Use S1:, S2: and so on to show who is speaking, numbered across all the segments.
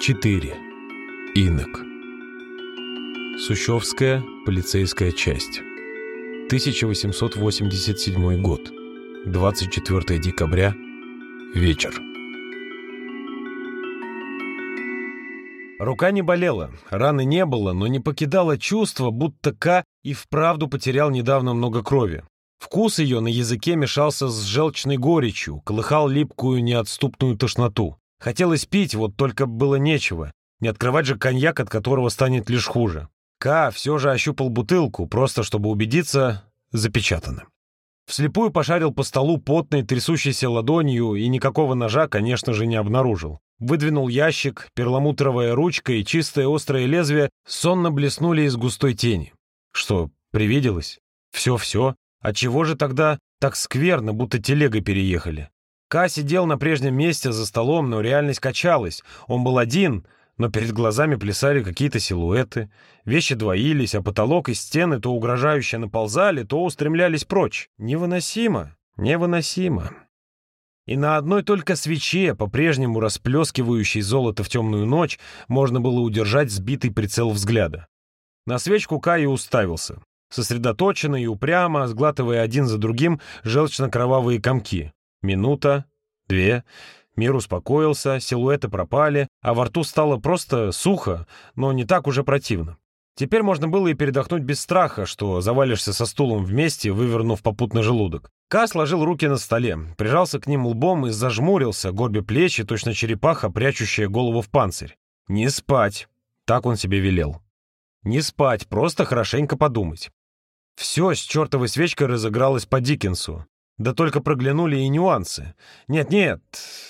S1: 4. Инок. Сущевская полицейская часть. 1887 год. 24 декабря. Вечер. Рука не болела, раны не было, но не покидало чувство, будто К и вправду потерял недавно много крови. Вкус ее на языке мешался с желчной горечью, колыхал липкую неотступную тошноту. Хотелось пить, вот только было нечего. Не открывать же коньяк, от которого станет лишь хуже. Ка все же ощупал бутылку, просто чтобы убедиться, запечатано. Вслепую пошарил по столу потной, трясущейся ладонью и никакого ножа, конечно же, не обнаружил. Выдвинул ящик, перламутровая ручка и чистое острое лезвие сонно блеснули из густой тени. Что, привиделось? Все-все. А чего же тогда так скверно, будто телегой переехали? Ка сидел на прежнем месте за столом, но реальность качалась. Он был один, но перед глазами плясали какие-то силуэты. Вещи двоились, а потолок и стены то угрожающе наползали, то устремлялись прочь. Невыносимо, невыносимо. И на одной только свече, по-прежнему расплескивающей золото в темную ночь, можно было удержать сбитый прицел взгляда. На свечку Кай уставился, сосредоточенно и упрямо, сглатывая один за другим желчно-кровавые комки. Минута, две. Мир успокоился, силуэты пропали, а во рту стало просто сухо, но не так уже противно. Теперь можно было и передохнуть без страха, что завалишься со стулом вместе, вывернув попутно желудок. Ка сложил руки на столе, прижался к ним лбом и зажмурился, горбя плечи, точно черепаха, прячущая голову в панцирь. «Не спать!» — так он себе велел. «Не спать, просто хорошенько подумать». Все с чертовой свечкой разыгралось по Диккенсу. Да только проглянули и нюансы. Нет-нет,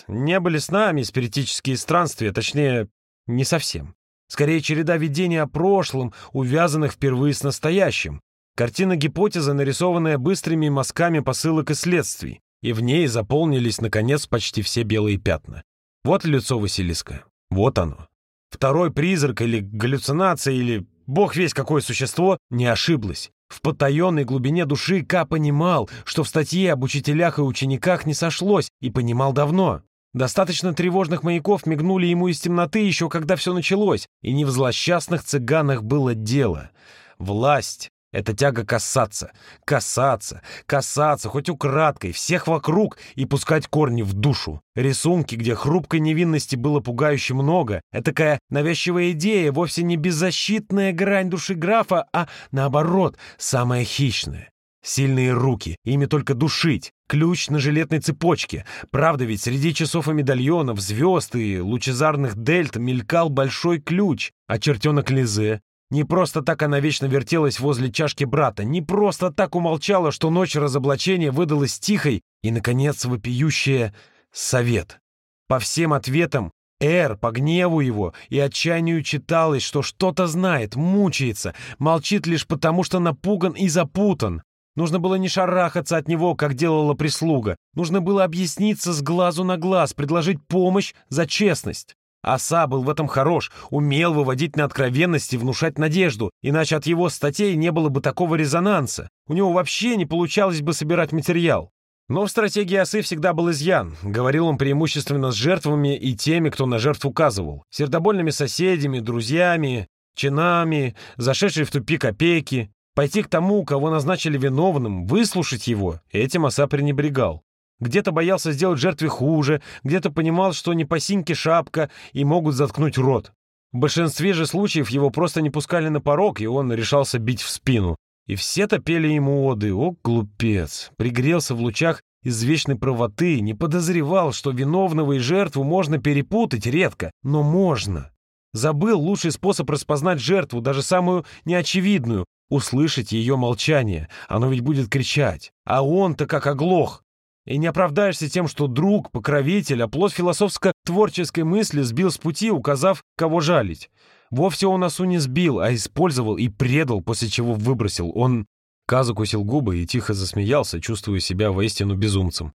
S1: не были с нами спиритические странствия, точнее, не совсем. Скорее, череда видений о прошлом, увязанных впервые с настоящим. Картина-гипотеза, нарисованная быстрыми мазками посылок и следствий, и в ней заполнились, наконец, почти все белые пятна. Вот лицо Василиска. Вот оно. Второй призрак или галлюцинация, или бог весь какое существо, не ошиблась. В потаенной глубине души Ка понимал, что в статье об учителях и учениках не сошлось, и понимал давно. Достаточно тревожных маяков мигнули ему из темноты еще когда все началось, и не в злосчастных цыганах было дело. Власть это тяга касаться, касаться, касаться, хоть украдкой, всех вокруг и пускать корни в душу. Рисунки, где хрупкой невинности было пугающе много, это такая навязчивая идея, вовсе не беззащитная грань души графа, а, наоборот, самая хищная. Сильные руки, ими только душить. Ключ на жилетной цепочке. Правда ведь среди часов и медальонов, звезд и лучезарных дельт мелькал большой ключ, а чертенок Лизе не просто так она вечно вертелась возле чашки брата, не просто так умолчала, что ночь разоблачения выдалась тихой и, наконец, вопиющая совет. По всем ответам Эр по гневу его и отчаянию читалось, что что-то знает, мучается, молчит лишь потому, что напуган и запутан. Нужно было не шарахаться от него, как делала прислуга. Нужно было объясниться с глазу на глаз, предложить помощь за честность. Оса был в этом хорош, умел выводить на откровенность и внушать надежду, иначе от его статей не было бы такого резонанса. У него вообще не получалось бы собирать материал. Но в стратегии осы всегда был изъян. Говорил он преимущественно с жертвами и теми, кто на жертв указывал. Сердобольными соседями, друзьями, чинами, зашедшие в тупик опеки. Пойти к тому, кого назначили виновным, выслушать его, этим оса пренебрегал. Где-то боялся сделать жертве хуже, где-то понимал, что не по синьке шапка и могут заткнуть рот. В большинстве же случаев его просто не пускали на порог, и он решался бить в спину. И все-то пели ему оды. О, глупец! Пригрелся в лучах извечной правоты, не подозревал, что виновного и жертву можно перепутать редко, но можно. Забыл лучший способ распознать жертву, даже самую неочевидную, услышать ее молчание. Оно ведь будет кричать. А он-то как оглох. И не оправдаешься тем, что друг, покровитель, оплот философско-творческой мысли сбил с пути, указав, кого жалить. Вовсе он осу не сбил, а использовал и предал, после чего выбросил. Он... Ка закусил губы и тихо засмеялся, чувствуя себя воистину безумцем.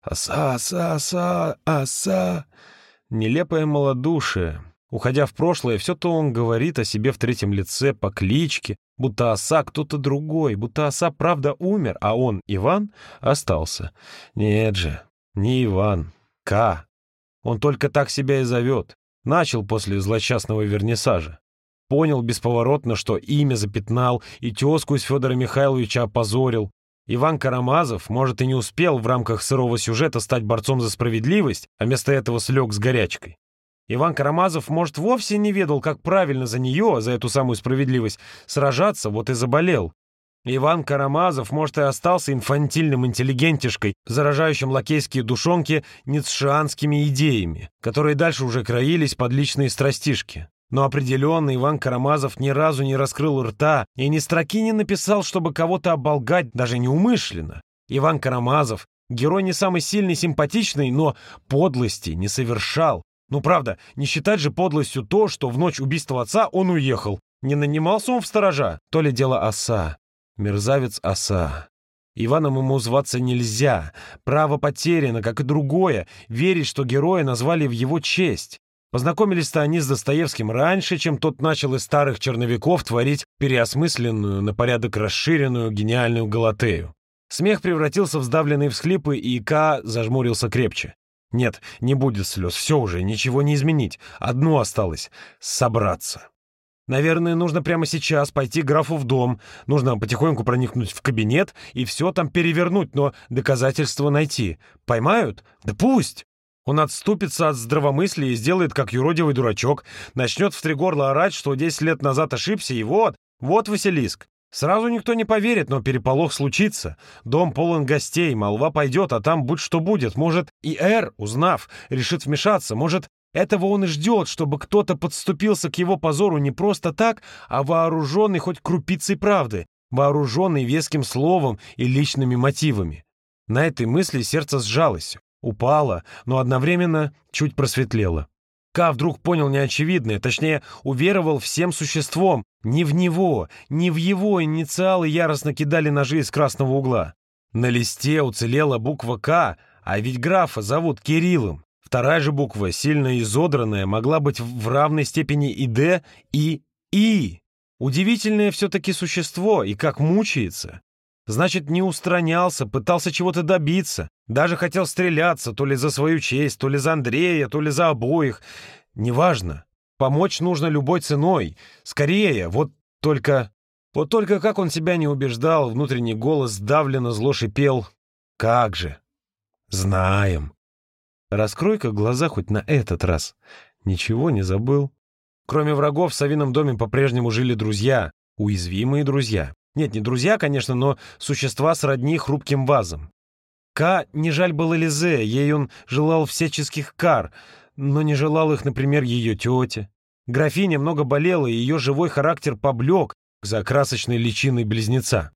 S1: «Оса, оса, оса, оса!» Нелепое малодушие. Уходя в прошлое, все то он говорит о себе в третьем лице по кличке, будто оса кто-то другой, будто оса правда умер, а он, Иван, остался. Нет же, не Иван, К. Он только так себя и зовет. Начал после злосчастного вернисажа. Понял бесповоротно, что имя запятнал и тезку из Федора Михайловича опозорил. Иван Карамазов, может, и не успел в рамках сырого сюжета стать борцом за справедливость, а вместо этого слег с горячкой. Иван Карамазов, может, вовсе не ведал, как правильно за нее, за эту самую справедливость, сражаться, вот и заболел. Иван Карамазов, может, и остался инфантильным интеллигентишкой, заражающим лакейские душонки ницшианскими идеями, которые дальше уже краились под личные страстишки. Но определенно Иван Карамазов ни разу не раскрыл рта и ни строки не написал, чтобы кого-то оболгать, даже неумышленно. Иван Карамазов, герой не самый сильный симпатичный, но подлости не совершал. Ну правда, не считать же подлостью то, что в ночь убийства отца он уехал. Не нанимался он в сторожа, то ли дело оса. Мерзавец оса. Иваном ему зваться нельзя. Право потеряно, как и другое, верить, что героя назвали в его честь. Познакомились-то они с Достоевским раньше, чем тот начал из старых черновиков творить переосмысленную, на порядок расширенную, гениальную Галатею. Смех превратился в сдавленные всхлипы, и К зажмурился крепче. Нет, не будет слез, все уже, ничего не изменить. Одно осталось — собраться. Наверное, нужно прямо сейчас пойти графу в дом. Нужно потихоньку проникнуть в кабинет и все там перевернуть, но доказательства найти. Поймают? Да пусть! Он отступится от здравомыслия и сделает, как юродивый дурачок, начнет в три горла орать, что 10 лет назад ошибся, и вот, вот Василиск. Сразу никто не поверит, но переполох случится. Дом полон гостей, молва пойдет, а там будь что будет. Может, и Эр, узнав, решит вмешаться. Может, этого он и ждет, чтобы кто-то подступился к его позору не просто так, а вооруженный хоть крупицей правды, вооруженный веским словом и личными мотивами. На этой мысли сердце сжалось упала, но одновременно чуть просветлела. Ка вдруг понял неочевидное, точнее, уверовал всем существом. Не в него, не в его инициалы яростно кидали ножи из красного угла. На листе уцелела буква «К», а ведь графа зовут Кириллом. Вторая же буква, сильно изодранная, могла быть в равной степени и «Д», и «И». Удивительное все-таки существо, и как мучается. Значит, не устранялся, пытался чего-то добиться. Даже хотел стреляться то ли за свою честь, то ли за Андрея, то ли за обоих. Неважно. Помочь нужно любой ценой. Скорее, вот только... Вот только как он себя не убеждал, внутренний голос сдавленно зло шипел. «Как же! Знаем!» Раскрой-ка глаза хоть на этот раз. Ничего не забыл. Кроме врагов, в Савином доме по-прежнему жили друзья, уязвимые друзья. Нет, не друзья, конечно, но существа сродни хрупким вазам. К не жаль было Лизе, ей он желал всяческих кар, но не желал их, например, ее тете. Графиня много болела, и ее живой характер поблек за красочной личиной близнеца.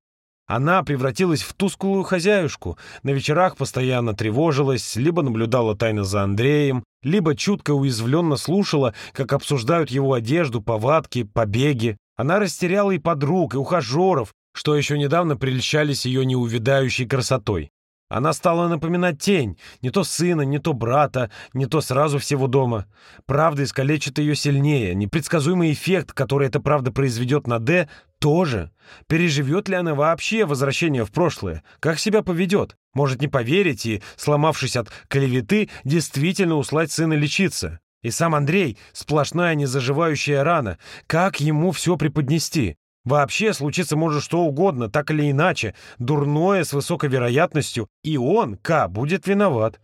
S1: Она превратилась в тусклую хозяюшку, на вечерах постоянно тревожилась, либо наблюдала тайно за Андреем, либо чутко уязвленно слушала, как обсуждают его одежду, повадки, побеги. Она растеряла и подруг, и ухажеров, что еще недавно прельщались ее неувидающей красотой. Она стала напоминать тень, не то сына, не то брата, не то сразу всего дома. Правда искалечит ее сильнее. Непредсказуемый эффект, который эта правда произведет на Д, тоже. Переживет ли она вообще возвращение в прошлое? Как себя поведет? Может не поверить и, сломавшись от клеветы, действительно услать сына лечиться? И сам Андрей — сплошная незаживающая рана. Как ему все преподнести? Вообще случиться может что угодно, так или иначе, дурное с высокой вероятностью, и он, К, будет виноват.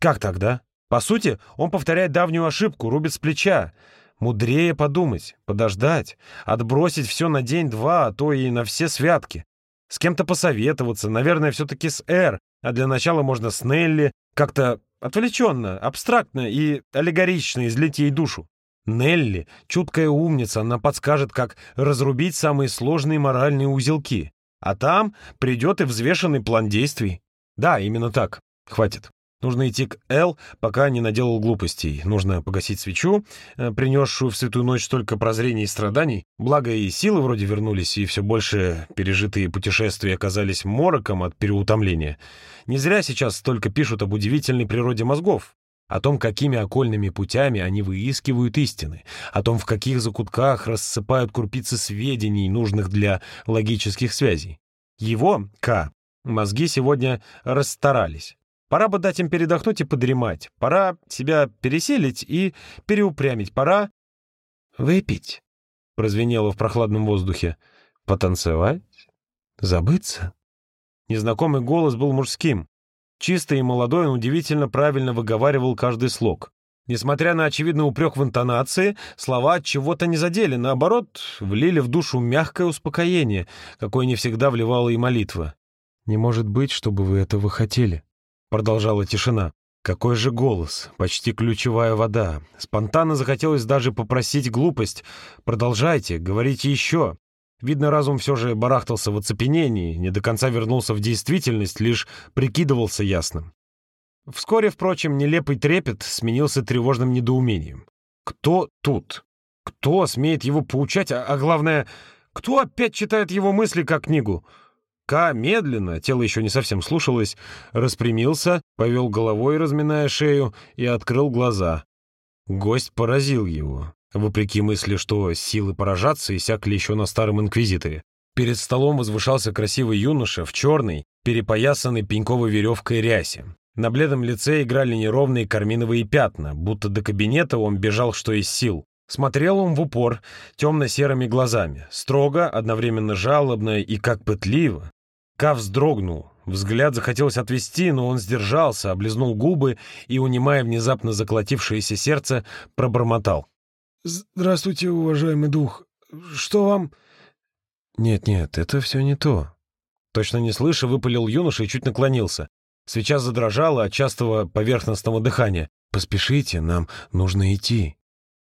S1: Как тогда? По сути, он повторяет давнюю ошибку, рубит с плеча. Мудрее подумать, подождать, отбросить все на день-два, а то и на все святки. С кем-то посоветоваться, наверное, все-таки с Эр, а для начала можно с Нелли, как-то Отвлеченно, абстрактно и аллегорично излить ей душу. Нелли — чуткая умница, она подскажет, как разрубить самые сложные моральные узелки. А там придет и взвешенный план действий. Да, именно так. Хватит. Нужно идти к Эл, пока не наделал глупостей. Нужно погасить свечу, э, принесшую в святую ночь столько прозрений и страданий. Благо и силы вроде вернулись, и все больше пережитые путешествия оказались мороком от переутомления. Не зря сейчас столько пишут об удивительной природе мозгов, о том, какими окольными путями они выискивают истины, о том, в каких закутках рассыпают крупицы сведений, нужных для логических связей. Его, К, мозги сегодня расстарались. Пора бы дать им передохнуть и подремать. Пора себя переселить и переупрямить. Пора... «Выпить», — прозвенело в прохладном воздухе. «Потанцевать? Забыться?» Незнакомый голос был мужским. Чистый и молодой, он удивительно правильно выговаривал каждый слог. Несмотря на очевидный упрек в интонации, слова чего-то не задели, наоборот, влили в душу мягкое успокоение, какое не всегда вливала и молитва. «Не может быть, чтобы вы этого хотели», — продолжала тишина. Какой же голос, почти ключевая вода. Спонтанно захотелось даже попросить глупость. Продолжайте, говорите еще. Видно, разум все же барахтался в оцепенении, не до конца вернулся в действительность, лишь прикидывался ясным. Вскоре, впрочем, нелепый трепет сменился тревожным недоумением. Кто тут? Кто смеет его поучать, а, а главное, кто опять читает его мысли как книгу? Ка медленно, тело еще не совсем слушалось, распрямился, повел головой, разминая шею, и открыл глаза. Гость поразил его вопреки мысли, что силы поражаться иссякли еще на старом инквизиторе. Перед столом возвышался красивый юноша в черной, перепоясанной пеньковой веревкой рясе. На бледном лице играли неровные карминовые пятна, будто до кабинета он бежал что из сил. Смотрел он в упор, темно-серыми глазами, строго, одновременно жалобно и как пытливо. Ка вздрогнул, взгляд захотелось отвести, но он сдержался, облизнул губы и, унимая внезапно заколотившееся сердце, пробормотал.
S2: «Здравствуйте, уважаемый дух. Что вам...»
S1: «Нет-нет, это все не то». Точно не слыша, выпалил юноша и чуть наклонился. Свеча задрожала от частого поверхностного дыхания. «Поспешите, нам нужно идти».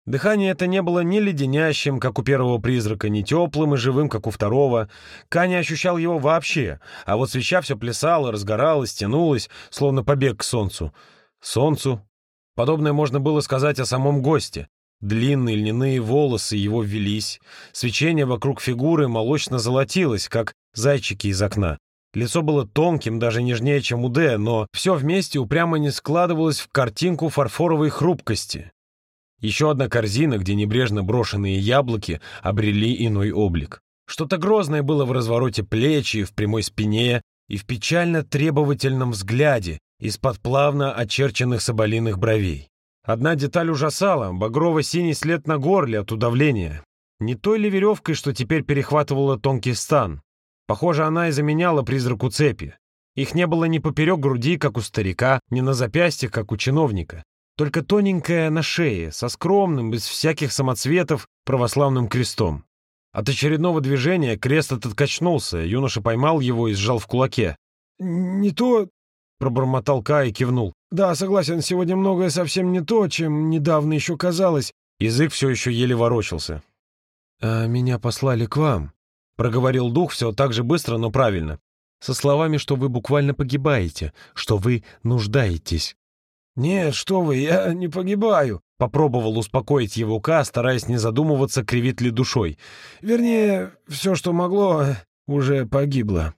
S1: Дыхание это не было ни леденящим, как у первого призрака, ни теплым и живым, как у второго. Каня ощущал его вообще, а вот свеча все плясала, разгоралась, тянулась, словно побег к солнцу. Солнцу. Подобное можно было сказать о самом госте. Длинные льняные волосы его велись, свечение вокруг фигуры молочно золотилось, как зайчики из окна. Лицо было тонким, даже нежнее, чем у Д, но все вместе упрямо не складывалось в картинку фарфоровой хрупкости. Еще одна корзина, где небрежно брошенные яблоки обрели иной облик. Что-то грозное было в развороте плечи, в прямой спине и в печально требовательном взгляде из-под плавно очерченных соболиных бровей. Одна деталь ужасала — багрово-синий след на горле от удавления. Не той ли веревкой, что теперь перехватывала тонкий стан? Похоже, она и заменяла призраку цепи. Их не было ни поперек груди, как у старика, ни на запястьях, как у чиновника. Только тоненькая на шее, со скромным, без всяких самоцветов, православным крестом. От очередного движения крест этот качнулся, юноша поймал его и сжал в кулаке.
S2: «Не то...» — пробормотал Кай и кивнул. «Да, согласен, сегодня многое совсем не то, чем недавно еще казалось».
S1: Язык все еще еле ворочался. «А меня послали к вам», — проговорил дух все так же быстро, но правильно. «Со словами, что вы буквально погибаете, что вы нуждаетесь».
S2: «Нет, что вы, я не погибаю», —
S1: попробовал успокоить его Ка, стараясь не задумываться, кривит ли душой.
S2: «Вернее, все, что могло, уже погибло».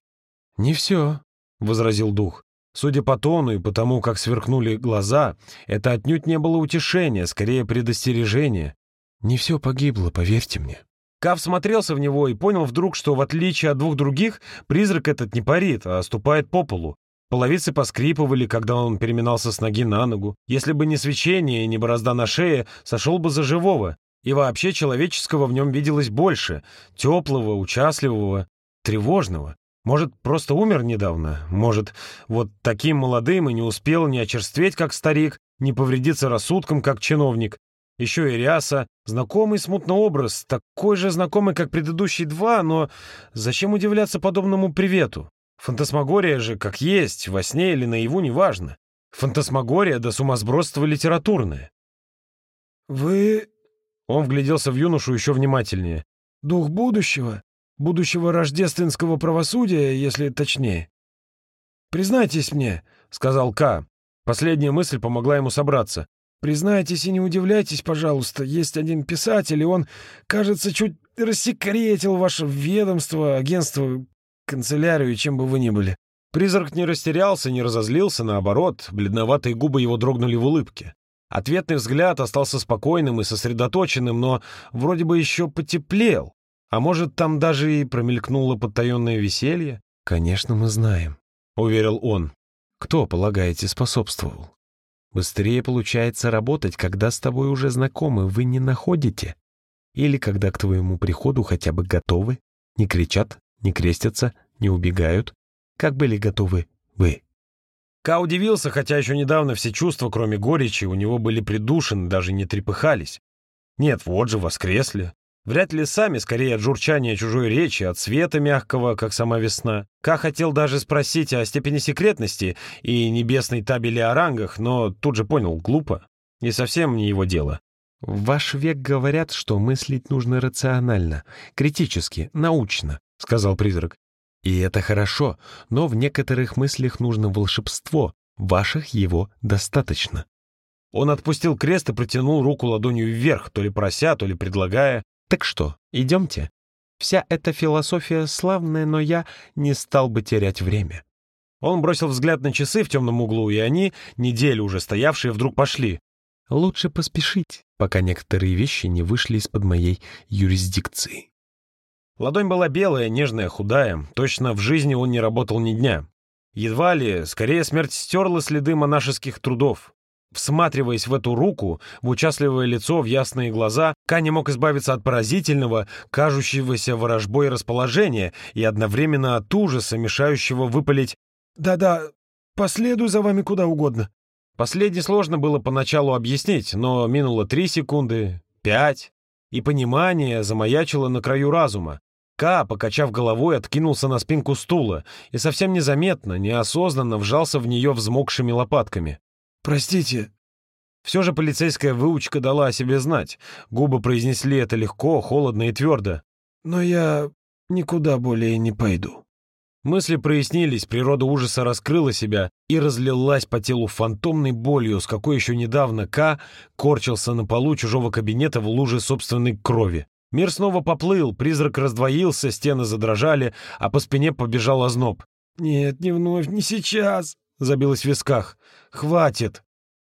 S1: «Не все», — возразил дух. Судя по тону и потому, как сверкнули глаза, это отнюдь не было утешения, скорее предостережение. «Не все погибло, поверьте мне». Кав смотрелся в него и понял вдруг, что в отличие от двух других, призрак этот не парит, а ступает по полу. Половицы поскрипывали, когда он переминался с ноги на ногу. Если бы не свечение и не борозда на шее, сошел бы за живого. И вообще человеческого в нем виделось больше. Теплого, участливого, тревожного. Может, просто умер недавно? Может, вот таким молодым и не успел ни очерстветь, как старик, ни повредиться рассудком, как чиновник? Еще и ряса, знакомый смутный образ, такой же знакомый, как предыдущие два, но зачем удивляться подобному привету? Фантасмагория же, как есть, во сне или наяву, неважно. Фантасмагория да сумасбродство литературное.
S2: «Вы...»
S1: Он вгляделся в юношу еще внимательнее.
S2: «Дух будущего?» будущего рождественского правосудия, если точнее. «Признайтесь мне», — сказал К. Последняя мысль помогла ему собраться. «Признайтесь и не удивляйтесь, пожалуйста. Есть один писатель, и он, кажется, чуть рассекретил ваше ведомство, агентство, канцелярию, чем бы вы ни были».
S1: Призрак не растерялся, не разозлился, наоборот, бледноватые губы его дрогнули в улыбке. Ответный взгляд остался спокойным и сосредоточенным, но вроде бы еще потеплел. А может, там даже и промелькнуло подтаенное веселье? «Конечно, мы знаем», — уверил он.
S2: Кто, полагаете, способствовал? Быстрее получается работать, когда с тобой уже знакомы, вы не находите? Или когда к твоему приходу хотя бы готовы, не кричат, не крестятся, не убегают, как были готовы вы?
S1: Ка удивился, хотя еще недавно все чувства, кроме горечи, у него были придушены, даже не трепыхались. Нет, вот же, воскресли. Вряд ли сами, скорее от журчания чужой речи, от света мягкого, как сама весна. Ка хотел даже спросить о степени секретности и небесной табели о рангах, но тут же понял, глупо. И совсем не его дело.
S2: В ваш век говорят, что мыслить нужно рационально, критически, научно, — сказал призрак. И это хорошо, но в некоторых мыслях нужно волшебство, ваших его достаточно.
S1: Он отпустил крест и протянул руку ладонью вверх, то ли прося, то ли предлагая.
S2: «Так что, идемте? Вся эта философия славная, но я не стал бы терять время».
S1: Он бросил взгляд на часы в темном углу, и они, неделю уже стоявшие, вдруг пошли.
S2: «Лучше поспешить, пока некоторые вещи не вышли из-под моей юрисдикции».
S1: Ладонь была белая, нежная, худая. Точно в жизни он не работал ни дня. Едва ли, скорее смерть стерла следы монашеских трудов. Всматриваясь в эту руку, в участливое лицо, в ясные глаза, Ка не мог избавиться от поразительного, кажущегося ворожбой расположения и одновременно от ужаса, мешающего выпалить «Да-да, последую за вами куда угодно». Последнее сложно было поначалу объяснить, но минуло три секунды, пять, и понимание замаячило на краю разума. Ка, покачав головой, откинулся на спинку стула и совсем незаметно, неосознанно вжался в нее взмокшими лопатками. «Простите». Все же полицейская выучка дала о себе знать. Губы произнесли это легко, холодно и твердо. «Но я никуда более не пойду». Мысли прояснились, природа ужаса раскрыла себя и разлилась по телу фантомной болью, с какой еще недавно К корчился на полу чужого кабинета в луже собственной крови. Мир снова поплыл, призрак раздвоился, стены задрожали, а по спине побежал озноб. «Нет, не вновь, не сейчас!» — забилось в висках. «Хватит!»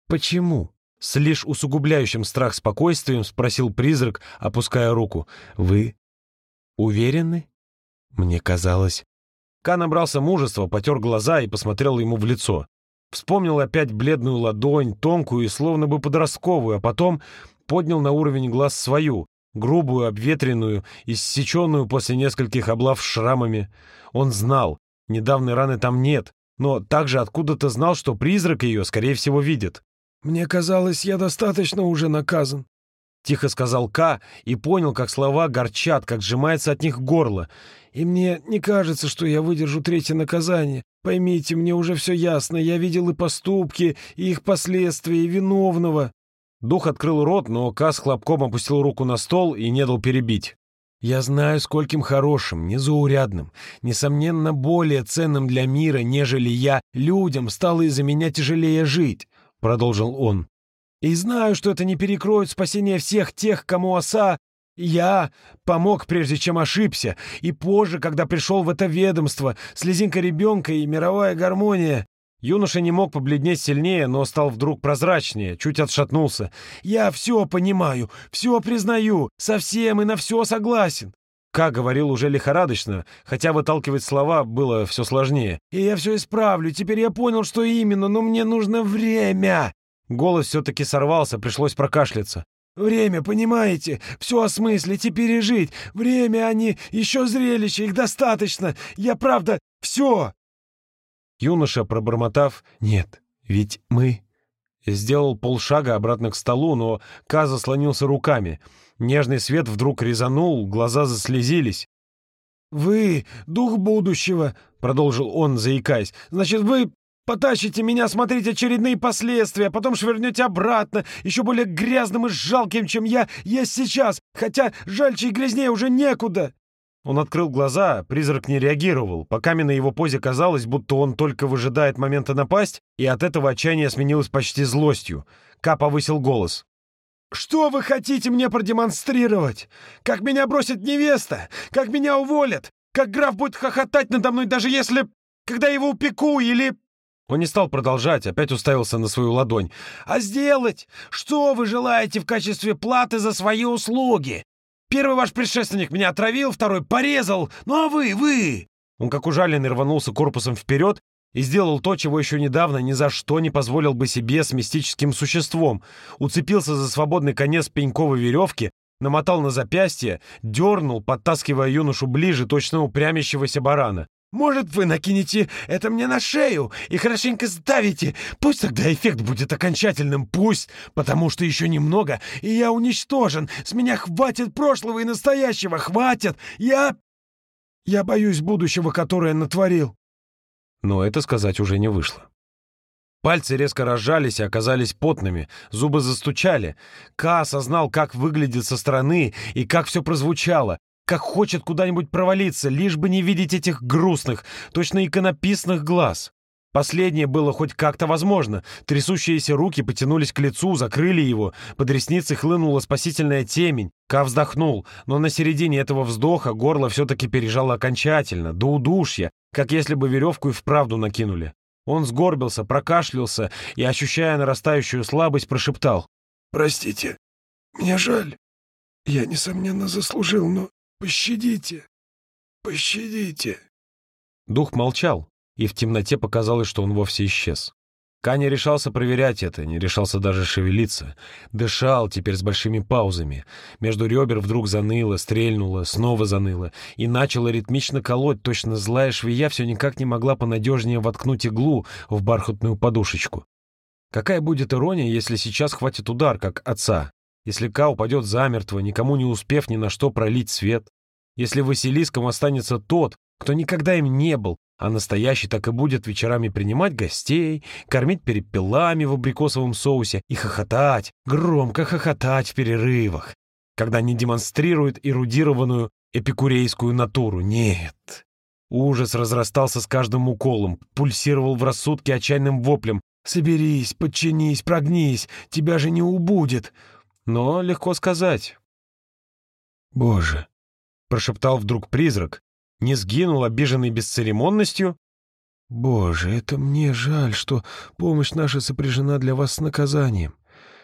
S1: «Почему?» С лишь усугубляющим страх спокойствием спросил призрак, опуская руку. «Вы уверены?» Мне казалось... Ка набрался мужества, потер глаза и посмотрел ему в лицо. Вспомнил опять бледную ладонь, тонкую и словно бы подростковую, а потом поднял на уровень глаз свою, грубую, обветренную, иссеченную после нескольких облав шрамами. Он знал, недавней раны там нет, но также откуда-то знал, что призрак ее, скорее всего, видит. «Мне казалось, я достаточно уже наказан», — тихо сказал К и понял, как слова горчат, как сжимается от них горло. «И мне не кажется, что я выдержу третье наказание. Поймите, мне уже все ясно. Я видел и поступки, и их последствия, и виновного». Дух открыл рот, но Кас хлопком опустил руку на стол и не дал перебить. «Я знаю, скольким хорошим, незаурядным, несомненно, более ценным для мира, нежели я, людям стало из-за меня тяжелее жить», — продолжил он. «И знаю, что это не перекроет спасение всех тех, кому оса я помог, прежде чем ошибся, и позже, когда пришел в это ведомство, слезинка ребенка и мировая гармония. Юноша не мог побледнеть сильнее, но стал вдруг прозрачнее, чуть отшатнулся. «Я все понимаю, все признаю, совсем и на все согласен». Как говорил уже лихорадочно, хотя выталкивать слова было все сложнее. «И я все исправлю, теперь я понял, что именно, но мне нужно время!» Голос все-таки сорвался, пришлось прокашляться. «Время, понимаете? Все осмыслить и пережить. Время, они, еще зрелище, их достаточно. Я правда, все!» Юноша, пробормотав «Нет, ведь мы...» Сделал полшага обратно к столу, но Ка заслонился руками. Нежный свет вдруг резанул, глаза заслезились. «Вы — дух будущего», — продолжил он, заикаясь. «Значит, вы потащите меня смотреть очередные последствия, а потом швырнете обратно, еще более грязным и жалким, чем я есть сейчас, хотя жальче и грязнее уже некуда». Он открыл глаза, призрак не реагировал. По каменной его позе казалось, будто он только выжидает момента напасть, и от этого отчаяние сменилось почти злостью. Ка повысил голос. «Что вы хотите мне продемонстрировать? Как меня бросит невеста? Как меня уволят? Как граф будет хохотать надо мной, даже если... Когда его упеку или...» Он не стал продолжать, опять уставился на свою ладонь. «А сделать? Что вы желаете в качестве платы за свои услуги? Первый ваш предшественник меня отравил, второй порезал. Ну а вы, вы...» Он как ужаленный рванулся корпусом вперед и сделал то, чего еще недавно ни за что не позволил бы себе с мистическим существом. Уцепился за свободный конец пеньковой веревки, намотал на запястье, дернул, подтаскивая юношу ближе точно упрямящегося барана.
S2: «Может, вы накинете это мне на шею и хорошенько сдавите? Пусть тогда эффект будет окончательным, пусть, потому что еще немного, и я уничтожен. С меня хватит прошлого и настоящего, хватит! Я... я боюсь будущего, которое натворил».
S1: Но это сказать уже не вышло. Пальцы резко разжались и оказались потными, зубы застучали. Ка осознал, как выглядит со стороны и как все прозвучало, как хочет куда-нибудь провалиться, лишь бы не видеть этих грустных, точно иконописных глаз. Последнее было хоть как-то возможно. Трясущиеся руки потянулись к лицу, закрыли его. Под ресницы хлынула спасительная темень. Ка вздохнул, но на середине этого вздоха горло все-таки пережало окончательно, до удушья, как если бы веревку и вправду накинули. Он сгорбился, прокашлялся и, ощущая нарастающую слабость, прошептал.
S2: «Простите, мне жаль. Я, несомненно, заслужил, но пощадите, пощадите».
S1: Дух молчал, и в темноте показалось, что он вовсе исчез. Ка не решался проверять это, не решался даже шевелиться. Дышал теперь с большими паузами. Между ребер вдруг заныло, стрельнуло, снова заныло. И начало ритмично колоть, точно злая швея все никак не могла понадежнее воткнуть иглу в бархатную подушечку. Какая будет ирония, если сейчас хватит удар, как отца? Если Ка упадет замертво, никому не успев ни на что пролить свет? Если Василиском останется тот, кто никогда им не был, а настоящий так и будет вечерами принимать гостей, кормить перепелами в абрикосовом соусе и хохотать, громко хохотать в перерывах, когда не демонстрирует эрудированную эпикурейскую натуру. Нет. Ужас разрастался с каждым уколом, пульсировал в рассудке отчаянным воплем. «Соберись, подчинись, прогнись, тебя же не убудет!» Но легко сказать.
S2: «Боже!»
S1: — прошептал вдруг призрак, не сгинул, обиженный бесцеремонностью?
S2: «Боже, это мне жаль, что помощь наша сопряжена для вас с наказанием.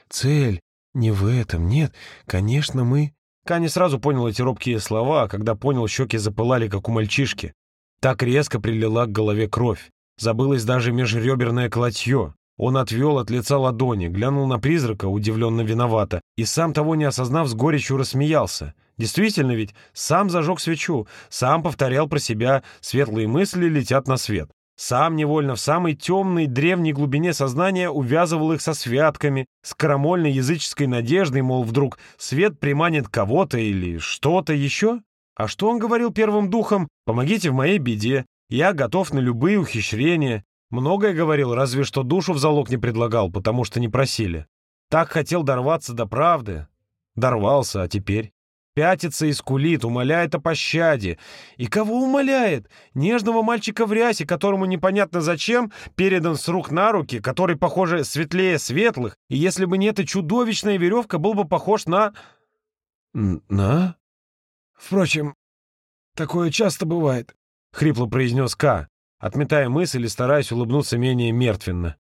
S2: Цель не в этом, нет, конечно, мы...»
S1: Кани сразу понял эти робкие слова, а когда понял, щеки запылали, как у мальчишки. Так резко прилила к голове кровь. Забылось даже межреберное колотье. Он отвел от лица ладони, глянул на призрака, удивленно виновато, и сам того не осознав, с горечью рассмеялся. Действительно ведь, сам зажег свечу, сам повторял про себя «светлые мысли летят на свет». Сам невольно в самой темной древней глубине сознания увязывал их со святками, с крамольной языческой надеждой, мол, вдруг свет приманит кого-то или что-то еще. А что он говорил первым духом? «Помогите в моей беде, я готов на любые ухищрения». Многое говорил, разве что душу в залог не предлагал, потому что не просили. Так хотел дорваться до правды. Дорвался, а теперь? Пятится и скулит, умоляет о пощаде. И кого умоляет? Нежного мальчика в рясе, которому непонятно зачем передан с рук на руки, который, похоже, светлее светлых, и если бы не эта чудовищная веревка, был бы похож на...
S2: На? Впрочем, такое часто бывает, — хрипло произнес К, отметая мысль и стараясь улыбнуться менее мертвенно.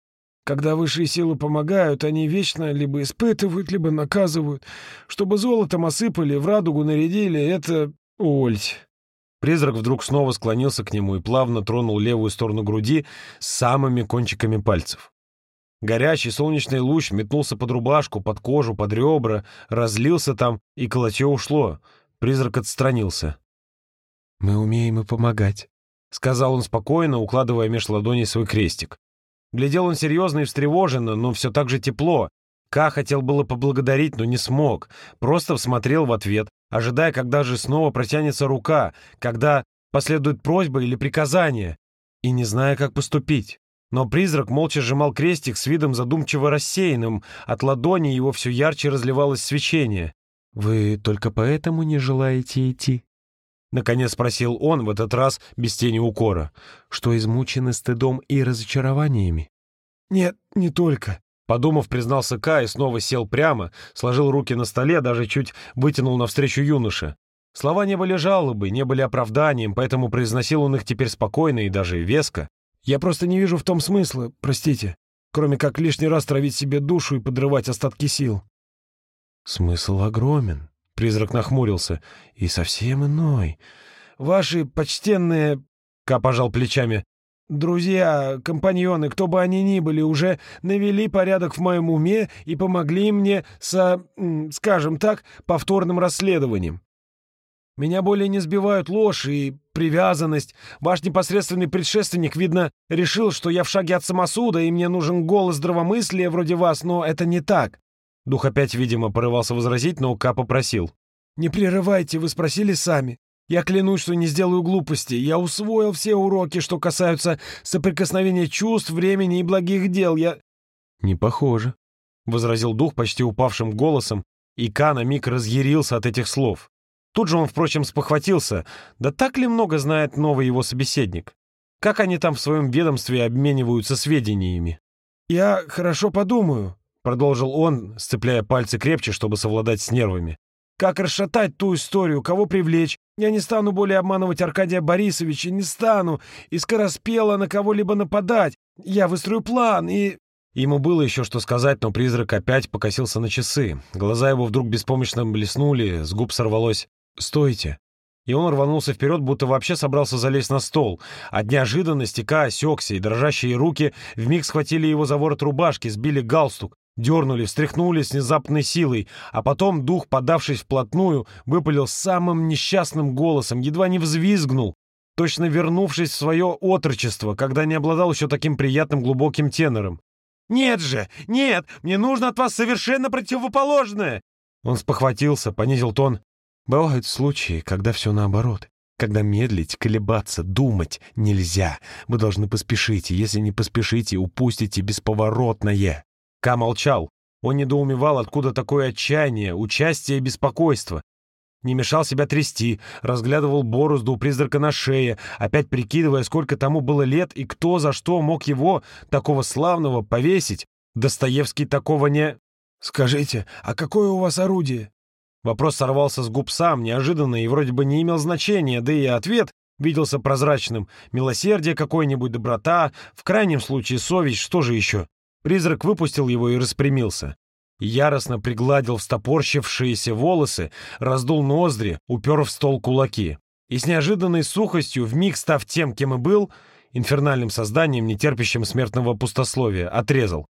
S2: Когда высшие силы помогают, они вечно либо испытывают, либо наказывают. Чтобы золотом осыпали, в радугу нарядили, это... Ольть.
S1: Призрак вдруг снова склонился к нему и плавно тронул левую сторону груди самыми кончиками пальцев. Горячий солнечный луч метнулся под рубашку, под кожу, под ребра, разлился там, и колотье ушло. Призрак отстранился.
S2: «Мы умеем и помогать», —
S1: сказал он спокойно, укладывая меж ладоней свой крестик. Глядел он серьезно и встревоженно, но все так же тепло. Ка хотел было поблагодарить, но не смог. Просто всмотрел в ответ, ожидая, когда же снова протянется рука, когда последует просьба или приказание, и не зная, как поступить. Но призрак молча сжимал крестик с видом задумчиво рассеянным, от ладони его все ярче разливалось свечение.
S2: «Вы только поэтому не желаете идти?»
S1: — наконец спросил он, в этот раз без тени укора.
S2: «Что измучены стыдом и разочарованиями?» «Нет, не только»,
S1: Подумав, признался Кай и снова сел прямо, сложил руки на столе, даже чуть вытянул навстречу юноше. Слова не были жалобой, не были оправданием, поэтому произносил он их теперь спокойно и даже веско.
S2: «Я просто не вижу в том смысла, простите, кроме как лишний раз травить себе душу и подрывать остатки сил».
S1: «Смысл огромен», Призрак нахмурился. «И совсем иной. Ваши почтенные...» Ка пожал плечами.
S2: Друзья, компаньоны, кто бы они ни были, уже навели порядок в моем уме и помогли мне со, скажем так, повторным расследованием. Меня более не сбивают ложь и привязанность. Ваш непосредственный предшественник, видно, решил, что я в шаге от самосуда, и мне нужен голос здравомыслия вроде вас, но это не так».
S1: Дух опять, видимо, порывался возразить, но Ка попросил.
S2: «Не прерывайте, вы спросили сами. Я клянусь, что не сделаю глупости. Я усвоил все уроки, что касаются соприкосновения чувств, времени и благих дел. Я...»
S1: «Не похоже», — возразил дух почти упавшим голосом, и Ка на миг разъярился от этих слов. Тут же он, впрочем, спохватился. Да так ли много знает новый его собеседник? Как они там в своем ведомстве обмениваются сведениями?
S2: «Я хорошо подумаю», — продолжил он, сцепляя пальцы крепче, чтобы совладать с нервами. Как расшатать ту историю, кого привлечь? Я не стану более обманывать Аркадия Борисовича, не стану, и скороспело на кого-либо нападать. Я выстрою план и...»
S1: Ему было еще что сказать, но призрак опять покосился на часы. Глаза его вдруг беспомощно блеснули, с губ сорвалось «Стойте!» И он рванулся вперед, будто вообще собрался залезть на стол. От неожиданности Ка осекся, и дрожащие руки вмиг схватили его за ворот рубашки, сбили галстук. Дернули, встряхнули с внезапной силой, а потом дух, подавшись вплотную, выпалил самым несчастным голосом, едва не взвизгнул, точно вернувшись в свое отрочество, когда не обладал еще таким приятным глубоким тенором. «Нет же! Нет! Мне нужно от вас совершенно противоположное!» Он спохватился, понизил тон. «Бывают случаи, когда все наоборот. Когда медлить, колебаться, думать нельзя. Вы должны поспешить, и если не поспешите, упустите бесповоротное. Ка молчал. Он недоумевал, откуда такое отчаяние, участие и беспокойство. Не мешал себя трясти, разглядывал борозду у призрака на шее, опять прикидывая, сколько тому было лет и кто за что мог его, такого славного, повесить. Достоевский такого не...
S2: «Скажите, а какое у вас орудие?»
S1: Вопрос сорвался с губ сам, неожиданно и вроде бы не имел значения, да и ответ виделся прозрачным. Милосердие какое-нибудь, доброта, в крайнем случае совесть, что же еще? Призрак выпустил его и распрямился. Яростно пригладил встопорщившиеся волосы, раздул ноздри, упер в стол кулаки. И с неожиданной сухостью, вмиг став тем, кем и был, инфернальным созданием, нетерпящим смертного пустословия, отрезал.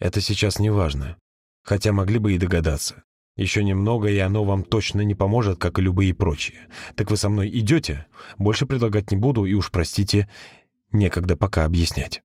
S1: Это сейчас не важно. Хотя могли бы и догадаться. Еще немного, и оно вам точно не поможет, как и любые прочие. Так вы со мной идете? Больше предлагать не буду, и уж простите, некогда пока объяснять.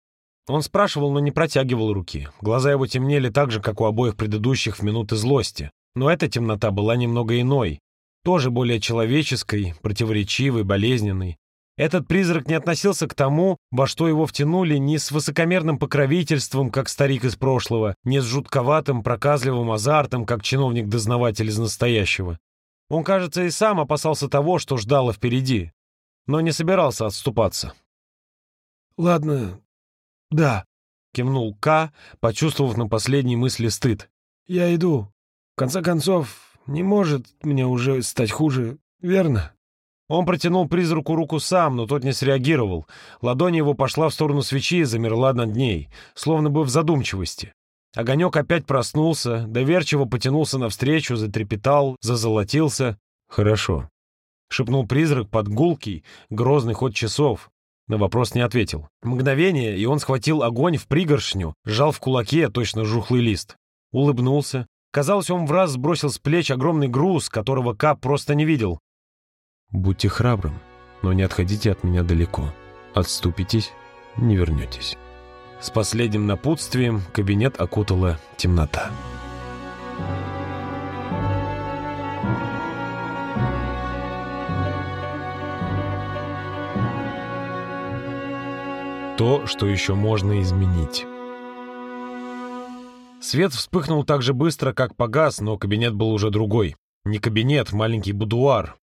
S1: Он спрашивал, но не протягивал руки. Глаза его темнели так же, как у обоих предыдущих в минуты злости. Но эта темнота была немного иной. Тоже более человеческой, противоречивой, болезненной. Этот призрак не относился к тому, во что его втянули ни с высокомерным покровительством, как старик из прошлого, ни с жутковатым проказливым азартом, как чиновник-дознаватель из настоящего. Он, кажется, и сам опасался того, что ждало впереди, но не собирался отступаться.
S2: «Ладно, «Да», —
S1: кивнул К, почувствовав на последней мысли стыд.
S2: «Я иду. В конце концов, не может мне уже стать хуже, верно?»
S1: Он протянул призраку руку сам, но тот не среагировал. Ладонь его пошла в сторону свечи и замерла над ней, словно бы в задумчивости. Огонек опять проснулся, доверчиво потянулся навстречу, затрепетал, зазолотился. «Хорошо», — шепнул призрак под гулкий, грозный ход часов, на вопрос не ответил. Мгновение, и он схватил огонь в пригоршню, сжал в кулаке точно жухлый лист. Улыбнулся. Казалось, он в раз сбросил с плеч огромный груз, которого Кап просто не видел. «Будьте храбрым, но не отходите от меня далеко. Отступитесь, не вернетесь». С последним напутствием кабинет окутала темнота. То, что еще можно изменить. Свет вспыхнул так же быстро, как погас, но кабинет был уже другой. Не кабинет, маленький будуар.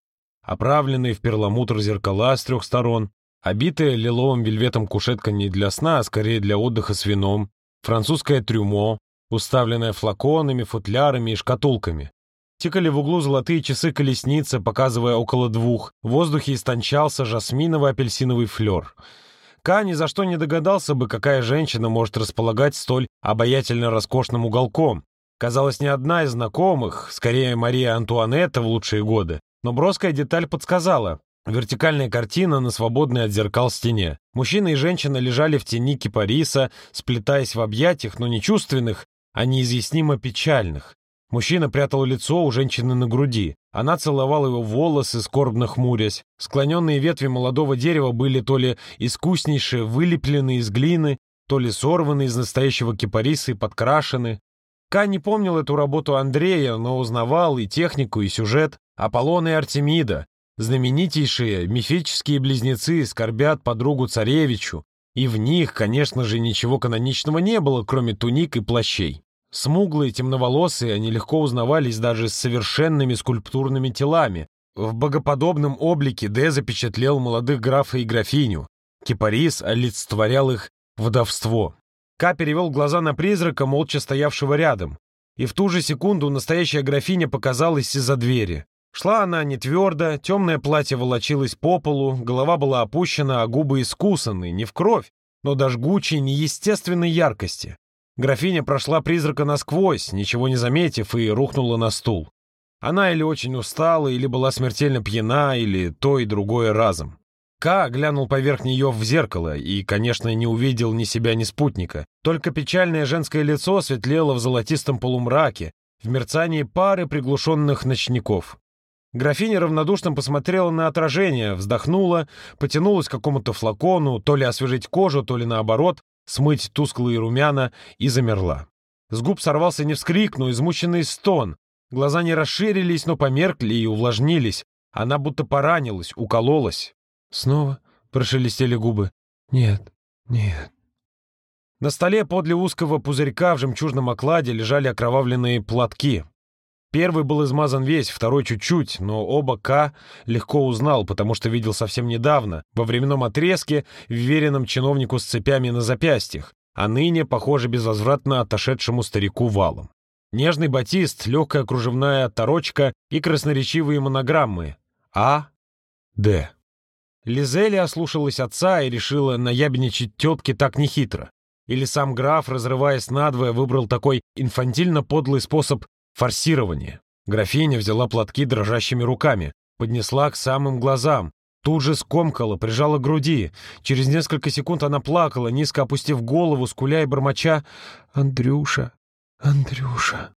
S1: Оправленный в перламутр зеркала с трех сторон, обитая лиловым вельветом кушетка не для сна, а скорее для отдыха с вином, французское трюмо, уставленное флаконами, футлярами и шкатулками. Тикали в углу золотые часы колесницы, показывая около двух. В воздухе истончался жасминово-апельсиновый флер — Ка ни за что не догадался бы, какая женщина может располагать столь обаятельно роскошным уголком. Казалось, ни одна из знакомых, скорее Мария Антуанетта в лучшие годы, но броская деталь подсказала. Вертикальная картина на свободной от зеркал стене. Мужчина и женщина лежали в тени кипариса, сплетаясь в объятиях, но не чувственных, а неизъяснимо печальных. Мужчина прятал лицо у женщины на груди. Она целовала его волосы, скорбно хмурясь. Склоненные ветви молодого дерева были то ли искуснейшие, вылеплены из глины, то ли сорваны из настоящего кипариса и подкрашены. Ка не помнил эту работу Андрея, но узнавал и технику, и сюжет. Аполлон и Артемида, Знаменитейшие мифические близнецы скорбят подругу царевичу, и в них, конечно же, ничего каноничного не было, кроме туник и плащей. Смуглые, темноволосые, они легко узнавались даже с совершенными скульптурными телами. В богоподобном облике Д запечатлел молодых графа и графиню. Кипарис олицетворял их вдовство. Ка перевел глаза на призрака, молча стоявшего рядом. И в ту же секунду настоящая графиня показалась из-за двери. Шла она не твердо, темное платье волочилось по полу, голова была опущена, а губы искусаны, не в кровь, но до жгучей, неестественной яркости. Графиня прошла призрака насквозь, ничего не заметив, и рухнула на стул. Она или очень устала, или была смертельно пьяна, или то и другое разом. Ка глянул поверх нее в зеркало и, конечно, не увидел ни себя, ни спутника. Только печальное женское лицо светлело в золотистом полумраке, в мерцании пары приглушенных ночников. Графиня равнодушно посмотрела на отражение, вздохнула, потянулась к какому-то флакону, то ли освежить кожу, то ли наоборот, смыть тусклые румяна, и замерла. С губ сорвался не вскрик, но измученный стон. Глаза не расширились, но померкли и увлажнились. Она будто поранилась, укололась. «Снова?» — прошелестели губы. «Нет, нет». На столе подле узкого пузырька в жемчужном окладе лежали окровавленные платки. Первый был измазан весь, второй чуть-чуть, но оба К легко узнал, потому что видел совсем недавно, во временном отрезке, вверенном чиновнику с цепями на запястьях, а ныне, похоже, безвозвратно отошедшему старику валом. Нежный батист, легкая кружевная оторочка и красноречивые монограммы А, Д. Лизели ослушалась отца и решила наябедничать тетке так нехитро. Или сам граф, разрываясь надвое, выбрал такой инфантильно-подлый способ Форсирование. Графиня взяла платки дрожащими руками, поднесла к самым глазам, тут же скомкала, прижала к груди. Через несколько секунд она плакала, низко опустив голову, скуля и бормоча «Андрюша, Андрюша».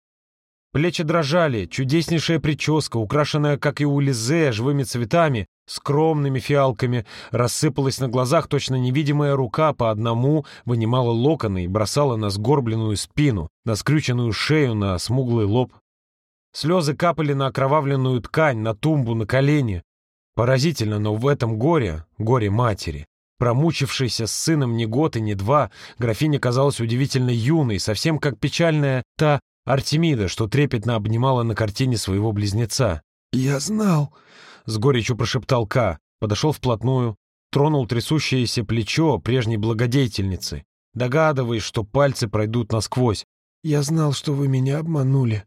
S1: Плечи дрожали, чудеснейшая прическа, украшенная, как и у Лизе, живыми цветами, скромными фиалками, рассыпалась на глазах, точно невидимая рука по одному вынимала локоны и бросала на сгорбленную спину, на скрюченную шею, на смуглый лоб. Слезы капали на окровавленную ткань, на тумбу, на колени. Поразительно, но в этом горе, горе матери, промучившейся с сыном ни год и ни два, графиня казалась удивительно юной, совсем как печальная та Артемида, что трепетно обнимала на картине своего близнеца. «Я знал», — с горечью прошептал Ка, подошел вплотную, тронул трясущееся плечо прежней благодетельницы, догадываясь, что пальцы пройдут насквозь. «Я знал, что вы меня обманули».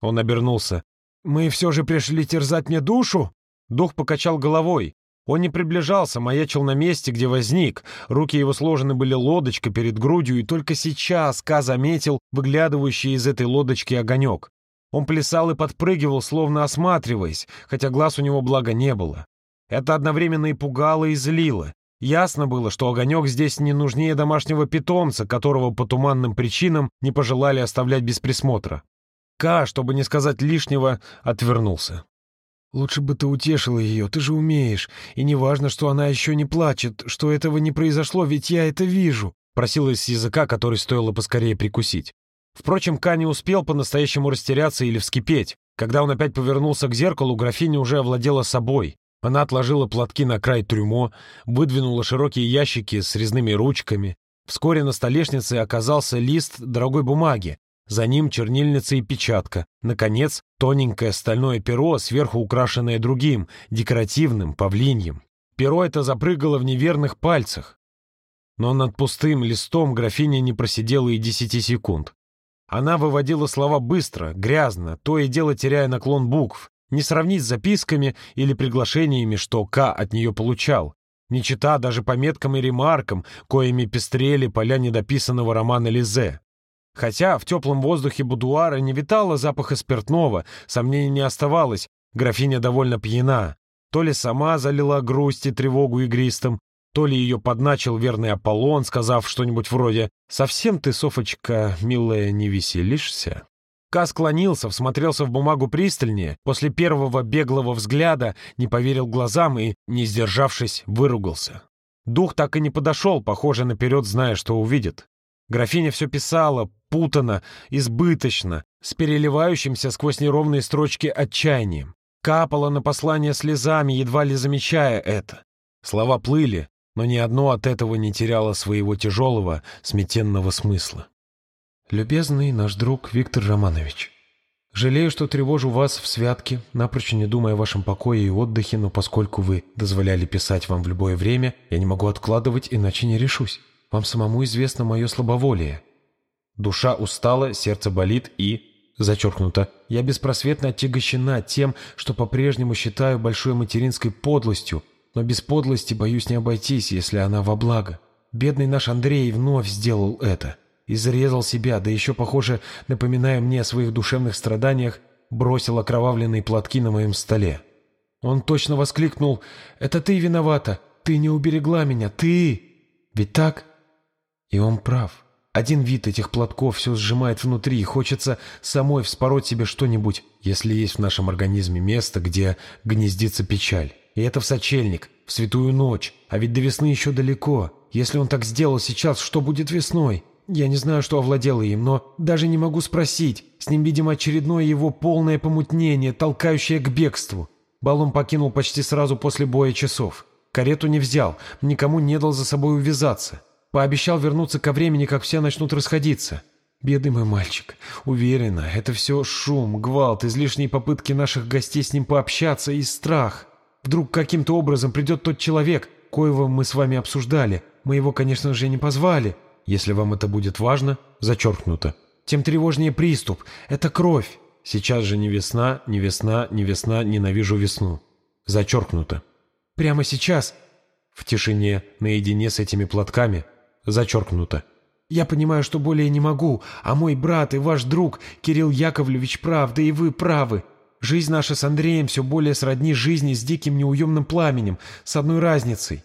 S1: Он обернулся. «Мы все же пришли терзать мне душу?» Дух покачал головой. Он не приближался, маячил на месте, где возник. Руки его сложены были лодочкой перед грудью, и только сейчас Ка заметил выглядывающий из этой лодочки огонек. Он плясал и подпрыгивал, словно осматриваясь, хотя глаз у него блага не было. Это одновременно и пугало, и злило. Ясно было, что огонек здесь не нужнее домашнего питомца, которого по туманным причинам не пожелали оставлять без присмотра. Ка, чтобы не сказать лишнего, отвернулся. «Лучше бы ты утешила ее, ты же умеешь. И не важно, что она еще не плачет, что этого не произошло, ведь я это вижу», — просила из языка, который стоило поскорее прикусить. Впрочем, Ка не успел по-настоящему растеряться или вскипеть. Когда он опять повернулся к зеркалу, графиня уже овладела собой. Она отложила платки на край трюмо, выдвинула широкие ящики с резными ручками. Вскоре на столешнице оказался лист дорогой бумаги. За ним чернильница и печатка. Наконец, тоненькое стальное перо, сверху украшенное другим, декоративным, павлиньем. Перо это запрыгало в неверных пальцах. Но над пустым листом графиня не просидела и десяти секунд. Она выводила слова быстро, грязно, то и дело теряя наклон букв, не сравнить с записками или приглашениями, что К от нее получал, не чита даже пометкам и ремаркам, коими пестрели поля недописанного романа Лизе. Хотя в теплом воздухе будуара не витало запаха спиртного, сомнений не оставалось, графиня довольно пьяна. то ли сама залила грусть и тревогу игристом, то ли ее подначил верный Аполлон, сказав что-нибудь вроде «Совсем ты, Софочка, милая, не веселишься?» Ка склонился, всмотрелся в бумагу пристальнее, после первого беглого взгляда не поверил глазам и, не сдержавшись, выругался. Дух так и не подошел, похоже, наперед зная, что увидит. Графиня все писала, путано, избыточно, с переливающимся сквозь неровные строчки отчаянием. Капала на послание слезами, едва ли замечая это. Слова плыли, но ни одно от этого не теряло своего тяжелого, сметенного смысла. «Любезный наш друг Виктор Романович, жалею, что тревожу вас в святке, напрочь не думая о вашем покое и отдыхе, но поскольку вы дозволяли писать вам в любое время, я не могу откладывать, иначе не решусь. Вам самому известно мое слабоволие. Душа устала, сердце болит и... Зачеркнуто. Я беспросветно отягощена тем, что по-прежнему считаю большой материнской подлостью, но без подлости боюсь не обойтись, если она во благо. Бедный наш Андрей вновь сделал это. Изрезал себя, да еще, похоже, напоминая мне о своих душевных страданиях, бросил окровавленные платки на моем столе. Он точно воскликнул «Это ты виновата! Ты не уберегла меня! Ты!» Ведь так? И он прав. Один вид этих платков все сжимает внутри, и хочется самой вспороть себе что-нибудь, если есть в нашем организме место, где гнездится печаль. И это в сочельник, в святую ночь, а ведь до весны еще далеко. Если он так сделал сейчас, что будет весной? Я не знаю, что овладело им, но даже не могу спросить. С ним, видимо, очередное его полное помутнение, толкающее к бегству. Баллон покинул почти сразу после боя часов. Карету не взял, никому не дал за собой увязаться. Пообещал вернуться ко времени, как все начнут расходиться. Бедный мой мальчик. Уверена, это все шум, гвалт, излишние попытки наших гостей с ним пообщаться и страх. Вдруг каким-то образом придет тот человек, коего мы с вами обсуждали. Мы его, конечно же, не позвали. Если вам это будет важно, зачеркнуто. Тем тревожнее приступ. Это кровь. Сейчас же не весна, не весна, не весна, ненавижу весну. Зачеркнуто. Прямо сейчас, в тишине, наедине с этими платками, Зачеркнуто. «Я понимаю, что более не могу, а мой брат и ваш друг Кирилл Яковлевич прав, да и вы правы. Жизнь наша с Андреем все более сродни жизни с диким неуемным пламенем, с одной разницей.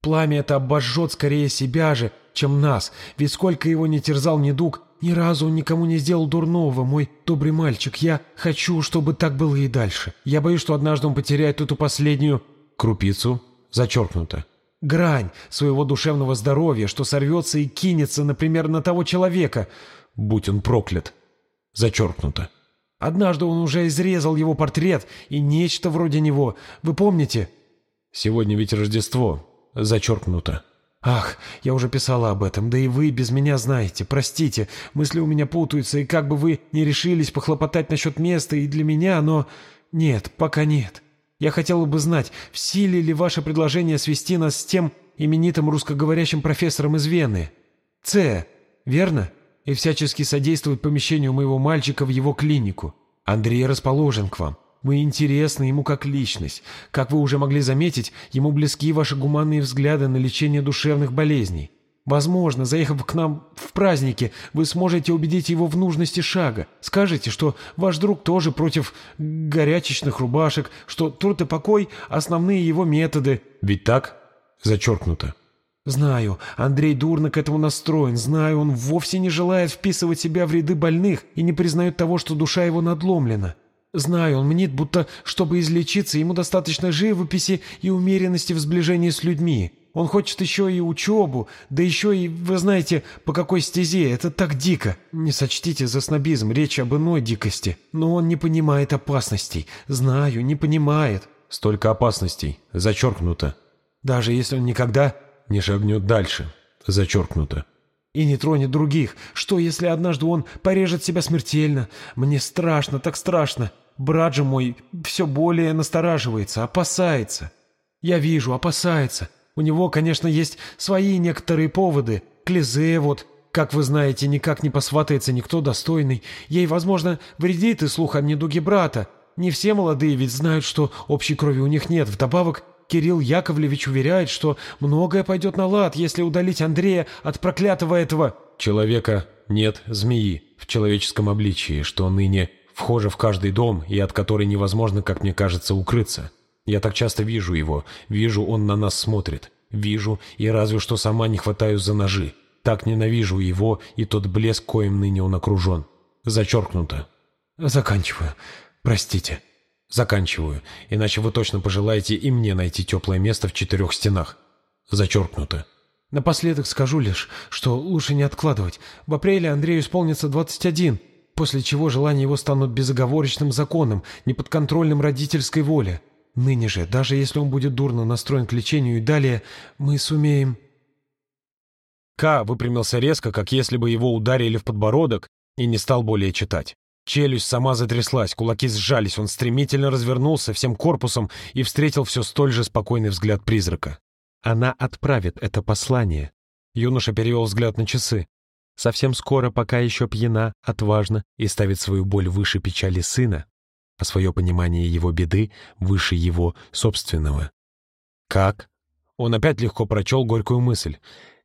S1: Пламя это обожжет скорее себя же, чем нас, ведь сколько его не терзал недуг, ни разу он никому не сделал дурного, мой добрый мальчик. Я хочу, чтобы так было и дальше. Я боюсь, что однажды он потеряет эту последнюю крупицу, зачеркнуто, грань своего душевного здоровья, что сорвется и кинется, например, на того человека, будь он проклят. Зачеркнуто. Однажды он уже изрезал его портрет и нечто вроде него. Вы помните? Сегодня ведь Рождество. Зачеркнуто. Ах, я уже писала об этом, да и вы без меня знаете. Простите, мысли у меня путаются, и как бы вы не решились похлопотать насчет места и для меня, но... Нет, пока нет. Я хотела бы знать, в силе ли ваше предложение свести нас с тем именитым русскоговорящим профессором из Вены? Ц, верно? И всячески содействовать помещению моего мальчика в его клинику. Андрей расположен к вам. Вы интересны ему как личность. Как вы уже могли заметить, ему близки ваши гуманные взгляды на лечение душевных болезней. Возможно, заехав к нам в праздники, вы сможете убедить его в нужности шага. Скажете, что ваш друг тоже против горячечных рубашек, что труд и покой – основные его методы. Ведь так? Зачеркнуто. Знаю, Андрей дурно к этому настроен. Знаю, он вовсе не желает вписывать себя в ряды больных и не признает того, что душа его надломлена. Знаю, он мнит, будто, чтобы излечиться, ему достаточно живописи и умеренности в сближении с людьми. Он хочет еще и учебу, да еще и, вы знаете, по какой стезе. Это так дико. Не сочтите за снобизм, речь об иной дикости. Но он не понимает опасностей. Знаю, не понимает. Столько опасностей. Зачеркнуто. Даже если он никогда не шагнет дальше. Зачеркнуто. И не тронет других. Что, если однажды он порежет себя смертельно? Мне страшно, так страшно. Брат же мой все более настораживается, опасается. Я вижу, опасается. У него, конечно, есть свои некоторые поводы. Клизе вот, как вы знаете, никак не посватается никто достойный. Ей, возможно, вредит и слух о недуге брата. Не все молодые ведь знают, что общей крови у них нет. Вдобавок, Кирилл Яковлевич уверяет, что многое пойдет на лад, если удалить Андрея от проклятого этого... Человека нет змеи в человеческом обличии, что ныне вхожа в каждый дом и от которой невозможно, как мне кажется, укрыться. Я так часто вижу его, вижу, он на нас смотрит. Вижу, и разве что сама не хватаю за ножи. Так ненавижу его и тот блеск, коим ныне он окружен. Зачеркнуто.
S2: Заканчиваю. Простите.
S1: Заканчиваю, иначе вы точно пожелаете и мне найти теплое место в четырех стенах. Зачеркнуто.
S2: Напоследок скажу лишь, что лучше не откладывать. В апреле Андрею исполнится 21, после чего желания его станут безоговорочным законом, неподконтрольным родительской воле. Ныне же, даже если он будет дурно настроен к лечению и далее, мы сумеем...»
S1: К выпрямился резко, как если бы его ударили в подбородок, и не стал более читать. Челюсть сама затряслась, кулаки сжались, он стремительно развернулся всем корпусом и встретил все столь же спокойный взгляд призрака. Она отправит это послание. Юноша перевел взгляд на часы. Совсем скоро, пока еще пьяна, отважна и ставит свою боль выше печали сына, а свое понимание его беды выше его собственного. Как? Он опять легко прочел горькую мысль.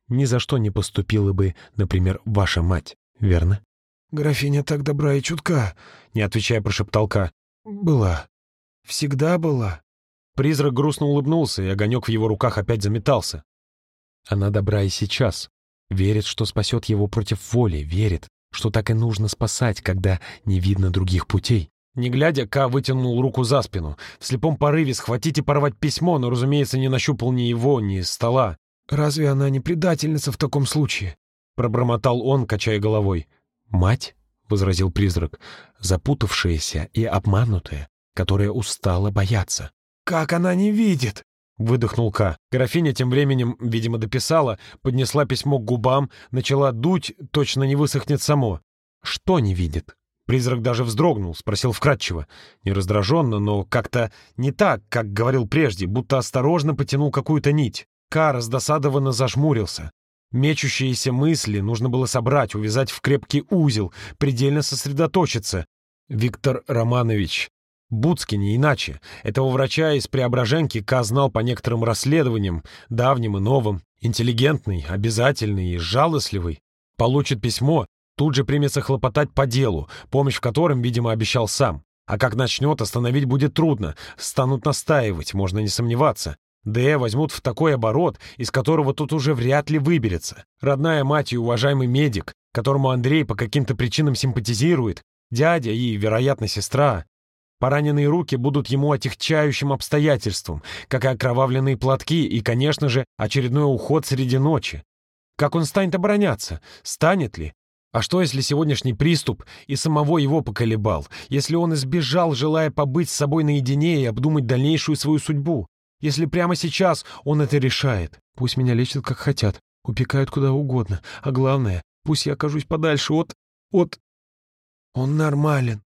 S1: Ни за что не поступила бы, например, ваша мать, верно?
S2: «Графиня так добра и чутка», — не отвечая, прошептал Ка. «Была. Всегда была».
S1: Призрак грустно улыбнулся, и огонек в его руках опять заметался. Она добра и сейчас. Верит, что спасет его против воли, верит, что так и нужно спасать, когда не видно других путей. Не глядя, Ка вытянул руку за спину. В слепом порыве схватить и порвать письмо, но, разумеется, не нащупал ни его, ни стола.
S2: «Разве она не предательница в таком случае?»
S1: Пробормотал он, качая головой. «Мать?» — возразил призрак. «Запутавшаяся и обманутая, которая устала бояться».
S2: «Как она не видит?»
S1: — выдохнул Ка. Графиня тем временем, видимо, дописала, поднесла письмо к губам, начала дуть, точно не высохнет само. «Что не видит?» Призрак даже вздрогнул, спросил вкратчиво. Не раздраженно, но как-то не так, как говорил прежде, будто осторожно потянул какую-то нить. Ка раздосадованно зажмурился. Мечущиеся мысли нужно было собрать, увязать в крепкий узел, предельно сосредоточиться. Виктор Романович. Буцкий не иначе. Этого врача из Преображенки Ка знал по некоторым расследованиям, давним и новым. Интеллигентный, обязательный и жалостливый. Получит письмо, Тут же примется хлопотать по делу, помощь в котором, видимо, обещал сам. А как начнет, остановить будет трудно. Станут настаивать, можно не сомневаться. Д возьмут в такой оборот, из которого тут уже вряд ли выберется. Родная мать и уважаемый медик, которому Андрей по каким-то причинам симпатизирует, дядя и, вероятно, сестра. Пораненные руки будут ему отягчающим обстоятельством, как и окровавленные платки и, конечно же, очередной уход среди ночи. Как он станет обороняться? Станет ли? А что, если сегодняшний приступ и самого его поколебал? Если он избежал, желая побыть с собой наедине и обдумать дальнейшую свою судьбу? Если прямо сейчас он это решает? Пусть меня лечат как хотят, упекают куда угодно. А главное, пусть я окажусь подальше от... от...
S2: Он нормален.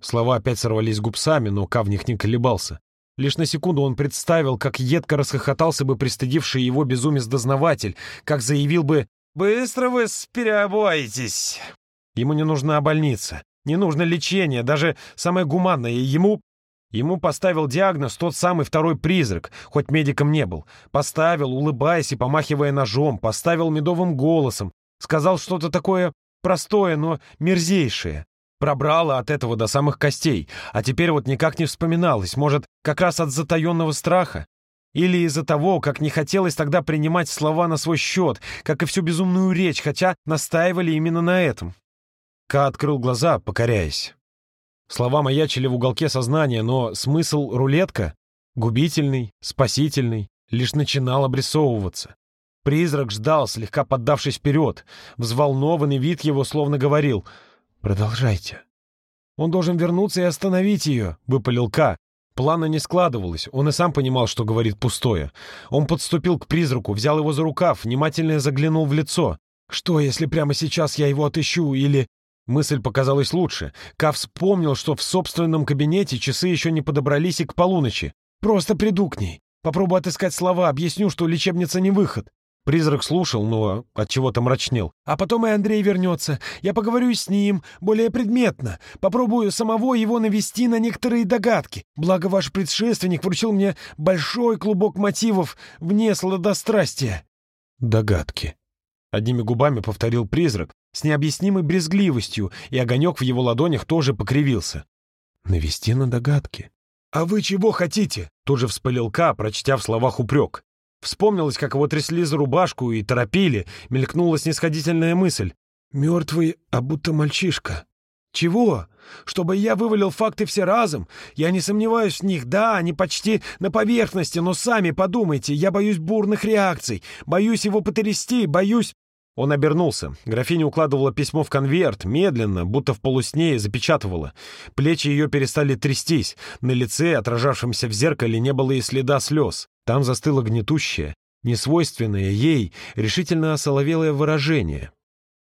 S1: Слова опять сорвались с но Ка в них не колебался. Лишь на секунду он представил, как едко расхохотался бы пристыдивший его безумец-дознаватель, как заявил бы «Быстро вы переобоитесь!» Ему не нужна больница, не нужно лечение, даже самое гуманное. Ему... Ему поставил диагноз тот самый второй призрак, хоть медиком не был. Поставил, улыбаясь и помахивая ножом, поставил медовым голосом. Сказал что-то такое простое, но мерзейшее. Пробрало от этого до самых костей, а теперь вот никак не вспоминалось, может, как раз от затаенного страха. Или из-за того, как не хотелось тогда принимать слова на свой счет, как и всю безумную речь, хотя настаивали именно на этом. Ка открыл глаза, покоряясь. Слова маячили в уголке сознания, но смысл рулетка, губительный, спасительный, лишь начинал обрисовываться. Призрак ждал, слегка поддавшись вперед. Взволнованный вид его словно говорил «Продолжайте». «Он должен вернуться и остановить ее», — выпалил Ка, Плана не складывалось, он и сам понимал, что говорит пустое. Он подступил к призраку, взял его за рукав, внимательно заглянул в лицо. «Что, если прямо сейчас я его отыщу, или...» Мысль показалась лучше. Ка вспомнил, что в собственном кабинете часы еще не подобрались и к полуночи. «Просто приду к ней. Попробую отыскать слова, объясню, что лечебница не выход. Призрак слушал, но от чего-то мрачнел. «А потом и Андрей вернется. Я поговорю с ним, более предметно. Попробую самого его навести на некоторые догадки. Благо ваш предшественник вручил мне большой клубок мотивов вне сладострастия». «Догадки», — одними губами повторил призрак с необъяснимой брезгливостью, и огонек в его ладонях тоже покривился. «Навести на догадки.
S2: «А вы чего хотите?»
S1: Тут же вспылил Ка, прочтя в словах упрек. Вспомнилось, как его трясли за рубашку и торопили, мелькнула снисходительная мысль.
S2: «Мертвый, а будто мальчишка». «Чего? Чтобы я вывалил факты все разом? Я не сомневаюсь в них, да, они почти на поверхности, но сами подумайте, я боюсь бурных реакций, боюсь его потрясти, боюсь...»
S1: Он обернулся. Графиня укладывала письмо в конверт, медленно, будто в полусне, и запечатывала. Плечи ее перестали трястись. На лице, отражавшемся в зеркале, не было и следа слез. Там застыло гнетущее, несвойственное ей, решительно осоловелое выражение.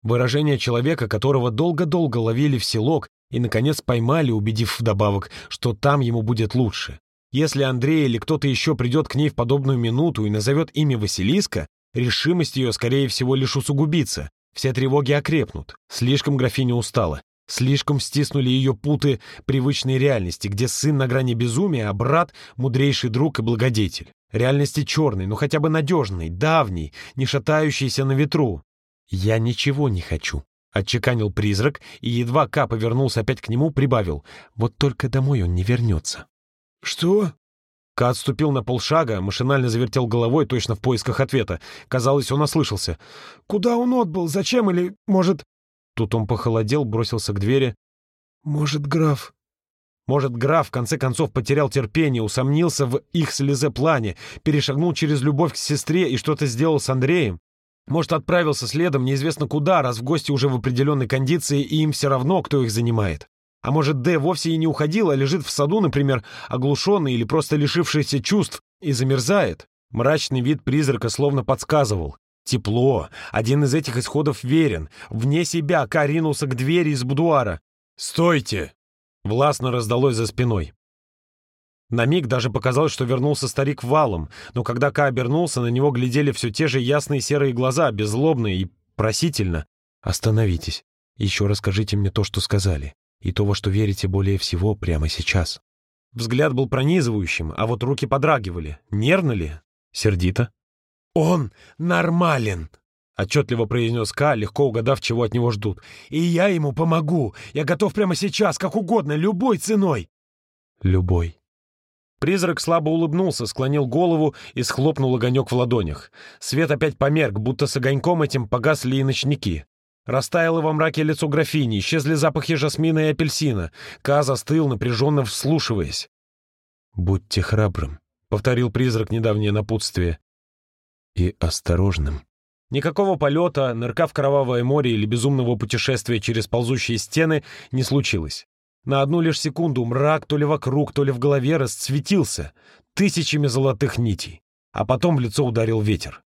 S1: Выражение человека, которого долго-долго ловили в селок и, наконец, поймали, убедив вдобавок, что там ему будет лучше. Если Андрей или кто-то еще придет к ней в подобную минуту и назовет имя Василиска, Решимость ее, скорее всего, лишь усугубится. Все тревоги окрепнут. Слишком графиня устала. Слишком стиснули ее путы привычной реальности, где сын на грани безумия, а брат — мудрейший друг и благодетель. Реальности черной, но хотя бы надежной, давней, не шатающейся на ветру. «Я ничего не хочу», — отчеканил призрак, и едва Ка повернулся опять к нему, прибавил. «Вот только домой он не вернется».
S2: «Что?»
S1: Ка отступил на полшага, машинально завертел головой, точно в поисках ответа. Казалось, он ослышался.
S2: «Куда он отбыл? Зачем? Или, может...»
S1: Тут он похолодел, бросился к двери.
S2: «Может, граф...»
S1: Может, граф в конце концов потерял терпение, усомнился в их слезе плане, перешагнул через любовь к сестре и что-то сделал с Андреем? Может, отправился следом неизвестно куда, раз в гости уже в определенной кондиции, и им все равно, кто их занимает? А может, Д вовсе и не уходил, а лежит в саду, например, оглушенный или просто лишившийся чувств, и замерзает? Мрачный вид призрака словно подсказывал. Тепло. Один из этих исходов верен. Вне себя Ка ринулся к двери из будуара. «Стойте!» Властно раздалось за спиной. На миг даже показалось, что вернулся старик валом, но когда Ка обернулся, на него глядели все те же ясные серые глаза, беззлобные и просительно. «Остановитесь. Еще расскажите мне то, что сказали и то, во что верите более всего прямо сейчас. Взгляд был пронизывающим, а вот руки подрагивали. Нервно ли? Сердито?
S2: «Он нормален!»
S1: — отчетливо произнес Ка, легко угадав, чего от него ждут.
S2: «И я ему помогу! Я готов прямо сейчас, как угодно, любой ценой!»
S1: «Любой». Призрак слабо улыбнулся, склонил голову и схлопнул огонек в ладонях. Свет опять померк, будто с огоньком этим погасли и ночники. Растаяло во мраке лицо графини, исчезли запахи жасмина и апельсина. Ка застыл, напряженно вслушиваясь. «Будьте храбрым», — повторил призрак недавнее напутствие. «И осторожным». Никакого полета, нырка в кровавое море или безумного путешествия через ползущие стены не случилось. На одну лишь секунду мрак то ли вокруг, то ли в голове расцветился тысячами золотых нитей, а потом в лицо ударил ветер.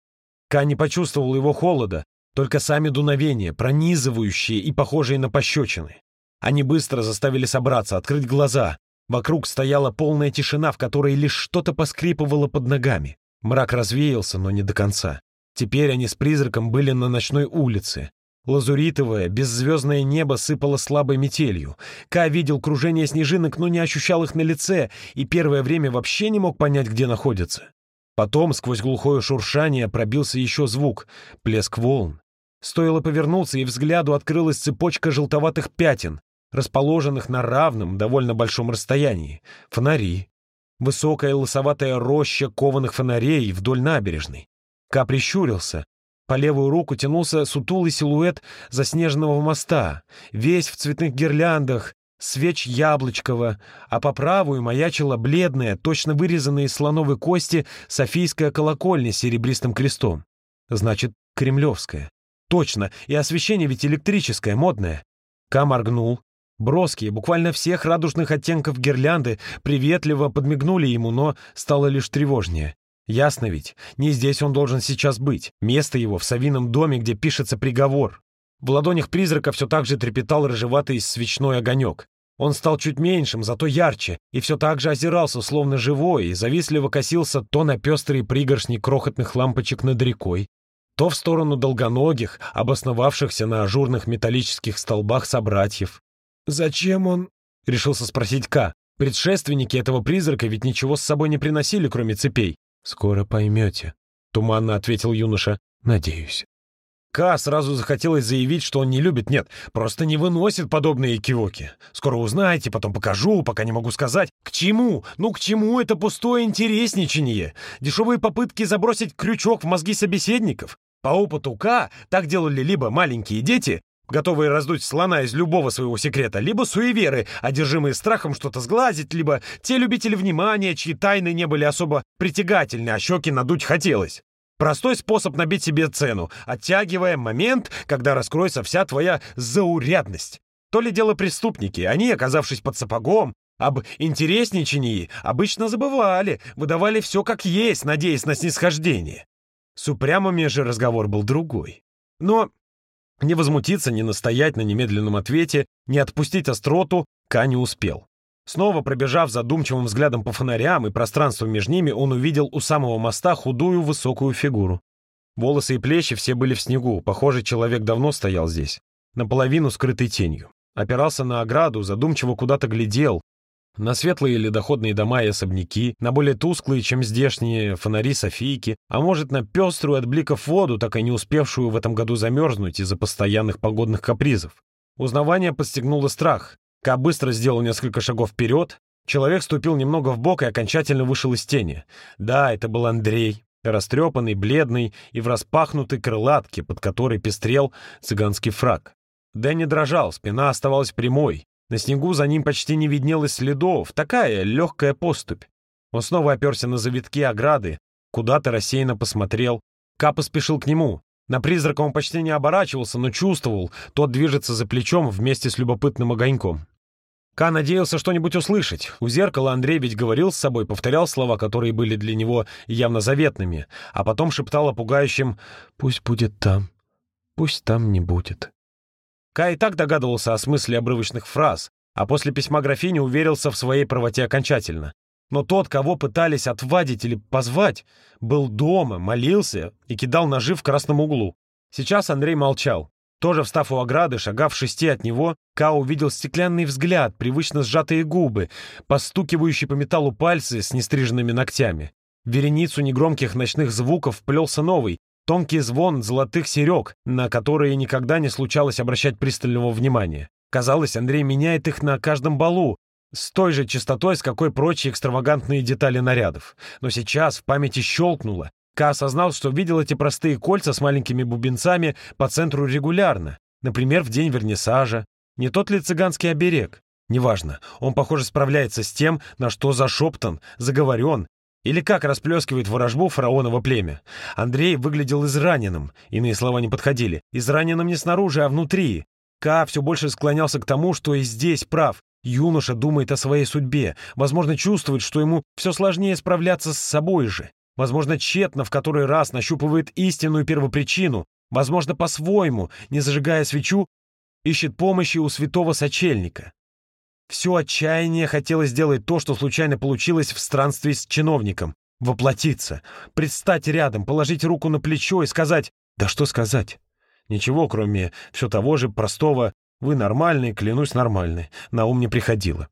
S1: Ка не почувствовал его холода, только сами дуновения, пронизывающие и похожие на пощечины. Они быстро заставили собраться, открыть глаза. Вокруг стояла полная тишина, в которой лишь что-то поскрипывало под ногами. Мрак развеялся, но не до конца. Теперь они с призраком были на ночной улице. Лазуритовое, беззвездное небо сыпало слабой метелью. Ка видел кружение снежинок, но не ощущал их на лице, и первое время вообще не мог понять, где находится. Потом сквозь глухое шуршание пробился еще звук — плеск волн. Стоило повернуться, и взгляду открылась цепочка желтоватых пятен, расположенных на равном, довольно большом расстоянии. Фонари. Высокая лысоватая роща кованых фонарей вдоль набережной. Ка прищурился. По левую руку тянулся сутулый силуэт заснеженного моста, весь в цветных гирляндах, свеч Яблочкова, а по правую маячила бледная, точно вырезанная из слоновой кости Софийская колокольня с серебристым крестом. Значит, кремлевская. Точно, и освещение ведь электрическое, модное. Ка моргнул. Броские, буквально всех радужных оттенков гирлянды приветливо подмигнули ему, но стало лишь тревожнее. Ясно ведь, не здесь он должен сейчас быть. Место его в совином доме, где пишется приговор. В ладонях призрака все так же трепетал рыжеватый свечной огонек. Он стал чуть меньшим, зато ярче, и все так же озирался, словно живой, и завистливо косился то на пестрые пригоршни крохотных лампочек над рекой, то в сторону долгоногих, обосновавшихся на ажурных металлических столбах собратьев.
S2: «Зачем он?» — решился спросить К.
S1: Предшественники этого призрака ведь ничего с собой не приносили, кроме цепей.
S2: «Скоро поймете», — туманно ответил юноша. «Надеюсь».
S1: Ка сразу захотелось заявить, что он не любит, нет, просто не выносит подобные кивоки. Скоро узнаете, потом покажу, пока не могу сказать. К чему? Ну к чему это пустое интересничание? Дешевые попытки забросить крючок в мозги собеседников? По опыту К так делали либо маленькие дети, готовые раздуть слона из любого своего секрета, либо суеверы, одержимые страхом что-то сглазить, либо те любители внимания, чьи тайны не были особо притягательны, а щеки надуть хотелось. Простой способ набить себе цену, оттягивая момент, когда раскроется вся твоя заурядность. То ли дело преступники, они, оказавшись под сапогом, об интересничании обычно забывали, выдавали все как есть, надеясь на снисхождение. С упрямыми же разговор был другой. Но не возмутиться, не настоять на немедленном ответе, не отпустить остроту Ка не успел. Снова пробежав задумчивым взглядом по фонарям и пространству между ними, он увидел у самого моста худую высокую фигуру. Волосы и плечи все были в снегу, похоже, человек давно стоял здесь, наполовину скрытой тенью. Опирался на ограду, задумчиво куда-то глядел, на светлые ледоходные дома и особняки, на более тусклые, чем здешние, фонари Софийки, а может, на пеструю от бликов воду, так и не успевшую в этом году замерзнуть из-за постоянных погодных капризов. Узнавание подстегнуло страх. Ка быстро сделал несколько шагов вперед. Человек ступил немного в бок и окончательно вышел из тени. Да, это был Андрей, растрепанный, бледный и в распахнутой крылатке, под которой пестрел цыганский фраг. Дэнни дрожал, спина оставалась прямой. На снегу за ним почти не виднелось следов, такая легкая поступь. Он снова оперся на завитки ограды, куда-то рассеянно посмотрел. Капа спешил к нему. На призрака он почти не оборачивался, но чувствовал, тот движется за плечом вместе с любопытным огоньком. Ка надеялся что-нибудь услышать. У зеркала Андрей ведь говорил с собой, повторял слова, которые были для него явно заветными, а потом шептал о пугающем «Пусть будет там, пусть там не будет». Кай и так догадывался о смысле обрывочных фраз, а после письма графини уверился в своей правоте окончательно. Но тот, кого пытались отвадить или позвать, был дома, молился и кидал ножи в красном углу. Сейчас Андрей молчал. Тоже встав у ограды, шагав шести от него, Ка увидел стеклянный взгляд, привычно сжатые губы, постукивающие по металлу пальцы с нестриженными ногтями. В вереницу негромких ночных звуков вплелся новый, Тонкий звон золотых серег, на которые никогда не случалось обращать пристального внимания. Казалось, Андрей меняет их на каждом балу, с той же частотой, с какой прочие экстравагантные детали нарядов. Но сейчас в памяти щелкнуло. Ка осознал, что видел эти простые кольца с маленькими бубенцами по центру регулярно. Например, в день вернисажа. Не тот ли цыганский оберег? Неважно, он, похоже, справляется с тем, на что зашептан, заговорен, или как расплескивает ворожбу фараоново племя. Андрей выглядел израненным, иные слова не подходили. Израненным не снаружи, а внутри. Ка все больше склонялся к тому, что и здесь прав. Юноша думает о своей судьбе, возможно, чувствует, что ему все сложнее справляться с собой же. Возможно, тщетно в который раз нащупывает истинную первопричину, возможно, по-своему, не зажигая свечу, ищет помощи у святого сочельника. Все отчаяние хотелось сделать то, что случайно получилось в странстве с чиновником. Воплотиться, предстать рядом, положить руку на плечо и сказать «Да что сказать?» Ничего, кроме все того же простого «Вы нормальный, клянусь нормальный», на ум не приходило.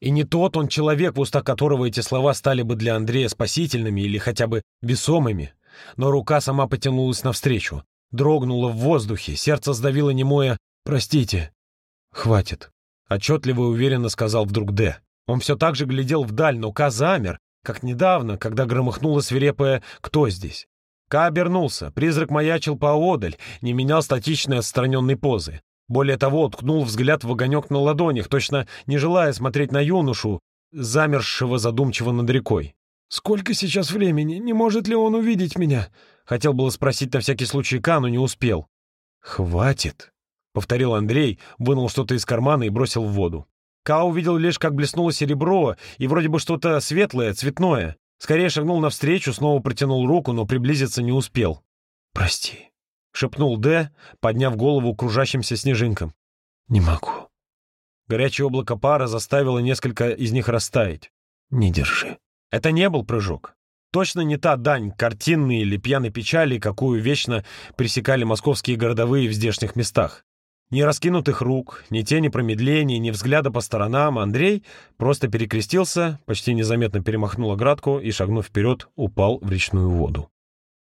S1: И не тот он человек, в устах которого эти слова стали бы для Андрея спасительными или хотя бы весомыми. Но рука сама потянулась навстречу, дрогнула в воздухе, сердце сдавило немое «Простите». «Хватит». Отчетливо и уверенно сказал вдруг Д. Он все так же глядел вдаль, но Ка замер, как недавно, когда громыхнула свирепая «Кто здесь?». Ка обернулся, призрак маячил поодаль, не менял статичной отстраненной позы. Более того, уткнул взгляд в огонек на ладонях, точно не желая смотреть на юношу, замерзшего задумчиво над рекой. «Сколько сейчас времени? Не может ли он увидеть меня?» Хотел было спросить на всякий случай Ка, но не успел. «Хватит!» — повторил Андрей, вынул что-то из кармана и бросил в воду. Ка увидел лишь, как блеснуло серебро, и вроде бы что-то светлое, цветное. Скорее шагнул навстречу, снова протянул руку, но приблизиться не успел. «Прости», — шепнул Д, подняв голову кружащимся снежинкам. «Не могу». Горячее облако пара заставило несколько из них растаять. «Не держи». Это не был прыжок. Точно не та дань картинной или пьяной печали, какую вечно пресекали московские городовые в здешних местах. Ни раскинутых рук, ни тени промедления, ни взгляда по сторонам Андрей просто перекрестился, почти незаметно перемахнул оградку и, шагнув вперед, упал в речную воду.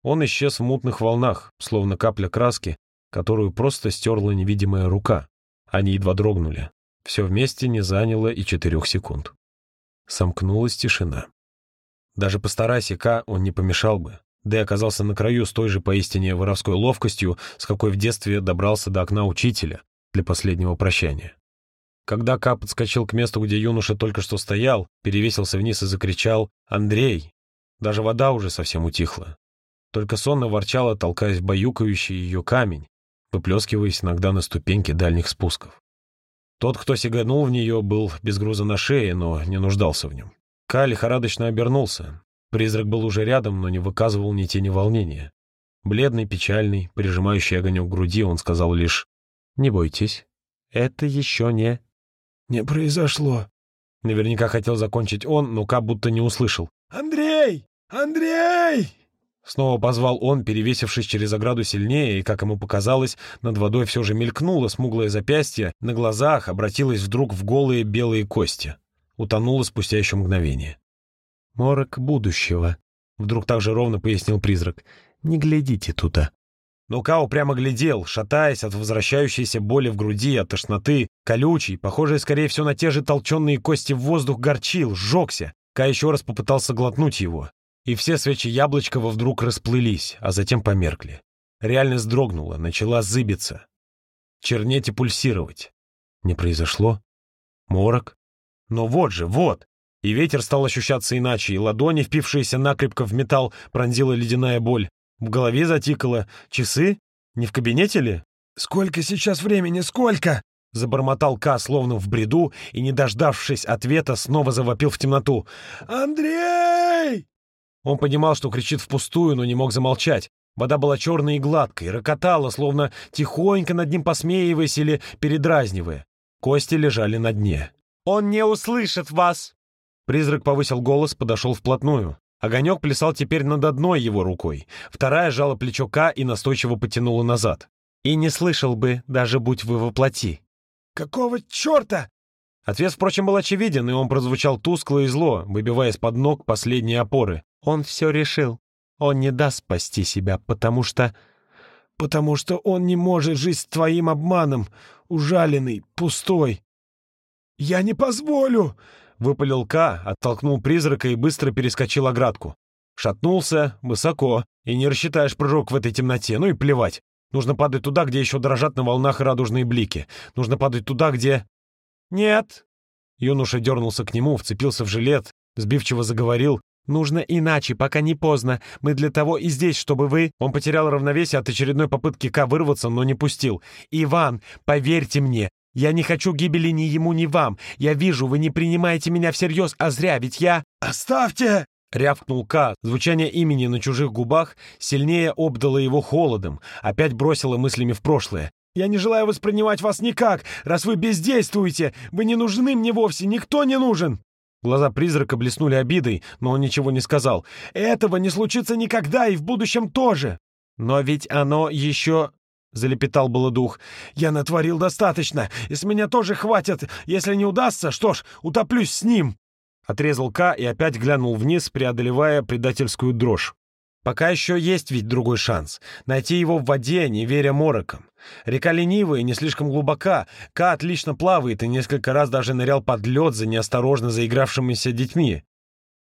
S1: Он исчез в мутных волнах, словно капля краски, которую просто стерла невидимая рука. Они едва дрогнули. Все вместе не заняло и четырех секунд. Сомкнулась тишина. Даже постарайся Ка, он не помешал бы. Дэй оказался на краю с той же поистине воровской ловкостью, с какой в детстве добрался до окна учителя для последнего прощания. Когда Ка подскочил к месту, где юноша только что стоял, перевесился вниз и закричал «Андрей!», даже вода уже совсем утихла. Только сонно ворчала, толкаясь в баюкающий ее камень, выплескиваясь иногда на ступеньки дальних спусков. Тот, кто сиганул в нее, был без груза на шее, но не нуждался в нем. Ка лихорадочно обернулся. Призрак был уже рядом, но не выказывал ни тени волнения. Бледный, печальный, прижимающий огонек к груди, он сказал лишь «Не бойтесь, это еще не...»
S2: «Не произошло».
S1: Наверняка хотел закончить он, но Ка будто не услышал.
S2: «Андрей! Андрей!»
S1: Снова позвал он, перевесившись через ограду сильнее, и, как ему показалось, над водой все же мелькнуло смуглое запястье, на глазах обратилось вдруг в голые белые кости. Утонуло спустя еще мгновение. «Морок будущего», — вдруг так же ровно пояснил призрак. «Не глядите туда». Но Као прямо глядел, шатаясь от возвращающейся боли в груди, от тошноты, колючий, похожий, скорее всего, на те же толченые кости в воздух, горчил, сжегся. Ка еще раз попытался глотнуть его и все свечи Яблочкова вдруг расплылись, а затем померкли. Реальность дрогнула, начала зыбиться. Чернеть и пульсировать. Не произошло? Морок? Но вот же, вот! И ветер стал ощущаться иначе, и ладони, впившиеся накрепко в металл, пронзила ледяная боль. В голове затикало. Часы? Не в кабинете ли?
S2: «Сколько сейчас времени? Сколько?»
S1: Забормотал Ка, словно в бреду, и, не дождавшись ответа, снова завопил в темноту. «Андрей!» Он понимал, что кричит впустую, но не мог замолчать. Вода была черной и гладкой, рокотала, словно тихонько над ним посмеиваясь или передразнивая. Кости лежали на дне. «Он не услышит вас!» Призрак повысил голос, подошел вплотную. Огонек плясал теперь над одной его рукой. Вторая жала плечо К и настойчиво потянула назад. «И не слышал бы, даже будь вы воплоти».
S2: «Какого черта?»
S1: Ответ, впрочем, был очевиден, и он прозвучал тускло и зло, выбивая из-под ног последние опоры. Он все решил. Он не даст спасти себя, потому что...
S2: Потому что он не может жить с твоим обманом, ужаленный, пустой. «Я не позволю!»
S1: — выпалил Ка, оттолкнул призрака и быстро перескочил оградку. Шатнулся высоко, и не рассчитаешь прыжок в этой темноте, ну и плевать. Нужно падать туда, где еще дрожат на волнах радужные блики. Нужно падать туда, где... «Нет!» Юноша дернулся к нему, вцепился в жилет, сбивчиво заговорил, «Нужно иначе, пока не поздно. Мы для того и здесь, чтобы вы...» Он потерял равновесие от очередной попытки К вырваться, но не пустил. «Иван, поверьте мне, я не хочу гибели ни ему, ни вам. Я вижу, вы не принимаете меня всерьез, а зря, ведь я...»
S2: «Оставьте!»
S1: — рявкнул К. Звучание имени на чужих губах сильнее обдало его холодом, опять бросило мыслями в прошлое.
S2: «Я не желаю воспринимать вас никак, раз вы бездействуете. Вы не нужны мне вовсе, никто не нужен!»
S1: Глаза призрака блеснули обидой, но он ничего не сказал.
S2: «Этого не случится никогда и в будущем тоже!»
S1: «Но ведь оно еще...» — залепетал было дух.
S2: «Я натворил достаточно, и с меня тоже хватит. Если не удастся, что ж, утоплюсь с ним!»
S1: Отрезал К и опять глянул вниз, преодолевая предательскую дрожь. Пока еще есть ведь другой шанс. Найти его в воде, не веря морокам. Река ленивая и не слишком глубока. Ка отлично плавает и несколько раз даже нырял под лед за неосторожно заигравшимися детьми.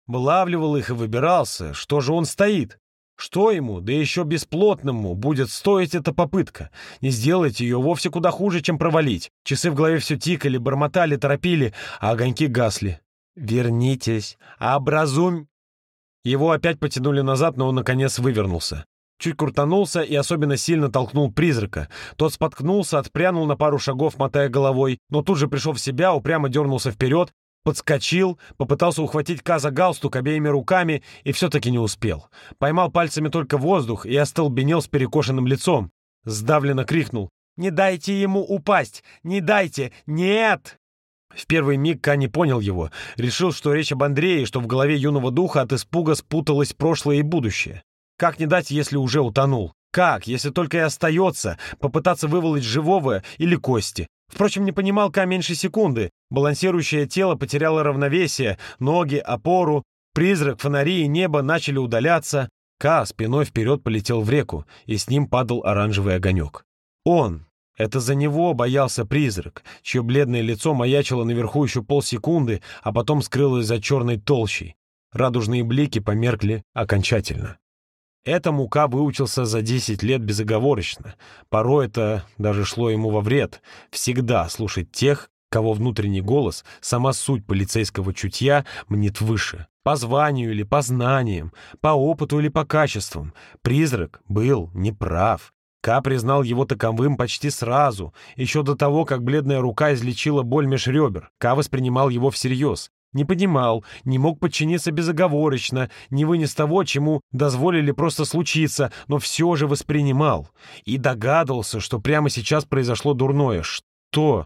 S1: Вылавливал их и выбирался. Что же он стоит? Что ему, да еще бесплотному, будет стоить эта попытка? Не сделать ее вовсе куда хуже, чем провалить. Часы в голове все тикали, бормотали, торопили, а огоньки гасли. «Вернитесь, образумь...» Его опять потянули назад, но он, наконец, вывернулся. Чуть крутанулся и особенно сильно толкнул призрака. Тот споткнулся, отпрянул на пару шагов, мотая головой, но тут же пришел в себя, упрямо дернулся вперед, подскочил, попытался ухватить Ка за галстук обеими руками и все-таки не успел. Поймал пальцами только воздух и остолбенел с перекошенным лицом. Сдавленно крикнул. «Не дайте ему упасть! Не дайте! Нет!» В первый миг Ка не понял его, решил, что речь об Андрее, что в голове юного духа от испуга спуталось прошлое и будущее. Как не дать, если уже утонул? Как, если только и остается, попытаться выволочь живого или кости? Впрочем, не понимал Ка меньше секунды. Балансирующее тело потеряло равновесие, ноги, опору. Призрак, фонари и небо начали удаляться. Ка спиной вперед полетел в реку, и с ним падал оранжевый огонек. Он! Это за него боялся призрак, чье бледное лицо маячило наверху еще полсекунды, а потом скрылось за черной толщей. Радужные блики померкли окончательно. Этому Ка выучился за 10 лет безоговорочно. Порой это даже шло ему во вред. Всегда слушать тех, кого внутренний голос, сама суть полицейского чутья мнит выше. По званию или по знаниям, по опыту или по качествам. Призрак был неправ. Ка признал его таковым почти сразу, еще до того, как бледная рука излечила боль меж ребер. Ка воспринимал его всерьез. Не понимал, не мог подчиниться безоговорочно, не вынес того, чему дозволили просто случиться, но все же воспринимал. И догадывался, что прямо сейчас произошло дурное. Что?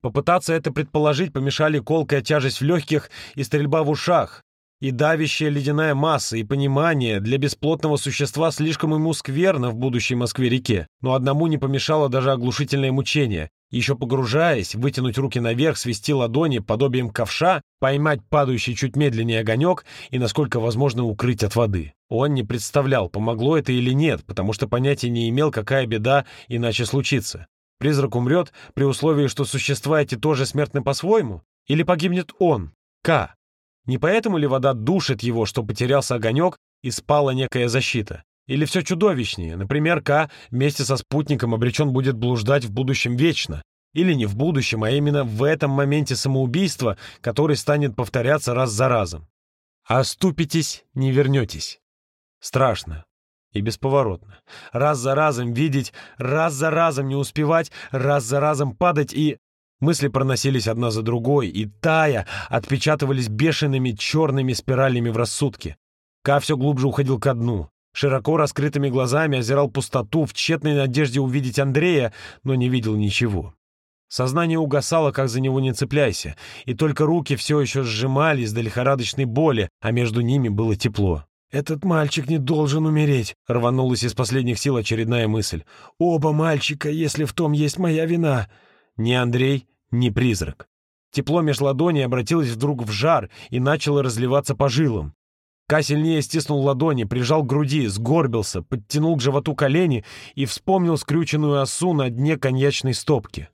S1: Попытаться это предположить помешали колкая тяжесть в легких и стрельба в ушах. И давящая ледяная масса, и понимание для бесплотного существа слишком ему скверно в будущей Москве-реке, но одному не помешало даже оглушительное мучение. Еще погружаясь, вытянуть руки наверх, свести ладони подобием ковша, поймать падающий чуть медленнее огонек и, насколько возможно, укрыть от воды. Он не представлял, помогло это или нет, потому что понятия не имел, какая беда иначе случится. Призрак умрет при условии, что существа эти тоже смертны по-своему? Или погибнет он, К? Не поэтому ли вода душит его, что потерялся огонек и спала некая защита? Или все чудовищнее? Например, К вместе со спутником обречен будет блуждать в будущем вечно. Или не в будущем, а именно в этом моменте самоубийства, который станет повторяться раз за разом. Оступитесь, не вернетесь. Страшно и бесповоротно. Раз за разом видеть, раз за разом не успевать, раз за разом падать и... Мысли проносились одна за другой, и, тая, отпечатывались бешеными черными спиралями в рассудке. Ка все глубже уходил ко дну. Широко раскрытыми глазами озирал пустоту в тщетной надежде увидеть Андрея, но не видел ничего. Сознание угасало, как за него не цепляйся, и только руки все еще сжимались до лихорадочной боли, а между ними было тепло. «Этот мальчик не должен умереть», — рванулась из последних сил очередная мысль. «Оба мальчика, если в том есть моя вина». Ни Андрей, ни призрак. Тепло меж ладоней обратилось вдруг в жар и начало разливаться по жилам. Ка сильнее стиснул ладони, прижал к груди, сгорбился, подтянул к животу колени и вспомнил скрюченную осу на дне коньячной стопки.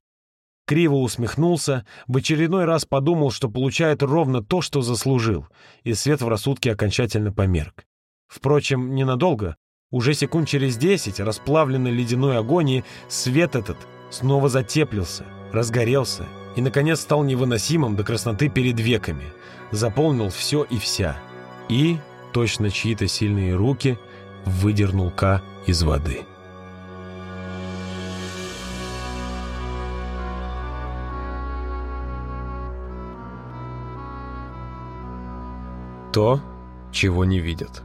S1: Криво усмехнулся, в очередной раз подумал, что получает ровно то, что заслужил, и свет в рассудке окончательно померк. Впрочем, ненадолго. Уже секунд через десять, расплавленный ледяной агонии, свет этот снова затеплился, разгорелся и, наконец, стал невыносимым до красноты перед веками, заполнил все и вся. И, точно чьи-то сильные руки, выдернул Ка из воды. То, чего не видят.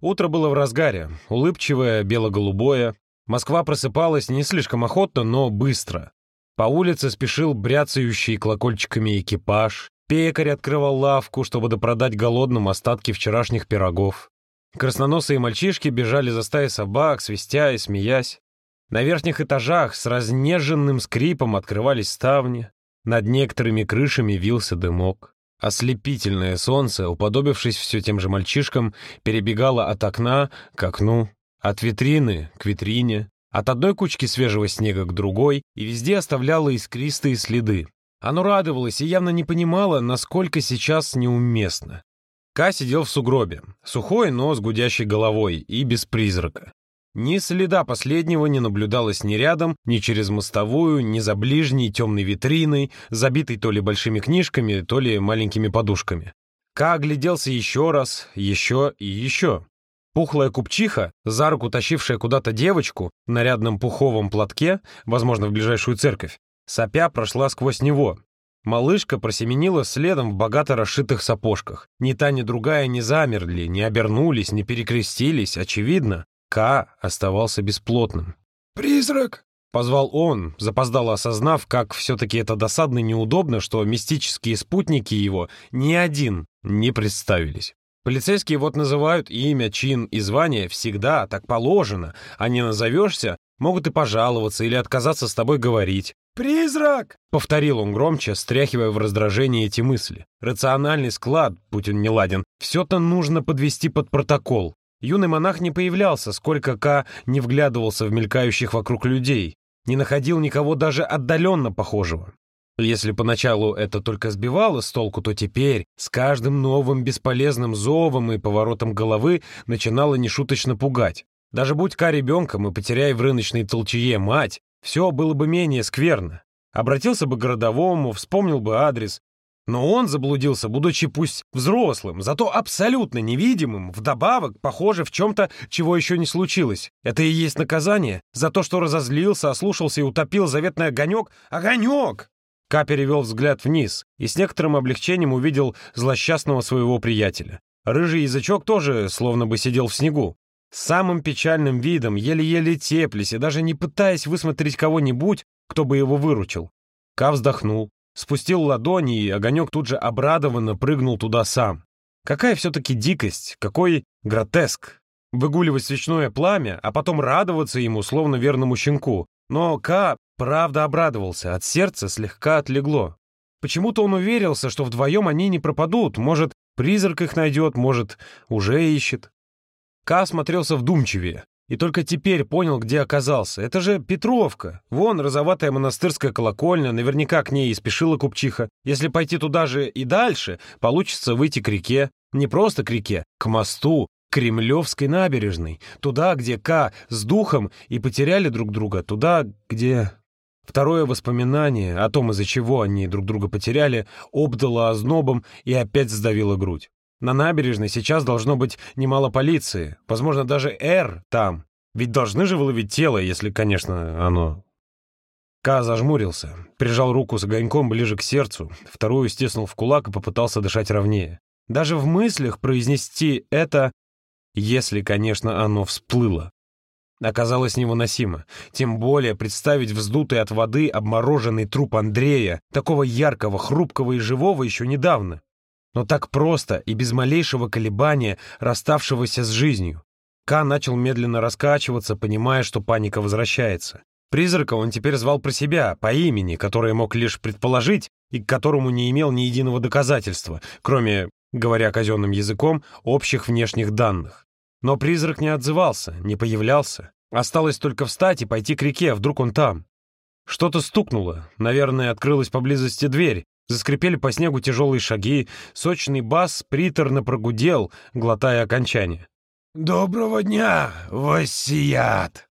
S1: Утро было в разгаре, улыбчивое, бело-голубое, Москва просыпалась не слишком охотно, но быстро. По улице спешил бряцающий колокольчиками экипаж. Пекарь открывал лавку, чтобы допродать голодным остатки вчерашних пирогов. Красноносые мальчишки бежали за стаей собак, свистя и смеясь. На верхних этажах с разнеженным скрипом открывались ставни. Над некоторыми крышами вился дымок. Ослепительное солнце, уподобившись все тем же мальчишкам, перебегало от окна к окну, от витрины к витрине, от одной кучки свежего снега к другой, и везде оставляло искристые следы. Оно радовалось и явно не понимало, насколько сейчас неуместно. Ка сидел в сугробе, сухой, но с гудящей головой и без призрака. Ни следа последнего не наблюдалось ни рядом, ни через мостовую, ни за ближней темной витриной, забитой то ли большими книжками, то ли маленькими подушками. Ка огляделся еще раз, еще и еще. Пухлая купчиха, за руку тащившая куда-то девочку в нарядном пуховом платке, возможно, в ближайшую церковь, сопя прошла сквозь него. Малышка просеменила следом в богато расшитых сапожках. Ни та, ни другая не замерли, не обернулись, не перекрестились, очевидно. К оставался бесплотным.
S2: «Призрак!»
S1: — позвал он, запоздало осознав, как все-таки это досадно и неудобно, что мистические спутники его ни один не представились. Полицейские вот называют имя, чин и звание всегда, так положено, а не назовешься, Могут и пожаловаться или отказаться с тобой говорить.
S2: «Призрак!»
S1: — повторил он громче, стряхивая в раздражении эти мысли. Рациональный склад, будь он неладен, все-то нужно подвести под протокол. Юный монах не появлялся, сколько К не вглядывался в мелькающих вокруг людей, не находил никого даже отдаленно похожего. Если поначалу это только сбивало с толку, то теперь с каждым новым бесполезным зовом и поворотом головы начинало нешуточно пугать. Даже будь Ка ребенком и потеряя в рыночной толчее мать, все было бы менее скверно. Обратился бы к городовому, вспомнил бы адрес. Но он заблудился, будучи пусть взрослым, зато абсолютно невидимым, вдобавок, похоже, в чем-то, чего еще не случилось. Это и есть наказание за то, что разозлился, ослушался и утопил заветный огонек. Огонек! Ка перевел взгляд вниз и с некоторым облегчением увидел злосчастного своего приятеля. Рыжий язычок тоже словно бы сидел в снегу. С самым печальным видом, еле-еле теплись и даже не пытаясь высмотреть кого-нибудь, кто бы его выручил. Ка вздохнул, спустил ладони, и огонек тут же обрадованно прыгнул туда сам. Какая все-таки дикость, какой гротеск. Выгуливать свечное пламя, а потом радоваться ему, словно верному щенку. Но Ка правда обрадовался, от сердца слегка отлегло. Почему-то он уверился, что вдвоем они не пропадут, может, призрак их найдет, может, уже ищет. Ка смотрелся вдумчивее и только теперь понял, где оказался. Это же Петровка. Вон розоватая монастырская колокольня, наверняка к ней и спешила купчиха. Если пойти туда же и дальше, получится выйти к реке. Не просто к реке, к мосту, к Кремлевской набережной. Туда, где К с духом и потеряли друг друга. Туда, где... Второе воспоминание о том, из-за чего они друг друга потеряли, обдало ознобом и опять сдавило грудь. На набережной сейчас должно быть немало полиции, возможно, даже «Р» там. Ведь должны же выловить тело, если, конечно, оно... Ка зажмурился, прижал руку с огоньком ближе к сердцу, вторую стиснул в кулак и попытался дышать ровнее. Даже в мыслях произнести это, если, конечно, оно всплыло, оказалось невыносимо. Тем более представить вздутый от воды обмороженный труп Андрея, такого яркого, хрупкого и живого еще недавно но так просто и без малейшего колебания расставшегося с жизнью. Ка начал медленно раскачиваться, понимая, что паника возвращается. Призрака он теперь звал про себя, по имени, которое мог лишь предположить и к которому не имел ни единого доказательства, кроме, говоря казенным языком, общих внешних данных. Но призрак не отзывался, не появлялся. Осталось только встать и пойти к реке, вдруг он там. Что-то стукнуло, наверное, открылась поблизости дверь, Заскрипели по снегу тяжелые шаги, сочный бас приторно прогудел, глотая окончание.
S2: «Доброго дня, воссият!»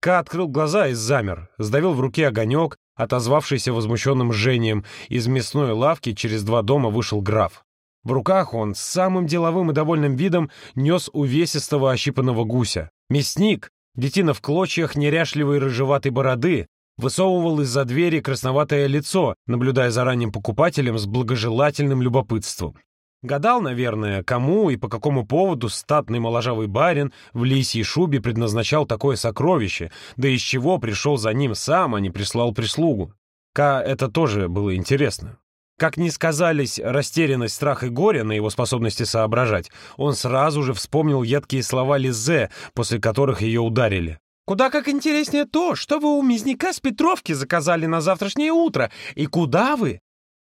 S1: Ка открыл глаза и замер, сдавил в руке огонек, отозвавшийся возмущенным жжением. Из мясной лавки через два дома вышел граф. В руках он с самым деловым и довольным видом нес увесистого ощипанного гуся. Мясник, детина в клочьях неряшливой рыжеватой бороды, высовывал из-за двери красноватое лицо, наблюдая за ранним покупателем с благожелательным любопытством. Гадал, наверное, кому и по какому поводу статный моложавый барин в лисьей шубе предназначал такое сокровище, да из чего пришел за ним сам, а не прислал прислугу. Ка это тоже было интересно. Как ни сказались растерянность, страх и горе на его способности соображать, он сразу же вспомнил едкие слова Лизе, после которых ее ударили. Куда как интереснее то, что вы у мясника с Петровки заказали на завтрашнее утро, и куда вы?»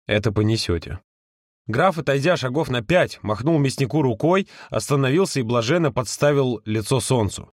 S1: «Это понесете». Граф, отойдя шагов на пять, махнул мяснику рукой, остановился и блаженно подставил лицо солнцу.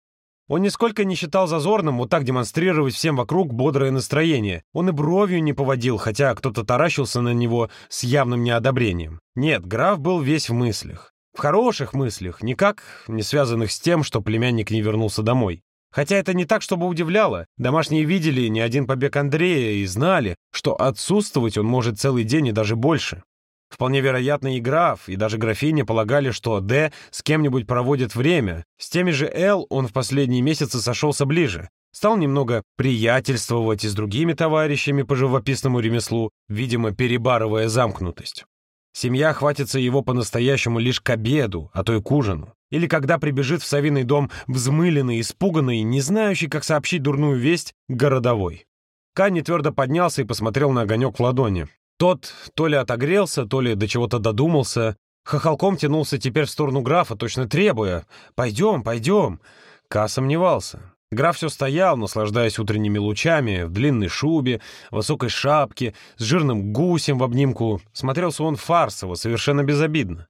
S1: Он нисколько не считал зазорным вот так демонстрировать всем вокруг бодрое настроение. Он и бровью не поводил, хотя кто-то таращился на него с явным неодобрением. Нет, граф был весь в мыслях. В хороших мыслях, никак не связанных с тем, что племянник не вернулся домой. Хотя это не так, чтобы удивляло. Домашние видели не один побег Андрея и знали, что отсутствовать он может целый день и даже больше. Вполне вероятно, и граф, и даже графиня полагали, что Д с кем-нибудь проводит время. С теми же Л он в последние месяцы сошелся ближе. Стал немного приятельствовать и с другими товарищами по живописному ремеслу, видимо, перебарывая замкнутость. Семья хватится его по-настоящему лишь к обеду, а то и к ужину. Или когда прибежит в совиный дом взмыленный, испуганный, не знающий, как сообщить дурную весть, городовой. Канни твердо поднялся и посмотрел на огонек в ладони. Тот то ли отогрелся, то ли до чего-то додумался. Хохолком тянулся теперь в сторону графа, точно требуя «Пойдем, пойдем». Ка сомневался. Граф все стоял, наслаждаясь утренними лучами, в длинной шубе, высокой шапке, с жирным гусем в обнимку. Смотрелся он фарсово, совершенно безобидно.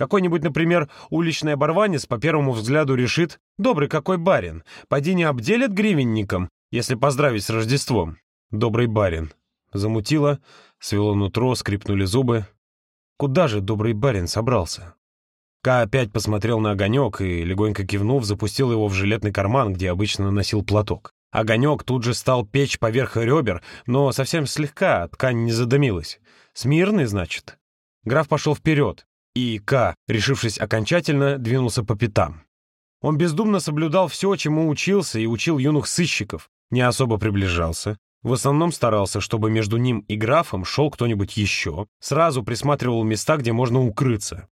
S1: Какой-нибудь, например, уличный оборванец по первому взгляду решит «Добрый какой барин, поди не обделят гривенником, если поздравить с Рождеством». Добрый барин. Замутило, свело нутро, скрипнули зубы. Куда же добрый барин собрался? Ка опять посмотрел на огонек и, легонько кивнув, запустил его в жилетный карман, где обычно носил платок. Огонек тут же стал печь поверх ребер, но совсем слегка, ткань не задымилась. Смирный, значит. Граф пошел вперед, и К, решившись окончательно, двинулся по пятам. Он бездумно соблюдал все, чему учился, и учил юных сыщиков, не особо приближался, в основном старался, чтобы между ним и графом шел кто-нибудь еще, сразу присматривал места, где можно укрыться.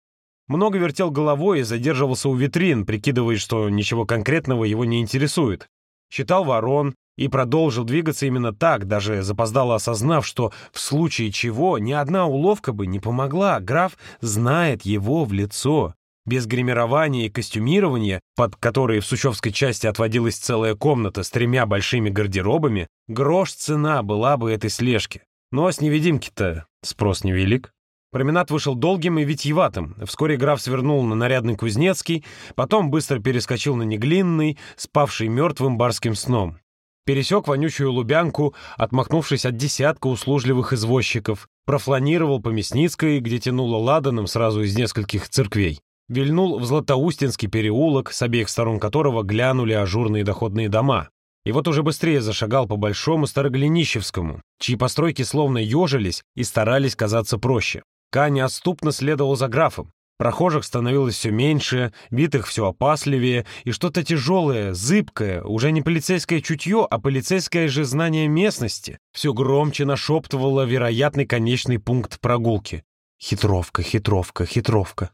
S1: Много вертел головой и задерживался у витрин, прикидывая, что ничего конкретного его не интересует. Считал ворон и продолжил двигаться именно так, даже запоздало осознав, что в случае чего ни одна уловка бы не помогла. Граф знает его в лицо. Без гримирования и костюмирования, под которые в Сучевской части отводилась целая комната с тремя большими гардеробами, грош цена была бы этой слежки. Но с невидимки-то спрос невелик. Променад вышел долгим и витьеватым. Вскоре граф свернул на нарядный Кузнецкий, потом быстро перескочил на Неглинный, спавший мертвым барским сном. Пересек вонючую Лубянку, отмахнувшись от десятка услужливых извозчиков, профланировал по Мясницкой, где тянуло ладаном сразу из нескольких церквей. Вильнул в Златоустинский переулок, с обеих сторон которого глянули ажурные доходные дома. И вот уже быстрее зашагал по Большому Староглинищевскому, чьи постройки словно ежились и старались казаться проще. Ка неотступно следовал за графом. Прохожих становилось все меньше, битых все опасливее, и что-то тяжелое, зыбкое, уже не полицейское чутье, а полицейское же знание местности, все громче нашептывало вероятный конечный пункт прогулки. Хитровка, хитровка, хитровка.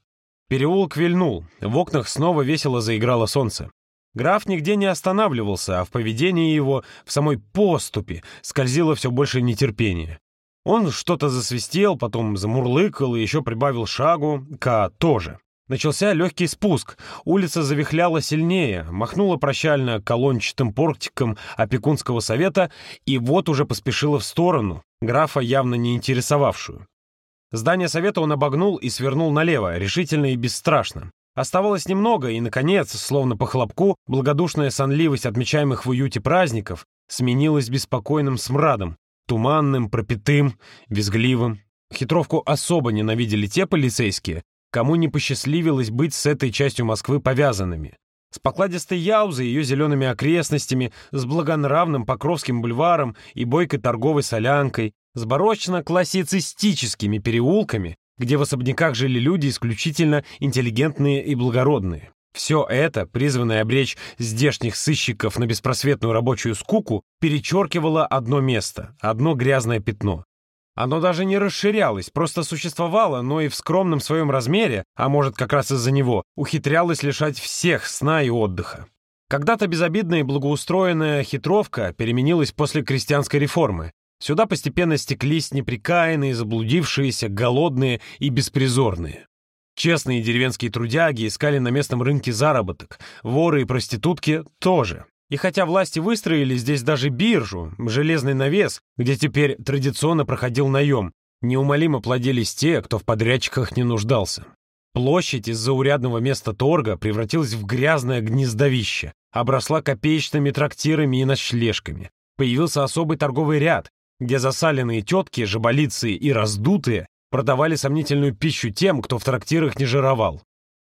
S1: Переулок вильнул, в окнах снова весело заиграло солнце. Граф нигде не останавливался, а в поведении его, в самой поступе, скользило все больше нетерпения. Он что-то засвистел, потом замурлыкал и еще прибавил шагу. Ка тоже. Начался легкий спуск. Улица завихляла сильнее, махнула прощально колончатым портиком опекунского совета и вот уже поспешила в сторону, графа явно не интересовавшую. Здание совета он обогнул и свернул налево, решительно и бесстрашно. Оставалось немного, и, наконец, словно по хлопку, благодушная сонливость отмечаемых в уюте праздников сменилась беспокойным смрадом, Туманным, пропитым, визгливым. Хитровку особо ненавидели те полицейские, кому не посчастливилось быть с этой частью Москвы повязанными. С покладистой Яузой, ее зелеными окрестностями, с благонравным Покровским бульваром и бойкой торговой солянкой, с барочно-классицистическими переулками, где в особняках жили люди исключительно интеллигентные и благородные. Все это, призванное обречь здешних сыщиков на беспросветную рабочую скуку, перечеркивало одно место, одно грязное пятно. Оно даже не расширялось, просто существовало, но и в скромном своем размере, а может как раз из-за него, ухитрялось лишать всех сна и отдыха. Когда-то безобидная и благоустроенная хитровка переменилась после крестьянской реформы. Сюда постепенно стеклись неприкаянные, заблудившиеся, голодные и беспризорные. Честные деревенские трудяги искали на местном рынке заработок, воры и проститутки тоже. И хотя власти выстроили здесь даже биржу, железный навес, где теперь традиционно проходил наем, неумолимо плодились те, кто в подрядчиках не нуждался. Площадь из заурядного места торга превратилась в грязное гнездовище, обросла копеечными трактирами и ночлежками. Появился особый торговый ряд, где засаленные тетки, жаболицы и раздутые продавали сомнительную пищу тем, кто в трактирах не жировал.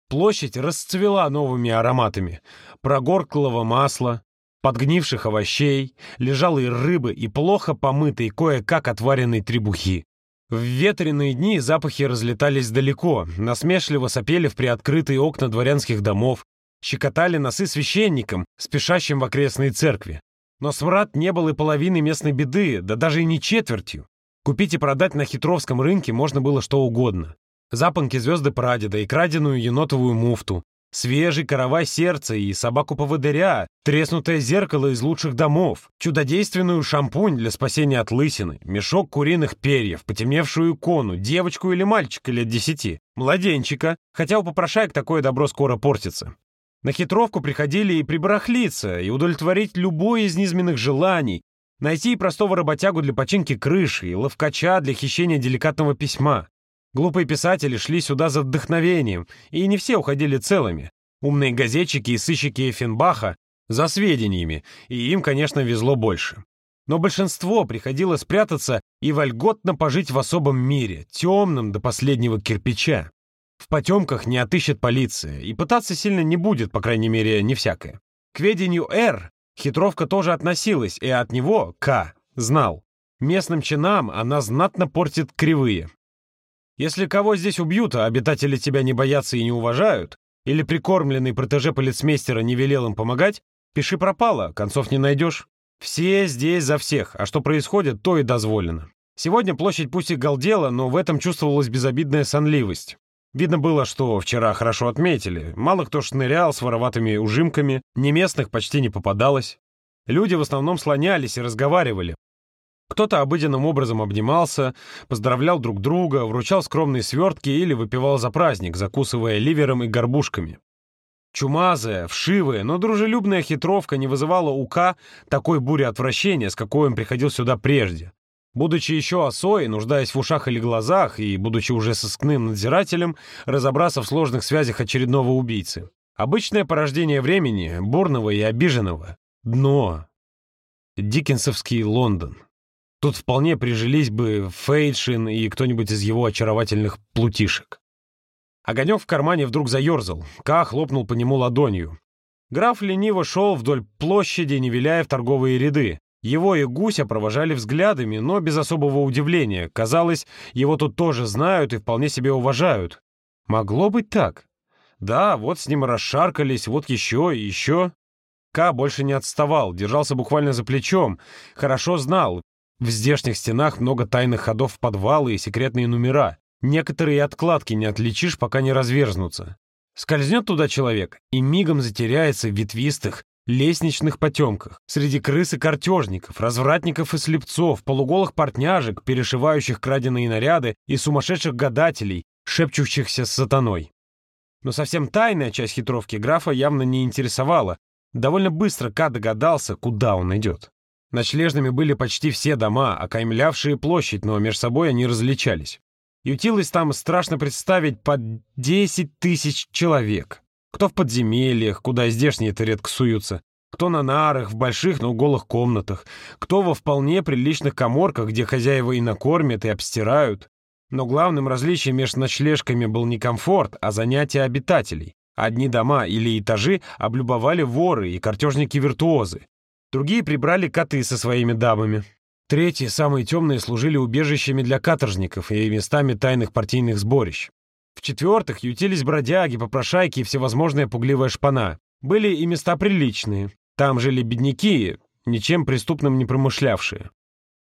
S1: Площадь расцвела новыми ароматами. Прогорклого масла, подгнивших овощей, лежалой рыбы и плохо помытой кое-как отваренной требухи. В ветреные дни запахи разлетались далеко, насмешливо сопели в приоткрытые окна дворянских домов, щекотали носы священникам, спешащим в окрестные церкви. Но смрад не был и половины местной беды, да даже и не четвертью. Купить и продать на хитровском рынке можно было что угодно. Запонки звезды прадеда и краденую енотовую муфту, свежий каравай сердца и собаку-поводыря, треснутое зеркало из лучших домов, чудодейственную шампунь для спасения от лысины, мешок куриных перьев, потемневшую икону, девочку или мальчика лет десяти, младенчика, хотя у попрошаек такое добро скоро портится. На хитровку приходили и прибарахлиться, и удовлетворить любое из низменных желаний, найти простого работягу для починки крыши, и ловкача для хищения деликатного письма. Глупые писатели шли сюда за вдохновением, и не все уходили целыми. Умные газетчики и сыщики Эффенбаха за сведениями, и им, конечно, везло больше. Но большинство приходило спрятаться и вольготно пожить в особом мире, темном до последнего кирпича. В потемках не отыщет полиция, и пытаться сильно не будет, по крайней мере, не всякое. К ведению «Р» хитровка тоже относилась, и от него, К, знал. Местным чинам она знатно портит кривые. Если кого здесь убьют, а обитатели тебя не боятся и не уважают, или прикормленный протеже полицмейстера не велел им помогать, пиши пропало, концов не найдешь. Все здесь за всех, а что происходит, то и дозволено. Сегодня площадь пусть и галдела, но в этом чувствовалась безобидная сонливость. Видно было, что вчера хорошо отметили. Мало кто шнырял с вороватыми ужимками, не местных почти не попадалось. Люди в основном слонялись и разговаривали. Кто-то обыденным образом обнимался, поздравлял друг друга, вручал скромные свертки или выпивал за праздник, закусывая ливером и горбушками. Чумазая, вшивая, но дружелюбная хитровка не вызывала у К такой бури отвращения, с какой он приходил сюда прежде. Будучи еще осой, нуждаясь в ушах или глазах, и будучи уже сыскным надзирателем, разобраться в сложных связях очередного убийцы. Обычное порождение времени, бурного и обиженного. Дно. Диккенсовский Лондон. Тут вполне прижились бы Фейдшин и кто-нибудь из его очаровательных плутишек. Огонек в кармане вдруг заерзал. Ка хлопнул по нему ладонью. Граф лениво шел вдоль площади, не виляя в торговые ряды. Его и Гуся провожали взглядами, но без особого удивления. Казалось, его тут тоже знают и вполне себе уважают. Могло быть так. Да, вот с ним расшаркались, вот еще и еще. Ка больше не отставал, держался буквально за плечом. Хорошо знал. В здешних стенах много тайных ходов в подвалы и секретные номера. Некоторые откладки не отличишь, пока не разверзнутся. Скользнет туда человек и мигом затеряется в ветвистых, лестничных потемках, среди крыс и картежников, развратников и слепцов, полуголых портняжек, перешивающих краденые наряды и сумасшедших гадателей, шепчущихся с сатаной. Но совсем тайная часть хитровки графа явно не интересовала. Довольно быстро Ка догадался, куда он идет. Ночлежными были почти все дома, окаймлявшие площадь, но между собой они различались. Ютилось там страшно представить под 10 тысяч человек. Кто в подземельях, куда здешние-то редко суются, кто на нарах, в больших, но голых комнатах, кто во вполне приличных коморках, где хозяева и накормят, и обстирают. Но главным различием между ночлежками был не комфорт, а занятия обитателей. Одни дома или этажи облюбовали воры и картежники-виртуозы. Другие прибрали коты со своими дамами. Третьи, самые темные, служили убежищами для каторжников и местами тайных партийных сборищ. В-четвертых, ютились бродяги, попрошайки и всевозможная пугливая шпана. Были и места приличные. Там жили бедняки, ничем преступным не промышлявшие.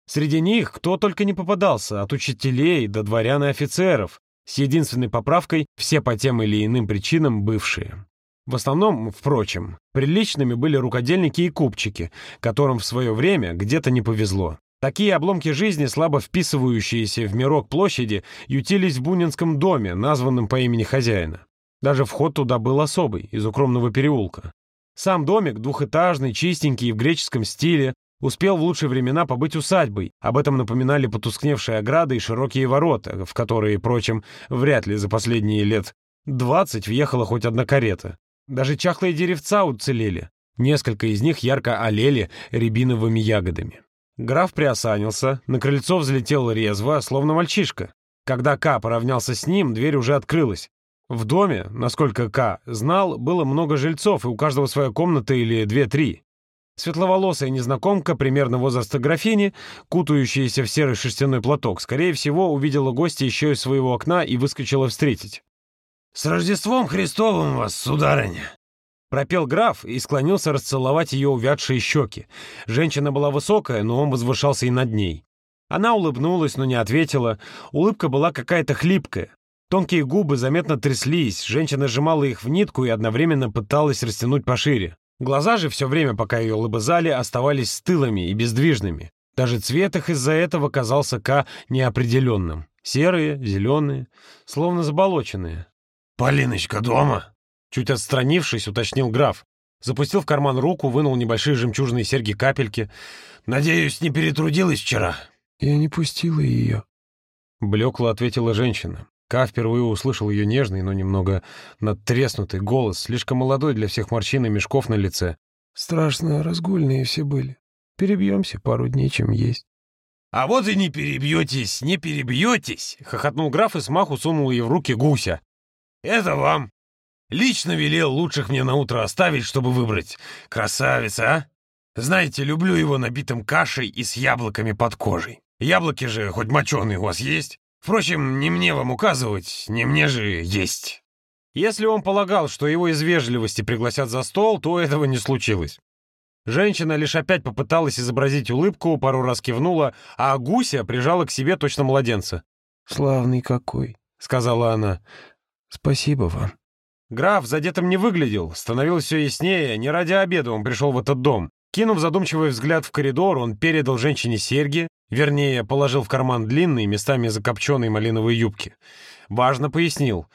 S1: Среди них кто только не попадался, от учителей до дворян и офицеров, с единственной поправкой все по тем или иным причинам бывшие. В основном, впрочем, приличными были рукодельники и купчики, которым в свое время где-то не повезло. Такие обломки жизни, слабо вписывающиеся в мирок площади, ютились в Бунинском доме, названном по имени хозяина. Даже вход туда был особый, из укромного переулка. Сам домик, двухэтажный, чистенький, в греческом стиле, успел в лучшие времена побыть усадьбой. Об этом напоминали потускневшие ограды и широкие ворота, в которые, впрочем, вряд ли за последние лет двадцать въехала хоть одна карета. Даже чахлые деревца уцелели. Несколько из них ярко олели рябиновыми ягодами. Граф приосанился, на крыльцо взлетел резво, словно мальчишка. Когда К поравнялся с ним, дверь уже открылась. В доме, насколько К знал, было много жильцов, и у каждого своя комната или две-три. Светловолосая незнакомка, примерно возраста графини, кутающаяся в серый шерстяной платок, скорее всего, увидела гостя еще из своего окна и выскочила встретить.
S3: «С Рождеством Христовым вас, сударыня!»
S1: Пропел граф и склонился расцеловать ее увядшие щеки. Женщина была высокая, но он возвышался и над ней. Она улыбнулась, но не ответила. Улыбка была какая-то хлипкая. Тонкие губы заметно тряслись, женщина сжимала их в нитку и одновременно пыталась растянуть пошире. Глаза же все время, пока ее лыбызали, оставались стылыми и бездвижными. Даже цвет их из-за этого казался Ка неопределенным. Серые, зеленые, словно заболоченные.
S3: «Полиночка дома?»
S1: Чуть отстранившись, уточнил граф. Запустил в карман руку, вынул небольшие жемчужные серьги-капельки. «Надеюсь, не перетрудилась вчера?»
S2: «Я не пустила ее», —
S1: блекло ответила женщина. Ка впервые услышал ее нежный, но немного надтреснутый голос, слишком молодой для всех морщин и мешков на лице.
S2: «Страшно разгульные все были. Перебьемся пару дней, чем есть».
S3: «А вот и не перебьетесь, не перебьетесь!»
S1: — хохотнул граф и смаху сунул ей в руки гуся.
S3: «Это вам. Лично велел лучших мне на утро оставить, чтобы выбрать. Красавица, а? Знаете, люблю его набитым кашей и с яблоками под кожей. Яблоки же хоть моченые у вас есть. Впрочем, не мне вам указывать, не мне же есть».
S1: Если он полагал, что его из вежливости пригласят за стол, то этого не случилось. Женщина лишь опять попыталась изобразить улыбку, пару раз кивнула, а гуся прижала к себе точно младенца.
S2: «Славный какой», — сказала она. «Спасибо вам».
S1: Граф задетым не выглядел, становилось все яснее, не ради обеда он пришел в этот дом. Кинув задумчивый взгляд в коридор, он передал женщине серьги, вернее, положил в карман длинные, местами закопченные малиновые юбки. Важно пояснил.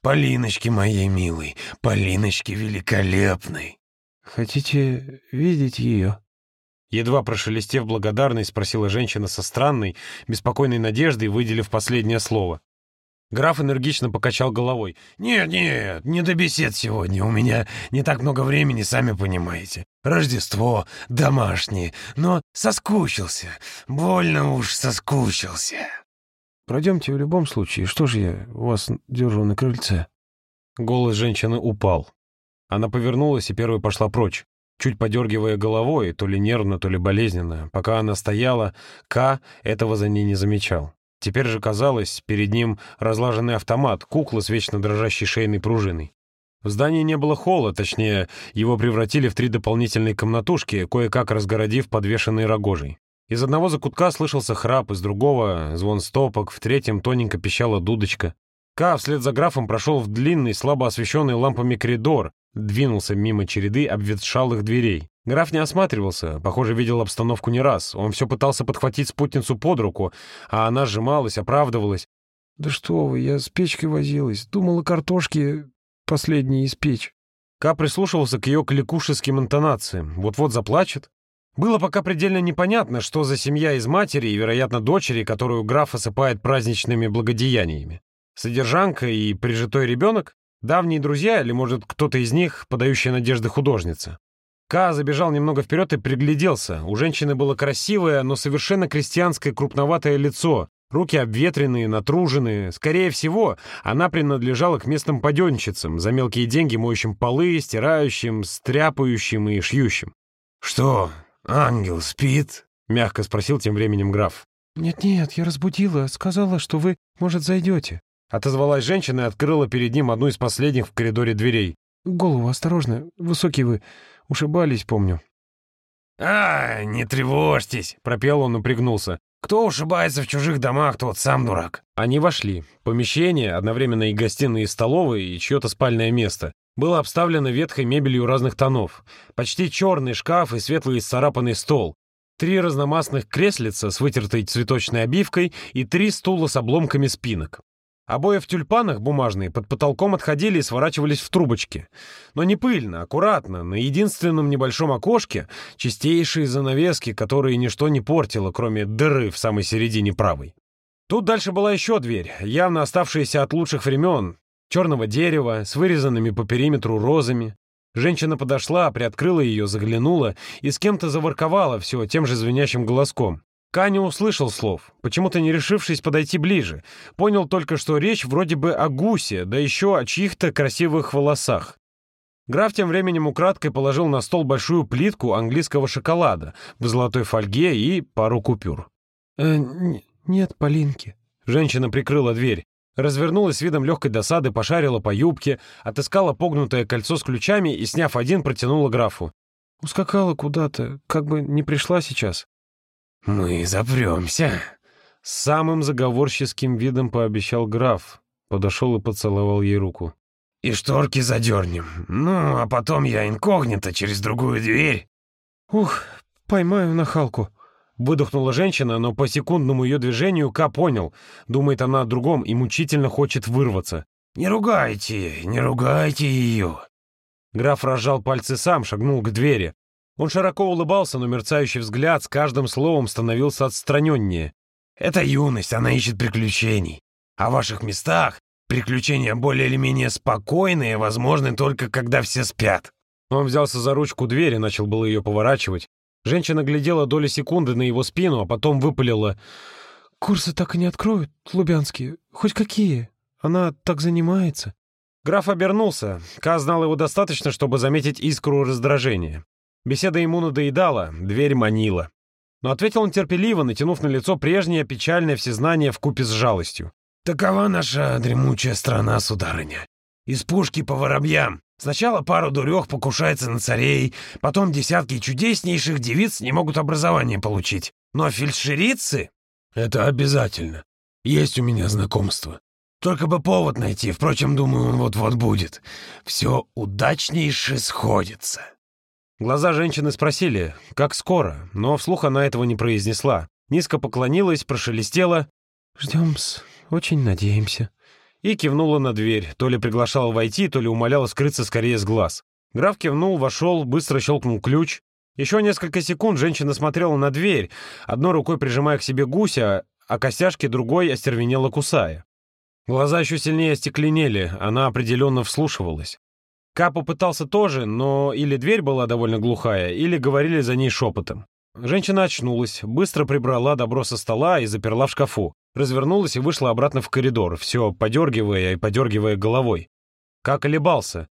S3: «Полиночки моей милой, Полиночки великолепной!»
S2: «Хотите видеть ее?»
S1: Едва прошелестев благодарность, спросила женщина со странной, беспокойной надеждой, выделив последнее слово. Граф энергично покачал головой.
S3: «Нет, нет, не до бесед сегодня. У меня не так много времени, сами понимаете. Рождество, домашнее, но соскучился. Больно уж соскучился».
S2: «Пройдемте в любом случае. Что же я вас держу на крыльце?»
S1: Голос женщины упал. Она повернулась и первой пошла прочь, чуть подергивая головой, то ли нервно, то ли болезненно. Пока она стояла, К этого за ней не замечал. Теперь же казалось, перед ним разлаженный автомат, кукла с вечно дрожащей шейной пружиной. В здании не было холла, точнее, его превратили в три дополнительные комнатушки, кое-как разгородив подвешенной рогожей. Из одного закутка слышался храп, из другого — звон стопок, в третьем тоненько пищала дудочка. Ка вслед за графом прошел в длинный, слабо освещенный лампами коридор, двинулся мимо череды обветшалых дверей. Граф не осматривался, похоже, видел обстановку не раз. Он все пытался подхватить спутницу под руку, а она сжималась, оправдывалась.
S2: «Да что вы, я с печкой возилась. Думала, картошки последние испечь».
S1: Ка прислушивался к ее кликушеским интонациям. Вот-вот заплачет. Было пока предельно непонятно, что за семья из матери и, вероятно, дочери, которую граф осыпает праздничными благодеяниями. Содержанка и прижитой ребенок? Давние друзья или, может, кто-то из них, подающая надежды художница? Ка забежал немного вперед и пригляделся. У женщины было красивое, но совершенно крестьянское крупноватое лицо. Руки обветренные, натруженные. Скорее всего, она принадлежала к местным паденщицам, за мелкие деньги моющим полы, стирающим, стряпающим и шьющим.
S3: «Что, ангел спит?»
S1: — мягко спросил тем временем граф.
S2: «Нет-нет, я разбудила, сказала, что вы, может, зайдете».
S1: Отозвалась женщина и открыла перед ним одну из последних в коридоре дверей.
S2: «Голову осторожно, высокий вы, ушибались, помню».
S3: «А, не тревожьтесь», — пропел он и пригнулся. «Кто ушибается в чужих домах, тот сам дурак».
S1: Они вошли. Помещение, одновременно и гостиная, и столовая, и чье-то спальное место, было обставлено ветхой мебелью разных тонов. Почти черный шкаф и светлый исцарапанный стол. Три разномастных креслица с вытертой цветочной обивкой и три стула с обломками спинок. Обои в тюльпанах бумажные под потолком отходили и сворачивались в трубочки. Но не пыльно, аккуратно, на единственном небольшом окошке чистейшие занавески, которые ничто не портило, кроме дыры в самой середине правой. Тут дальше была еще дверь, явно оставшаяся от лучших времен, черного дерева, с вырезанными по периметру розами. Женщина подошла, приоткрыла ее, заглянула и с кем-то заворковала все тем же звенящим голоском. Ка не услышал слов, почему-то не решившись подойти ближе. Понял только, что речь вроде бы о гусе, да еще о чьих-то красивых волосах. Граф тем временем украдкой положил на стол большую плитку английского шоколада в золотой фольге и пару купюр.
S2: «Э, «Нет, Полинки».
S1: Женщина прикрыла дверь. Развернулась с видом легкой досады, пошарила по юбке, отыскала погнутое кольцо с ключами и, сняв один, протянула графу.
S2: «Ускакала куда-то, как бы не пришла сейчас».
S3: «Мы запремся», —
S1: с самым заговорческим видом пообещал граф. Подошел и поцеловал ей руку.
S3: «И шторки задернем. Ну, а потом я инкогнито через другую дверь».
S2: «Ух, поймаю нахалку», —
S1: выдохнула женщина, но по секундному ее движению Ка понял. Думает она о другом и мучительно хочет вырваться.
S3: «Не ругайте, не ругайте ее»,
S1: Граф разжал пальцы сам, шагнул к двери. Он широко улыбался, но мерцающий взгляд с каждым словом становился отстраненнее.
S3: «Это юность, она ищет приключений. А в ваших местах приключения более или менее спокойные возможны только когда все спят».
S1: Он взялся за ручку двери, начал было ее поворачивать. Женщина глядела доли секунды на его спину, а потом выпалила.
S2: «Курсы так и не откроют, Лубянские? Хоть какие? Она так занимается».
S1: Граф обернулся. Ка знал его достаточно, чтобы заметить искру раздражения. Беседа ему надоедала, дверь манила. Но ответил он терпеливо, натянув на лицо прежнее печальное всезнание вкупе с жалостью.
S3: «Такова наша дремучая страна, сударыня. Из пушки по воробьям. Сначала пару дурех покушается на царей, потом десятки чудеснейших девиц не могут образование получить. Но фельдшерицы — это обязательно. Есть у меня знакомство. Только бы повод найти, впрочем, думаю, он вот-вот будет. Все удачнейше сходится».
S1: Глаза женщины спросили, как скоро, но вслух она этого не произнесла. Низко поклонилась, прошелестела.
S2: «Ждем-с, очень надеемся»
S1: и кивнула на дверь, то ли приглашала войти, то ли умоляла скрыться скорее с глаз. Граф кивнул, вошел, быстро щелкнул ключ. Еще несколько секунд женщина смотрела на дверь, одной рукой прижимая к себе гуся, а костяшки другой остервенела кусая. Глаза еще сильнее остекленели, она определенно вслушивалась. Ка попытался тоже, но или дверь была довольно глухая, или говорили за ней шепотом. Женщина очнулась, быстро прибрала добро со стола и заперла в шкафу развернулась и вышла обратно в коридор, все подергивая и подергивая головой. Как колебался.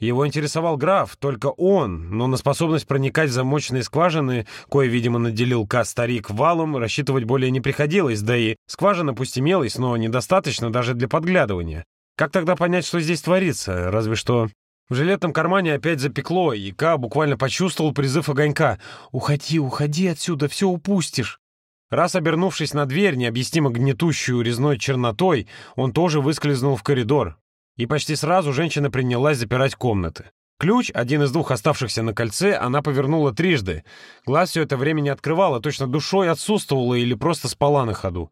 S1: Его интересовал граф, только он, но на способность проникать в замочные скважины, кое, видимо, наделил К-старик валом, рассчитывать более не приходилось, да и скважина пусть имелась, но недостаточно даже для подглядывания. Как тогда понять, что здесь творится? Разве что... В жилетном кармане опять запекло, и Ка буквально почувствовал призыв огонька. «Уходи, уходи отсюда, все упустишь!» Раз обернувшись на дверь, необъяснимо гнетущую резной чернотой, он тоже выскользнул в коридор. И почти сразу женщина принялась запирать комнаты. Ключ, один из двух оставшихся на кольце, она повернула трижды. Глаз все это время не открывала, точно душой отсутствовала или просто спала на ходу.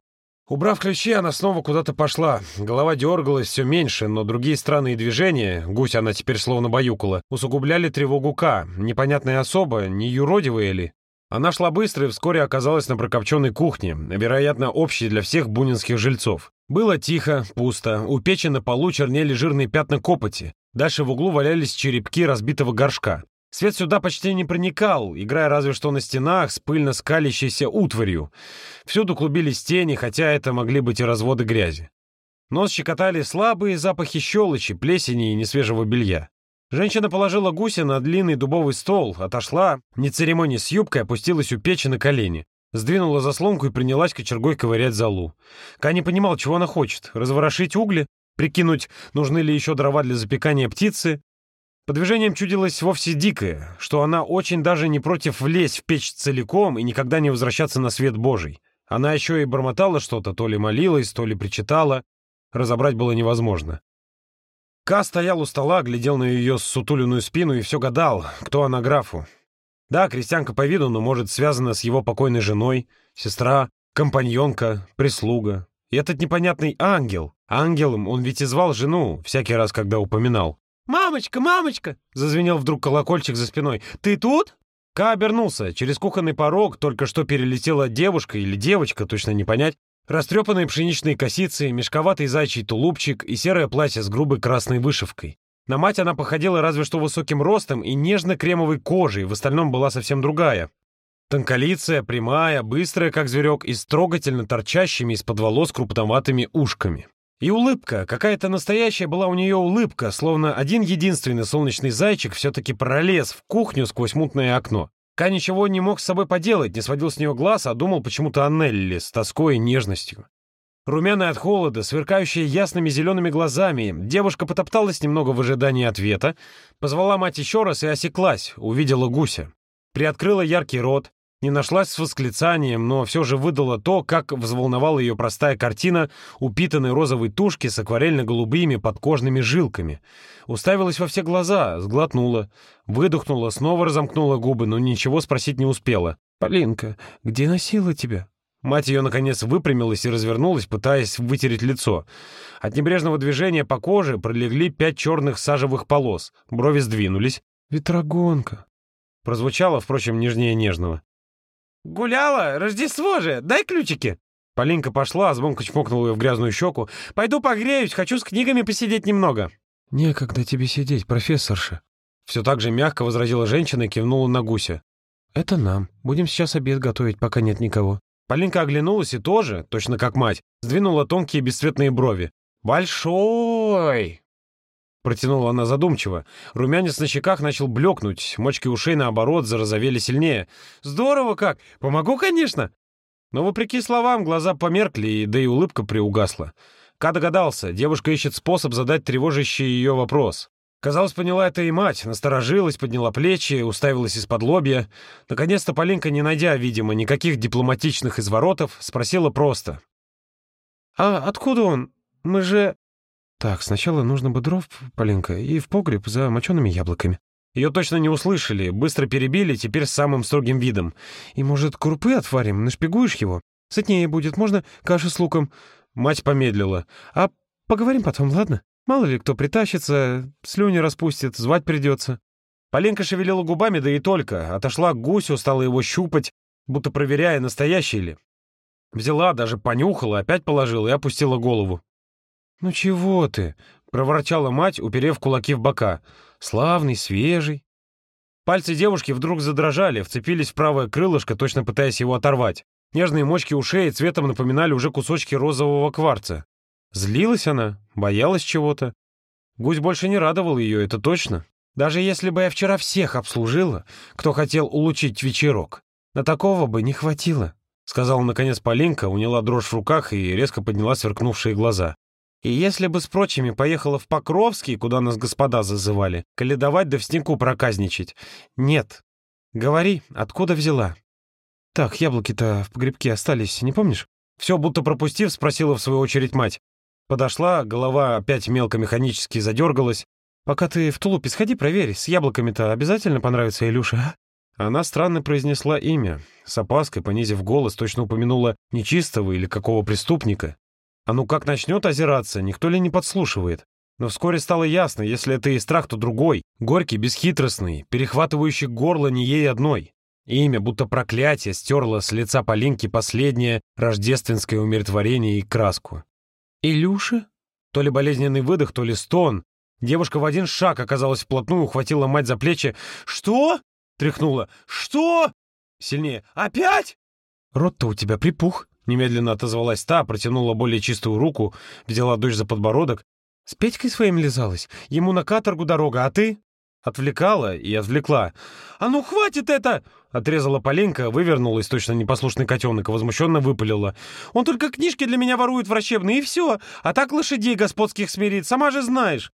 S1: Убрав ключи, она снова куда-то пошла. Голова дергалась все меньше, но другие странные движения, гусь она теперь словно баюкала, усугубляли тревогу К. Непонятная особа, не юродивая ли? Она шла быстро и вскоре оказалась на прокопченной кухне, вероятно, общей для всех бунинских жильцов. Было тихо, пусто, у печи на полу чернели жирные пятна копоти. Дальше в углу валялись черепки разбитого горшка. Свет сюда почти не проникал, играя разве что на стенах с пыльно скалящейся утварью. Всюду клубились тени, хотя это могли быть и разводы грязи. Нос щекотали слабые запахи щелочи, плесени и несвежего белья. Женщина положила гуся на длинный дубовый стол, отошла, не церемония с юбкой, опустилась у печи на колени. Сдвинула заслонку и принялась кочергой ковырять залу. Ка понимал, чего она хочет. Разворошить угли? Прикинуть, нужны ли еще дрова для запекания птицы? По движениям чудилось вовсе дикое, что она очень даже не против влезть в печь целиком и никогда не возвращаться на свет Божий. Она еще и бормотала что-то, то ли молилась, то ли причитала. Разобрать было невозможно. Ка стоял у стола, глядел на ее сутуленную спину и все гадал, кто она графу. Да, крестьянка по виду, но, может, связана с его покойной женой, сестра, компаньонка, прислуга. И этот непонятный ангел. Ангелом он ведь и звал жену всякий раз, когда упоминал. «Мамочка, мамочка!» — зазвенел вдруг колокольчик за спиной. «Ты тут?» Ка обернулся. Через кухонный порог только что перелетела девушка или девочка, точно не понять, Растрепанные пшеничные косицы, мешковатый зайчий тулупчик и серое платье с грубой красной вышивкой. На мать она походила разве что высоким ростом и нежно-кремовой кожей, в остальном была совсем другая. Тонколицая, прямая, быстрая, как зверек, и строгательно торчащими из-под волос крупноватыми ушками. И улыбка, какая-то настоящая была у нее улыбка, словно один единственный солнечный зайчик все-таки пролез в кухню сквозь мутное окно. Ка ничего не мог с собой поделать, не сводил с нее глаз, а думал почему-то о Нелли с тоской и нежностью. Румяная от холода, сверкающая ясными зелеными глазами, девушка потопталась немного в ожидании ответа, позвала мать еще раз и осеклась, увидела гуся. Приоткрыла яркий рот, не нашлась с восклицанием, но все же выдала то, как взволновала ее простая картина упитанной розовой тушки с акварельно-голубыми подкожными жилками. Уставилась во все глаза, сглотнула, выдохнула, снова разомкнула губы, но ничего спросить не успела.
S2: «Полинка, где носила тебя?
S1: Мать ее, наконец, выпрямилась и развернулась, пытаясь вытереть лицо. От небрежного движения по коже пролегли пять черных сажевых полос. Брови сдвинулись.
S2: «Ветрогонка!»
S1: Прозвучало, впрочем, нежнее нежного. «Гуляла? Рождество же! Дай ключики!» Полинка пошла, а звонко чмокнула ее в грязную щеку. «Пойду погреюсь, хочу с книгами посидеть немного».
S2: «Некогда тебе сидеть, профессорша».
S1: Все так же мягко возразила женщина и кивнула на гуся.
S2: «Это нам. Будем сейчас обед готовить, пока нет никого».
S1: Полинка оглянулась и тоже, точно как мать, сдвинула тонкие бесцветные брови. «Большой!» Протянула она задумчиво. Румянец на щеках начал блекнуть, мочки ушей, наоборот, зарозовели сильнее. «Здорово как! Помогу, конечно!» Но, вопреки словам, глаза померкли, да и улыбка приугасла. Ка догадался, девушка ищет способ задать тревожащий ее вопрос. Казалось, поняла это и мать, насторожилась, подняла плечи, уставилась из-под лобья. Наконец-то Полинка, не найдя, видимо, никаких дипломатичных изворотов, спросила просто. «А откуда он? Мы же...»
S2: «Так, сначала нужно бы дров, Полинка, и в погреб за мочеными яблоками».
S1: Ее точно не услышали, быстро перебили, теперь с самым строгим видом.
S2: «И, может, крупы отварим, нашпигуешь его? Сытнее будет, можно кашу с луком?»
S1: Мать помедлила.
S2: «А поговорим потом, ладно? Мало ли кто притащится, слюни распустит, звать придется».
S1: Полинка шевелила губами, да и только. Отошла к гусю, стала его щупать, будто проверяя, настоящий ли. Взяла, даже понюхала, опять положила и опустила голову.
S2: «Ну чего ты?» — проворчала мать, уперев кулаки в бока. «Славный, свежий».
S1: Пальцы девушки вдруг задрожали, вцепились в правое крылышко, точно пытаясь его оторвать. Нежные мочки ушей цветом напоминали уже кусочки розового кварца. Злилась она, боялась чего-то. Гусь больше не радовал ее, это точно. Даже если бы я вчера всех обслужила, кто хотел улучшить вечерок, на такого бы не хватило, — сказала наконец Полинка, уняла дрожь в руках и резко подняла сверкнувшие глаза. И если бы с прочими поехала в Покровский, куда нас господа зазывали, каледовать да в снегу проказничать. Нет. Говори, откуда взяла?
S2: «Так, яблоки-то в погребке остались, не помнишь?»
S1: Все будто пропустив, спросила в свою очередь мать. Подошла, голова опять мелко механически задергалась. «Пока ты в тулупе сходи, проверь, с яблоками-то обязательно понравится Илюша, а?» Она странно произнесла имя. С опаской, понизив голос, точно упомянула нечистого или какого преступника. А ну как начнет озираться, никто ли не подслушивает? Но вскоре стало ясно, если это и страх, то другой, горький, бесхитростный, перехватывающий горло не ей одной. Имя, будто проклятие, стерло с лица Полинки последнее рождественское умиротворение и краску. «Илюша?» То ли болезненный выдох, то ли стон. Девушка в один шаг оказалась вплотную, ухватила мать за плечи. «Что?» — тряхнула. «Что?» Сильнее. «Опять?»
S2: «Рот-то у тебя припух», — немедленно отозвалась та, протянула более чистую руку, взяла дочь за подбородок. «С Петькой своим лизалась? Ему на каторгу дорога, а ты?» Отвлекала и отвлекла. «А ну хватит это!» Отрезала Полинка, вывернулась, точно непослушный котенок, возмущенно выпалила. «Он только книжки для меня ворует врачебные, и все. А так лошадей господских смирит, сама же знаешь».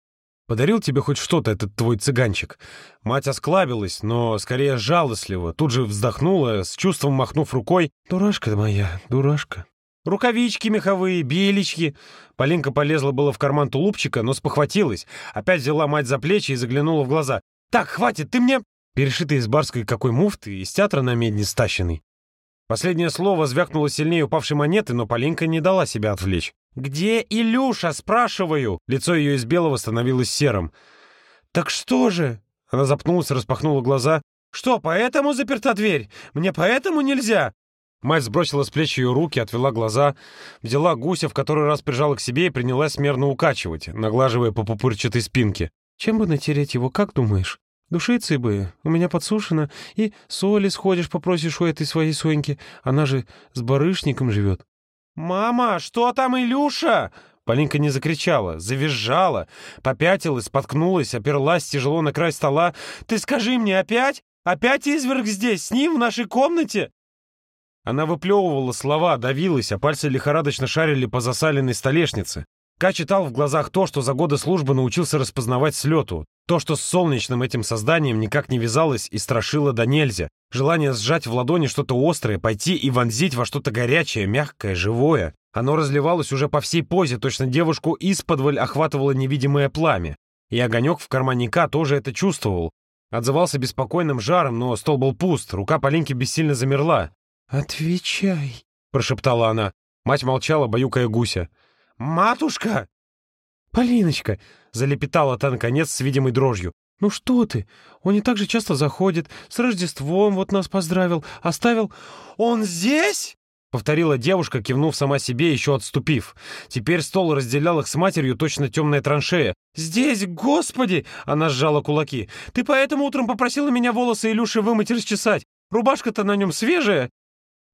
S2: «Подарил тебе хоть что-то этот твой цыганчик?» Мать осклабилась, но скорее жалостливо, тут же вздохнула, с чувством махнув рукой. «Дурашка моя, дурашка». Рукавички меховые, белички. Полинка полезла было в карман тулупчика, но спохватилась. Опять взяла мать за плечи и заглянула в глаза. «Так, хватит, ты мне...» Перешитый из барской какой муфты, из театра на медне стащенный. Последнее слово звякнуло сильнее упавшей монеты, но Полинка не дала себя отвлечь. «Где Илюша?» — спрашиваю. Лицо ее из белого становилось серым. «Так что же?» Она запнулась, распахнула глаза. «Что, поэтому заперта дверь? Мне поэтому нельзя?» Мать сбросила с плеч ее руки, отвела глаза, взяла гуся, в который раз прижала к себе и принялась смерно укачивать, наглаживая по пупырчатой спинке. «Чем бы натереть его, как думаешь? Душицы бы, у меня подсушено, и соли сходишь, попросишь у этой своей Соньки, она же с барышником живет». «Мама, что там Илюша?» Полинка не закричала, завизжала, попятилась, споткнулась, оперлась тяжело на край стола. «Ты скажи мне, опять? Опять изверг здесь, с ним в нашей комнате?» Она выплевывала слова, давилась, а пальцы лихорадочно шарили по засаленной столешнице. Ка читал в глазах то, что за годы службы научился распознавать с. То, что с солнечным этим созданием никак не вязалось и страшило до нельзя. Желание сжать в ладони что-то острое, пойти и вонзить во что-то горячее, мягкое, живое. Оно разливалось уже по всей позе, точно девушку исподволь охватывало невидимое пламя. И огонек в кармане Ка тоже это чувствовал. Отзывался беспокойным жаром, но стол был пуст, рука Полинки бессильно замерла. «Отвечай!»
S1: прошептала она. Мать молчала, баюкая гуся.
S3: «Матушка!»
S1: «Полиночка!» — залепетала та, наконец, с видимой дрожью. «Ну что ты? Он не так же часто заходит. С Рождеством вот нас поздравил. Оставил...»
S3: «Он здесь?»
S1: — повторила девушка, кивнув сама себе, еще отступив. Теперь стол разделял их с матерью точно темная траншея. «Здесь, господи!» — она сжала кулаки. «Ты поэтому утром попросила меня волосы Илюши вымыть и расчесать. Рубашка-то на нем свежая?»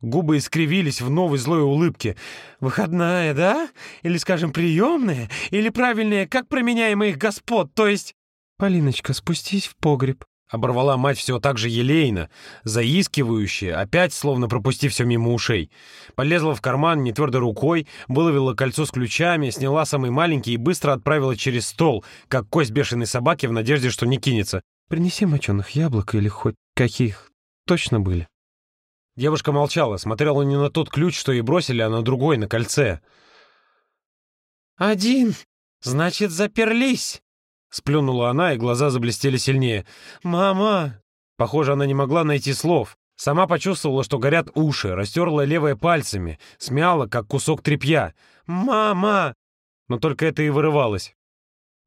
S1: Губы искривились в новой злой улыбке. «Выходная, да? Или, скажем, приемная? Или, правильнее, как променяем моих господ, то есть...» «Полиночка, спустись в погреб», — оборвала мать все так же елейно, заискивающе, опять словно пропустив все мимо ушей. Полезла в карман нетвердой рукой, выловила кольцо с ключами, сняла самый маленький и быстро отправила через стол, как кость бешеной собаки в надежде, что не кинется. «Принеси моченых яблок или хоть каких. Точно были». Девушка молчала, смотрела не на тот ключ, что ей бросили, а на другой, на кольце. «Один! Значит, заперлись!» Сплюнула она, и глаза заблестели сильнее. «Мама!» Похоже, она не могла найти слов. Сама почувствовала, что горят уши, растерла левые пальцами, смяла, как кусок тряпья. «Мама!» Но только это и вырывалось.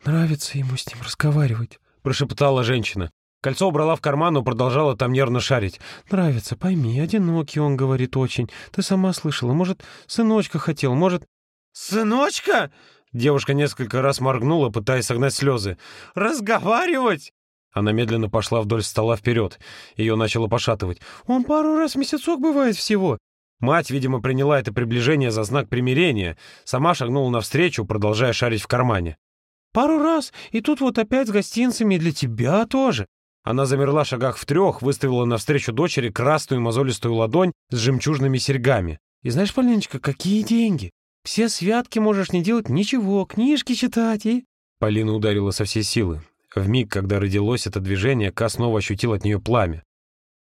S1: «Нравится ему с ним разговаривать», — прошептала женщина. Кольцо убрала в карман, но продолжала там нервно шарить. «Нравится, пойми, одинокий он, говорит, очень. Ты сама слышала. Может, сыночка хотел, может...»
S3: «Сыночка?»
S1: Девушка несколько раз моргнула, пытаясь согнать слезы.
S3: «Разговаривать?»
S1: Она медленно пошла вдоль стола вперед. Ее начало пошатывать. «Он пару раз в месяцок бывает всего». Мать, видимо, приняла это приближение за знак примирения. Сама шагнула навстречу, продолжая шарить в кармане. «Пару раз, и тут вот опять с гостинцами для тебя тоже». Она замерла шагах в трех, выставила навстречу дочери красную мозолистую ладонь с жемчужными серьгами. «И знаешь, Полиночка, какие деньги? Все святки можешь не делать ничего, книжки читать и...» Полина ударила со всей силы. В миг, когда родилось это движение, Ка снова ощутил от нее пламя.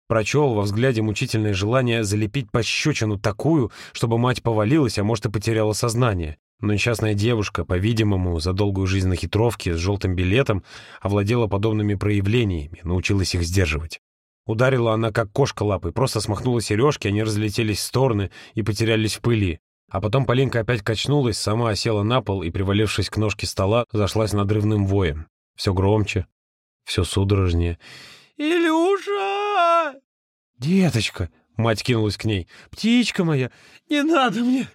S1: Прочел во взгляде мучительное желание залепить пощечину такую, чтобы мать повалилась, а может и потеряла сознание. Но несчастная девушка, по-видимому, за долгую жизнь на хитровке с желтым билетом овладела подобными проявлениями, научилась их сдерживать. Ударила она, как кошка лапой, просто смахнула сережки, они разлетелись в стороны и потерялись в пыли. А потом Полинка опять качнулась, сама осела на пол и, привалившись к ножке стола, зашлась надрывным воем. Все громче, все судорожнее.
S3: «Илюша!»
S1: «Деточка!» — мать кинулась к ней. «Птичка моя! Не надо мне!»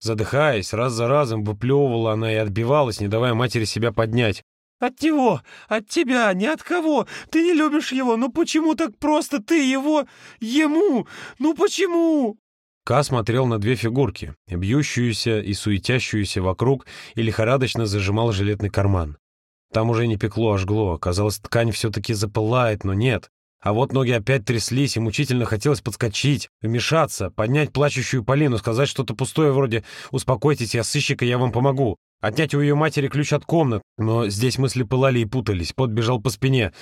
S1: Задыхаясь, раз за разом выплевывала она и отбивалась, не давая матери себя поднять.
S3: «От него! От тебя! Ни от кого! Ты не любишь его! Ну почему так просто ты его... ему? Ну почему?»
S1: Ка смотрел на две фигурки, бьющуюся и суетящуюся вокруг, и лихорадочно зажимал жилетный карман. Там уже не пекло, а жгло. Казалось, ткань все-таки запылает, но нет. А вот ноги опять тряслись, и мучительно хотелось подскочить, вмешаться, поднять плачущую Полину, сказать что-то пустое вроде «Успокойтесь, я сыщик, и я вам помогу». Отнять у ее матери ключ от комнат, но здесь мысли пылали и путались, пот бежал по спине.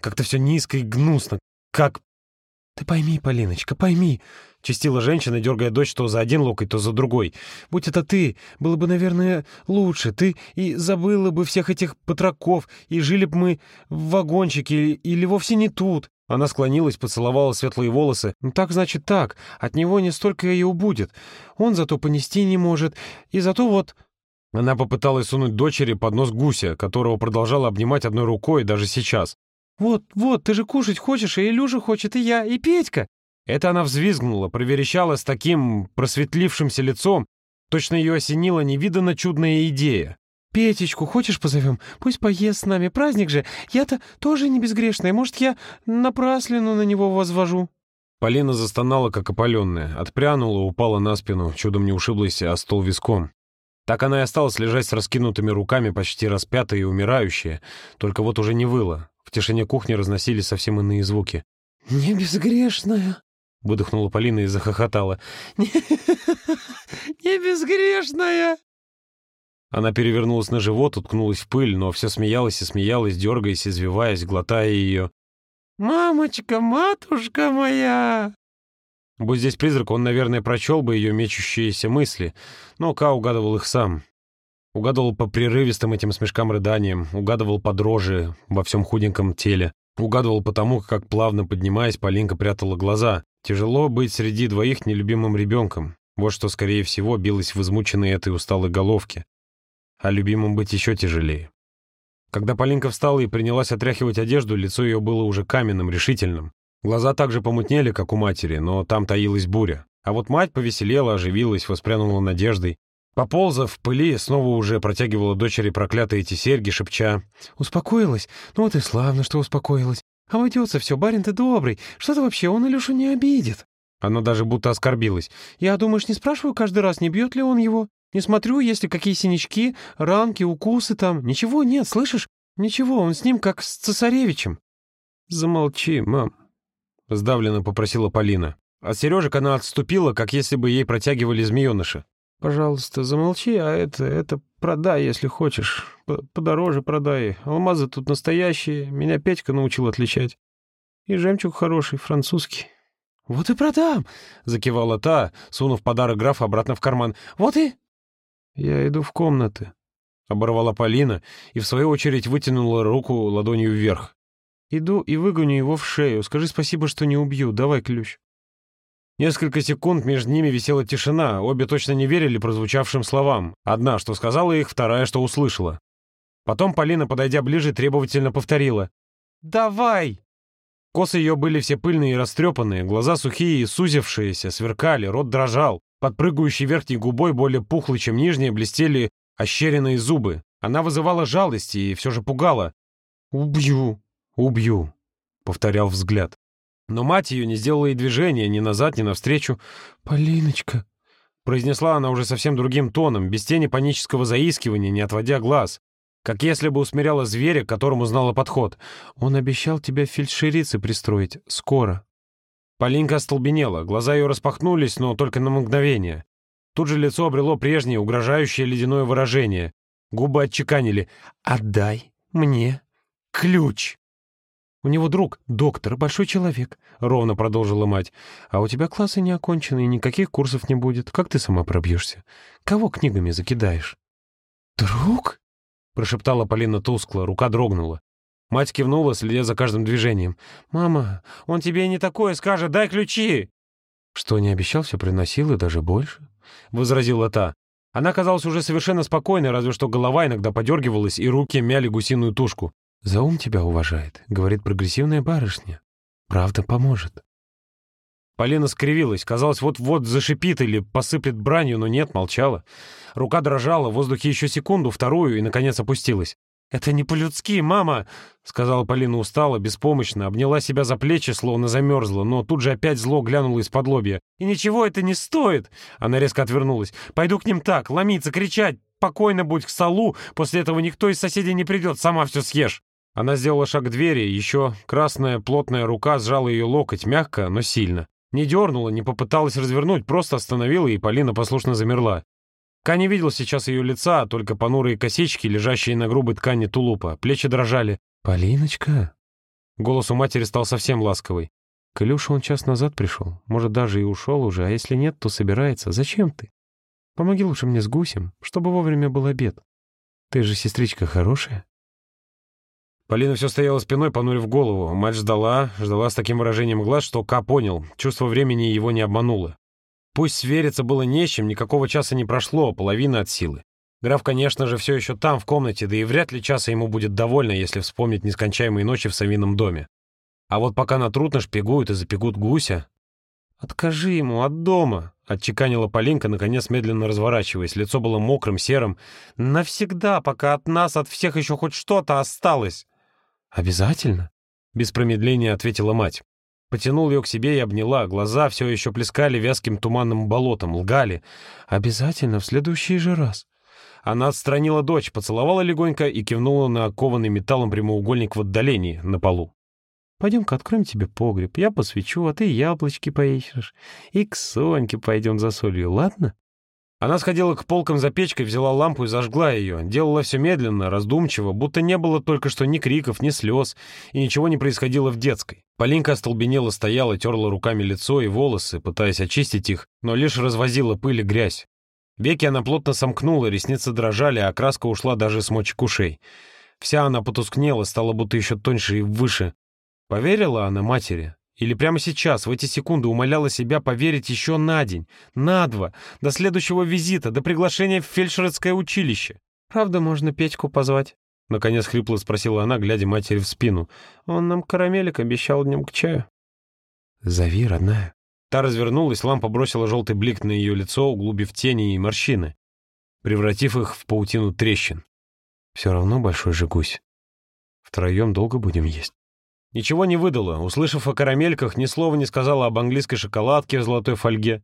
S1: Как-то все низко и гнусно. Как... «Ты пойми, Полиночка, пойми!» — чистила женщина, дергая дочь то за один локоть, то за другой. «Будь это ты, было бы, наверное, лучше. Ты и забыла бы всех этих потраков, и жили бы мы в вагончике или вовсе не тут. Она склонилась, поцеловала светлые волосы. «Ну так, значит, так. От него не столько и убудет. Он зато понести не может. И зато вот...» Она попыталась сунуть дочери под нос гуся, которого продолжала обнимать одной рукой даже сейчас. «Вот, вот, ты же кушать хочешь, и Илюша хочет, и я, и Петька!» Это она взвизгнула, проверещала с таким просветлившимся лицом. Точно ее осенила невиданно чудная идея. Петечку хочешь позовем? Пусть поест с нами. Праздник же. Я-то тоже не безгрешная. Может, я напраслину на него возвожу?» Полина застонала, как опаленная. Отпрянула, упала на спину, чудом не ушиблась о стол виском. Так она и осталась лежать с раскинутыми руками, почти распятая и умирающая. Только вот уже не выла. В тишине кухни разносились совсем иные звуки. «Не безгрешная!» — выдохнула Полина и захохотала. «Не, не безгрешная!» Она перевернулась на живот, уткнулась в пыль, но все смеялась и смеялась, дергаясь, извиваясь, глотая ее. «Мамочка, матушка моя!» Будь здесь призрак, он, наверное, прочел бы ее мечущиеся мысли, но Ка угадывал их сам. Угадывал по прерывистым этим смешкам рыданиям, угадывал по дрожи во всем худеньком теле, угадывал потому, как, плавно поднимаясь, Полинка прятала глаза. Тяжело быть среди двоих нелюбимым ребенком. Вот что, скорее всего, билось в измученной этой усталой головке. А любимым быть еще тяжелее. Когда Полинка встала и принялась отряхивать одежду, лицо ее было уже каменным, решительным. Глаза также помутнели, как у матери, но там таилась буря. А вот мать повеселела, оживилась, воспрянула надеждой. Поползав в пыли, снова уже протягивала дочери проклятые эти серьги, шепча.
S2: «Успокоилась? Ну вот и славно, что успокоилась. Обойдется все, барин ты добрый. Что-то вообще, он Илюшу не обидит».
S1: Она даже будто оскорбилась.
S2: «Я, думаешь, не спрашиваю каждый раз, не бьет ли он его? Не смотрю, есть ли какие синячки, ранки, укусы там. Ничего нет, слышишь? Ничего, он с ним как с цесаревичем».
S1: «Замолчи, мам», — сдавленно попросила Полина. От сережек она отступила, как если бы ей протягивали змееныша.
S2: «Пожалуйста, замолчи, а это, это продай, если хочешь. Подороже продай. Алмазы тут настоящие, меня Петька научил отличать. И жемчуг хороший, французский».
S1: «Вот и продам!» — закивала та, сунув подарок графа обратно в карман. «Вот и...»
S2: «Я иду в комнаты», —
S1: оборвала Полина и, в свою очередь, вытянула руку ладонью вверх.
S2: «Иду и выгоню его в шею. Скажи спасибо, что не убью. Давай ключ».
S1: Несколько секунд между ними висела тишина, обе точно не верили прозвучавшим словам. Одна, что сказала их, вторая, что услышала. Потом Полина, подойдя ближе, требовательно повторила. «Давай!» Косы ее были все пыльные и растрепанные, глаза сухие и сузившиеся, сверкали, рот дрожал. Под прыгающей верхней губой, более пухлой, чем нижняя, блестели ощеренные зубы. Она вызывала жалость и все же пугала.
S2: «Убью, убью», — повторял взгляд.
S1: Но мать ее не сделала и движения ни назад, ни навстречу.
S2: «Полиночка», —
S1: произнесла она уже совсем другим тоном, без тени панического заискивания, не отводя глаз, как если бы усмиряла зверя, к которому знала подход.
S2: «Он обещал тебя фельдшерицы пристроить. Скоро».
S1: Полинка остолбенела, глаза ее распахнулись, но только на мгновение. Тут же лицо обрело прежнее, угрожающее ледяное выражение. Губы отчеканили «Отдай мне ключ».
S2: У него друг, доктор, большой человек», — ровно продолжила мать. «А у тебя классы не окончены, и никаких курсов не будет. Как ты сама пробьешься? Кого книгами закидаешь?»
S1: «Друг?» — прошептала Полина тускло, рука дрогнула. Мать кивнула, следя за каждым движением. «Мама, он тебе не такое скажет, дай ключи!»
S2: «Что не обещал, все приносил, и даже больше», —
S1: возразила та. Она казалась уже совершенно спокойной, разве что голова иногда подергивалась, и руки мяли гусиную тушку.
S2: «За ум тебя уважает», — говорит прогрессивная барышня. «Правда поможет».
S1: Полина скривилась, казалось, вот-вот зашипит или посыплет бранью, но нет, молчала. Рука дрожала, в воздухе еще секунду, вторую, и, наконец, опустилась. «Это не по-людски, мама!» — сказала Полина устало, беспомощно, обняла себя за плечи, словно замерзла, но тут же опять зло глянула из-под лобья. «И ничего это не стоит!» Она резко отвернулась. «Пойду к ним так, ломиться, кричать, покойно будь к столу, после этого никто из соседей не придет, сама все съешь!» Она сделала шаг к двери, еще красная плотная рука сжала ее локоть, мягко, но сильно. Не дернула, не попыталась развернуть, просто остановила, и Полина послушно замерла. Ка не видел сейчас ее лица, а только понурые косички, лежащие на грубой ткани тулупа. Плечи дрожали.
S2: «Полиночка?»
S1: Голос у матери стал совсем ласковый.
S2: «К Илюше он час назад пришел. Может, даже и ушел уже, а если нет, то собирается. Зачем ты? Помоги лучше мне с гусем, чтобы вовремя был обед. Ты же сестричка хорошая».
S1: Полина все стояла спиной, понурив голову. Мать ждала, ждала с таким выражением глаз, что Ка понял. Чувство времени его не обмануло. Пусть свериться было не с чем, никакого часа не прошло, половина от силы. Граф, конечно же, все еще там, в комнате, да и вряд ли часа ему будет довольно, если вспомнить нескончаемые ночи в Савином доме. А вот пока на труд нашпигуют и запекут гуся... «Откажи ему от дома!» — отчеканила Полинка, наконец медленно разворачиваясь. Лицо было мокрым, серым. «Навсегда, пока от нас, от всех еще хоть что-то осталось!»
S2: «Обязательно?»
S1: — без промедления ответила мать. Потянул ее к себе и обняла. Глаза все еще плескали вязким туманным болотом, лгали.
S2: «Обязательно, в следующий же раз».
S1: Она отстранила дочь, поцеловала легонько и кивнула на окованный металлом прямоугольник в отдалении, на полу.
S2: «Пойдем-ка откроем тебе погреб, я посвечу, а ты яблочки поищешь. И к Соньке пойдем за солью, ладно?»
S1: Она сходила к полкам за печкой, взяла лампу и зажгла ее. Делала все медленно, раздумчиво, будто не было только что ни криков, ни слез, и ничего не происходило в детской. Полинка остолбенела, стояла, терла руками лицо и волосы, пытаясь очистить их, но лишь развозила пыль и грязь. Веки она плотно сомкнула, ресницы дрожали, а краска ушла даже с мочек ушей. Вся она потускнела, стала будто еще тоньше и выше. Поверила она матери Или прямо сейчас, в эти секунды, умоляла себя поверить еще на день, на два, до следующего визита, до приглашения в фельдшерское училище. «Правда, можно Петьку позвать?» Наконец хрипло спросила она, глядя матери в спину. «Он нам карамелик обещал днем к чаю». «Зови, родная». Та развернулась, лампа бросила желтый блик на ее лицо, углубив тени и морщины, превратив их в паутину трещин. «Все равно большой же гусь. Втроем долго будем есть». Ничего не выдала, услышав о карамельках, ни слова не сказала об английской шоколадке в золотой фольге.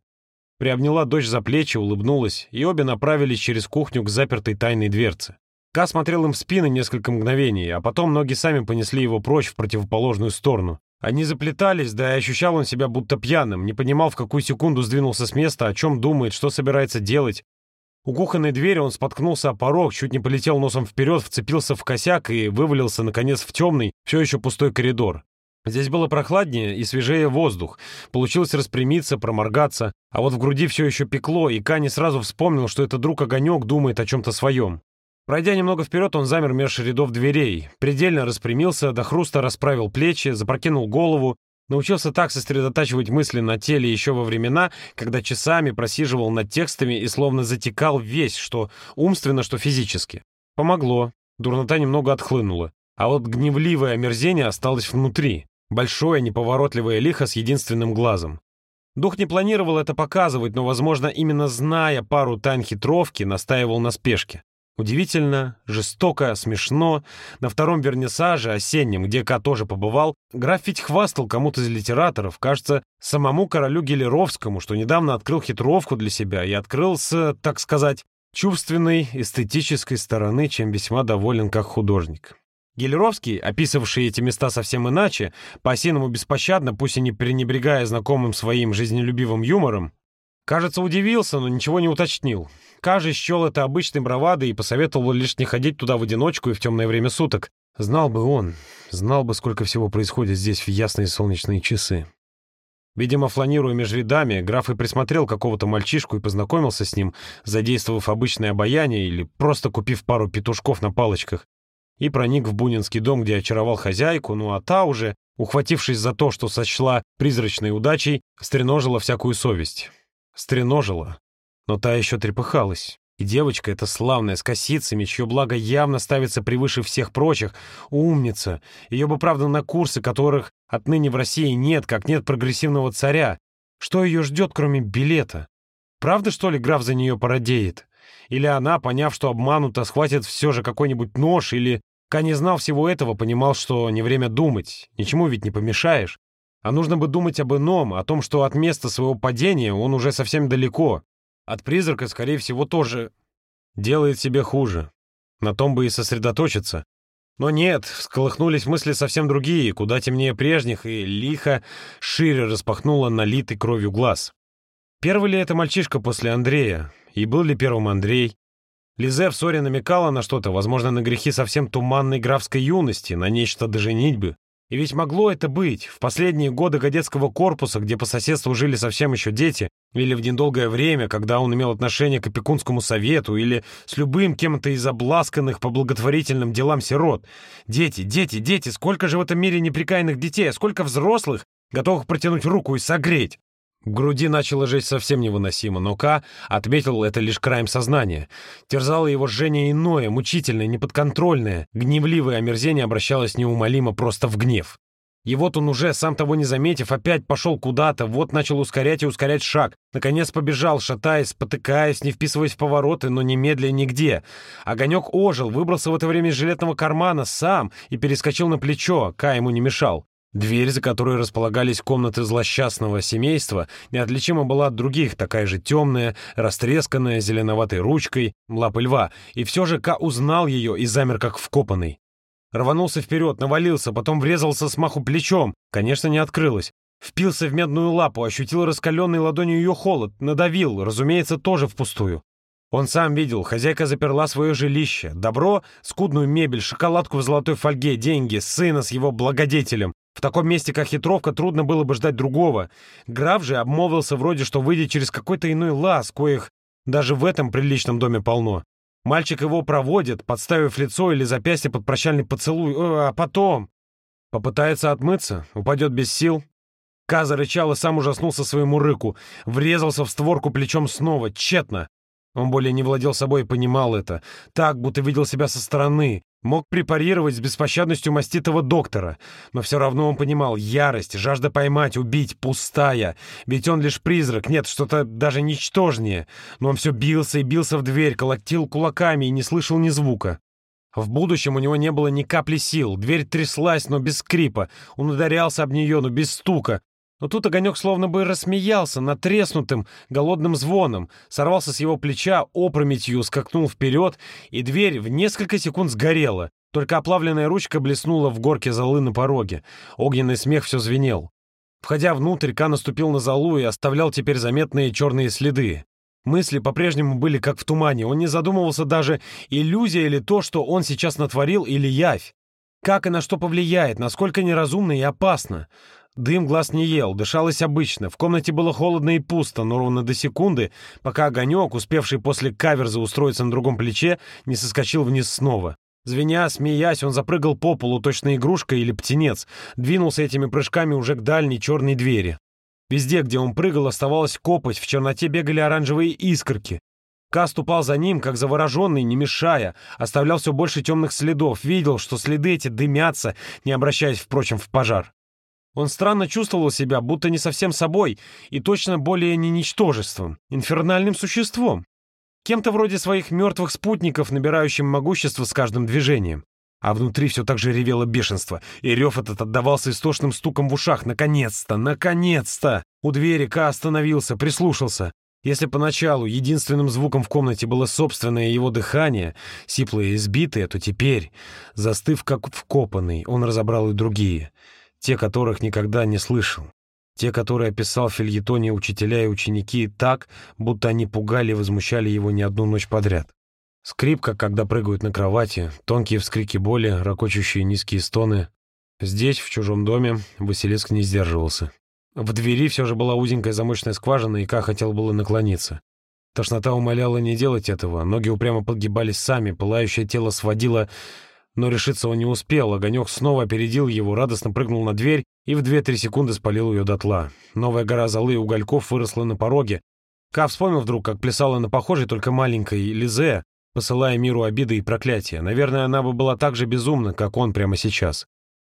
S1: Приобняла дочь за плечи, улыбнулась, и обе направились через кухню к запертой тайной дверце. Ка смотрел им в спины несколько мгновений, а потом ноги сами понесли его прочь в противоположную сторону. Они заплетались, да и ощущал он себя будто пьяным, не понимал, в какую секунду сдвинулся с места, о чем думает, что собирается делать. У кухонной двери он споткнулся о порог, чуть не полетел носом вперед, вцепился в косяк и вывалился, наконец, в темный, все еще пустой коридор. Здесь было прохладнее и свежее воздух. Получилось распрямиться, проморгаться, а вот в груди все еще пекло, и Кани сразу вспомнил, что это друг Огонек думает о чем-то своем. Пройдя немного вперед, он замер меж рядов дверей, предельно распрямился, до хруста расправил плечи, запрокинул голову, научился так сосредотачивать мысли на теле еще во времена, когда часами просиживал над текстами и словно затекал весь, что умственно, что физически. Помогло, дурнота немного отхлынула, а вот гневливое омерзение осталось внутри, большое неповоротливое лихо с единственным глазом. Дух не планировал это показывать, но, возможно, именно зная пару тайн хитровки, настаивал на спешке. Удивительно, жестоко, смешно. На втором вернисаже, осеннем, где Ка тоже побывал, граф ведь хвастал кому-то из литераторов, кажется, самому королю Гелеровскому, что недавно открыл хитровку для себя и открыл с, так сказать, чувственной, эстетической стороны, чем весьма доволен как художник. Гелеровский, описывавший эти места совсем иначе, по-осиному беспощадно, пусть и не пренебрегая знакомым своим жизнелюбивым юмором, кажется, удивился, но ничего не уточнил. Каждый счел это обычной бравадой и посоветовал лишь не ходить туда в одиночку и в темное время суток. Знал бы он, знал бы, сколько всего происходит здесь в ясные солнечные часы. Видимо, фланируя между рядами, граф и присмотрел какого-то мальчишку и познакомился с ним, задействовав обычное обаяние или просто купив пару петушков на палочках, и проник в Бунинский дом, где очаровал хозяйку, ну а та уже, ухватившись за то, что сочла призрачной удачей, стреножила всякую совесть. Стреножила, но та еще трепыхалась. И девочка эта славная, с косицами, чье благо явно ставится превыше всех прочих, умница. Ее бы, правда, на курсы, которых отныне в России нет, как нет прогрессивного царя. Что ее ждет, кроме билета? Правда, что ли, граф за нее породеет? Или она, поняв, что обманута, схватит все же какой-нибудь нож, или, ка не знал всего этого, понимал, что не время думать, ничему ведь не помешаешь. А нужно бы думать об ином, о том, что от места своего падения он уже совсем далеко, от призрака, скорее всего, тоже делает себе хуже. На том бы и сосредоточиться. Но нет, всколыхнулись мысли совсем другие, куда темнее прежних, и лихо шире распахнула налитый кровью глаз. Первый ли это мальчишка после Андрея? И был ли первым Андрей? Лизе в ссоре намекала на что-то, возможно, на грехи совсем туманной графской юности, на нечто до женитьбы. И ведь могло это быть. В последние годы кадетского корпуса, где по соседству жили совсем еще дети, или в недолгое время, когда он имел отношение к опекунскому совету, или с любым кем-то из обласканных по благотворительным делам сирот. Дети, дети, дети, сколько же в этом мире неприкаянных детей, а сколько взрослых, готовых протянуть руку и согреть. В груди начало жечь совсем невыносимо, но Ка отметил это лишь краем сознания. Терзало его жжение иное, мучительное, неподконтрольное. Гневливое омерзение обращалось неумолимо просто в гнев. И вот он уже, сам того не заметив, опять пошел куда-то, вот начал ускорять и ускорять шаг. Наконец побежал, шатаясь, спотыкаясь, не вписываясь в повороты, но не медля нигде. Огонек ожил, выбрался в это время из жилетного кармана сам и перескочил на плечо, Ка ему не мешал. Дверь, за которой располагались комнаты злосчастного семейства, неотличима была от других, такая же темная, растресканная, зеленоватой ручкой, лапы льва, и все же Ка узнал ее и замер как вкопанный. Рванулся вперед, навалился, потом врезался с маху плечом, конечно, не открылось. Впился в медную лапу, ощутил раскаленной ладонью ее холод, надавил, разумеется, тоже впустую. Он сам видел, хозяйка заперла свое жилище, добро, скудную мебель, шоколадку в золотой фольге, деньги, сына с его благодетелем, в таком месте, как хитровка, трудно было бы ждать другого. Граф же обмолвился вроде, что выйдет через какой-то иной лаз, коих даже в этом приличном доме полно. Мальчик его проводит, подставив лицо или запястье под прощальный поцелуй, э, а потом... Попытается отмыться, упадет без сил. Ка зарычал и сам ужаснулся своему рыку. Врезался в створку плечом снова, тщетно. Он более не владел собой и понимал это. Так, будто видел себя со стороны. Мог препарировать с беспощадностью маститого доктора. Но все равно он понимал, ярость, жажда поймать, убить, пустая. Ведь он лишь призрак, нет, что-то даже ничтожнее. Но он все бился и бился в дверь, колотил кулаками и не слышал ни звука. В будущем у него не было ни капли сил. Дверь тряслась, но без скрипа. Он ударялся об нее, но без стука. Но тут огонек словно бы рассмеялся натреснутым, голодным звоном, сорвался с его плеча, опрометью скакнул вперед, и дверь в несколько секунд сгорела. Только оплавленная ручка блеснула в горке золы на пороге. Огненный смех все звенел. Входя внутрь, Ка наступил на золу и оставлял теперь заметные черные следы. Мысли по-прежнему были как в тумане. Он не задумывался даже, иллюзия или то, что он сейчас натворил, или явь. Как и на что повлияет, насколько неразумно и опасно. Дым глаз не ел, дышалось обычно. В комнате было холодно и пусто, но ровно до секунды, пока огонек, успевший после каверза устроиться на другом плече, не соскочил вниз снова. Звеня, смеясь, он запрыгал по полу, точно игрушка или птенец, двинулся этими прыжками уже к дальней черной двери. Везде, где он прыгал, оставалась копоть, в черноте бегали оранжевые искорки. Ка ступал за ним, как завороженный, не мешая, оставлял все больше темных следов, видел, что следы эти дымятся, не обращаясь, впрочем, в пожар. Он странно чувствовал себя, будто не совсем собой, и точно более не ничтожеством, инфернальным существом. Кем-то вроде своих мертвых спутников, набирающим могущество с каждым движением. А внутри все так же ревело бешенство, и рев этот отдавался истошным стуком в ушах. Наконец-то! Наконец-то! У двери Ка остановился, прислушался. Если поначалу единственным звуком в комнате было собственное его дыхание, сиплое и избитое, то теперь, застыв как вкопанный, он разобрал и другие — те, которых никогда не слышал. Те, которые описал фильетоне учителя и ученики так, будто они пугали и возмущали его не одну ночь подряд. Скрипка, когда прыгают на кровати, тонкие вскрики боли, ракочущие низкие стоны. Здесь, в чужом доме, Василиск не сдерживался. В двери все же была узенькая замочная скважина, и Ка хотел было наклониться. Тошнота умоляла не делать этого, ноги упрямо подгибались сами, пылающее тело сводило но решиться он не успел, огонек снова опередил его, радостно прыгнул на дверь и в две-три секунды спалил ее дотла. Новая гора золы и угольков выросла на пороге. Ка вспомнил вдруг, как плясала на похожей, только маленькой Лизе, посылая миру обиды и проклятия. Наверное, она бы была так же безумна, как он прямо сейчас.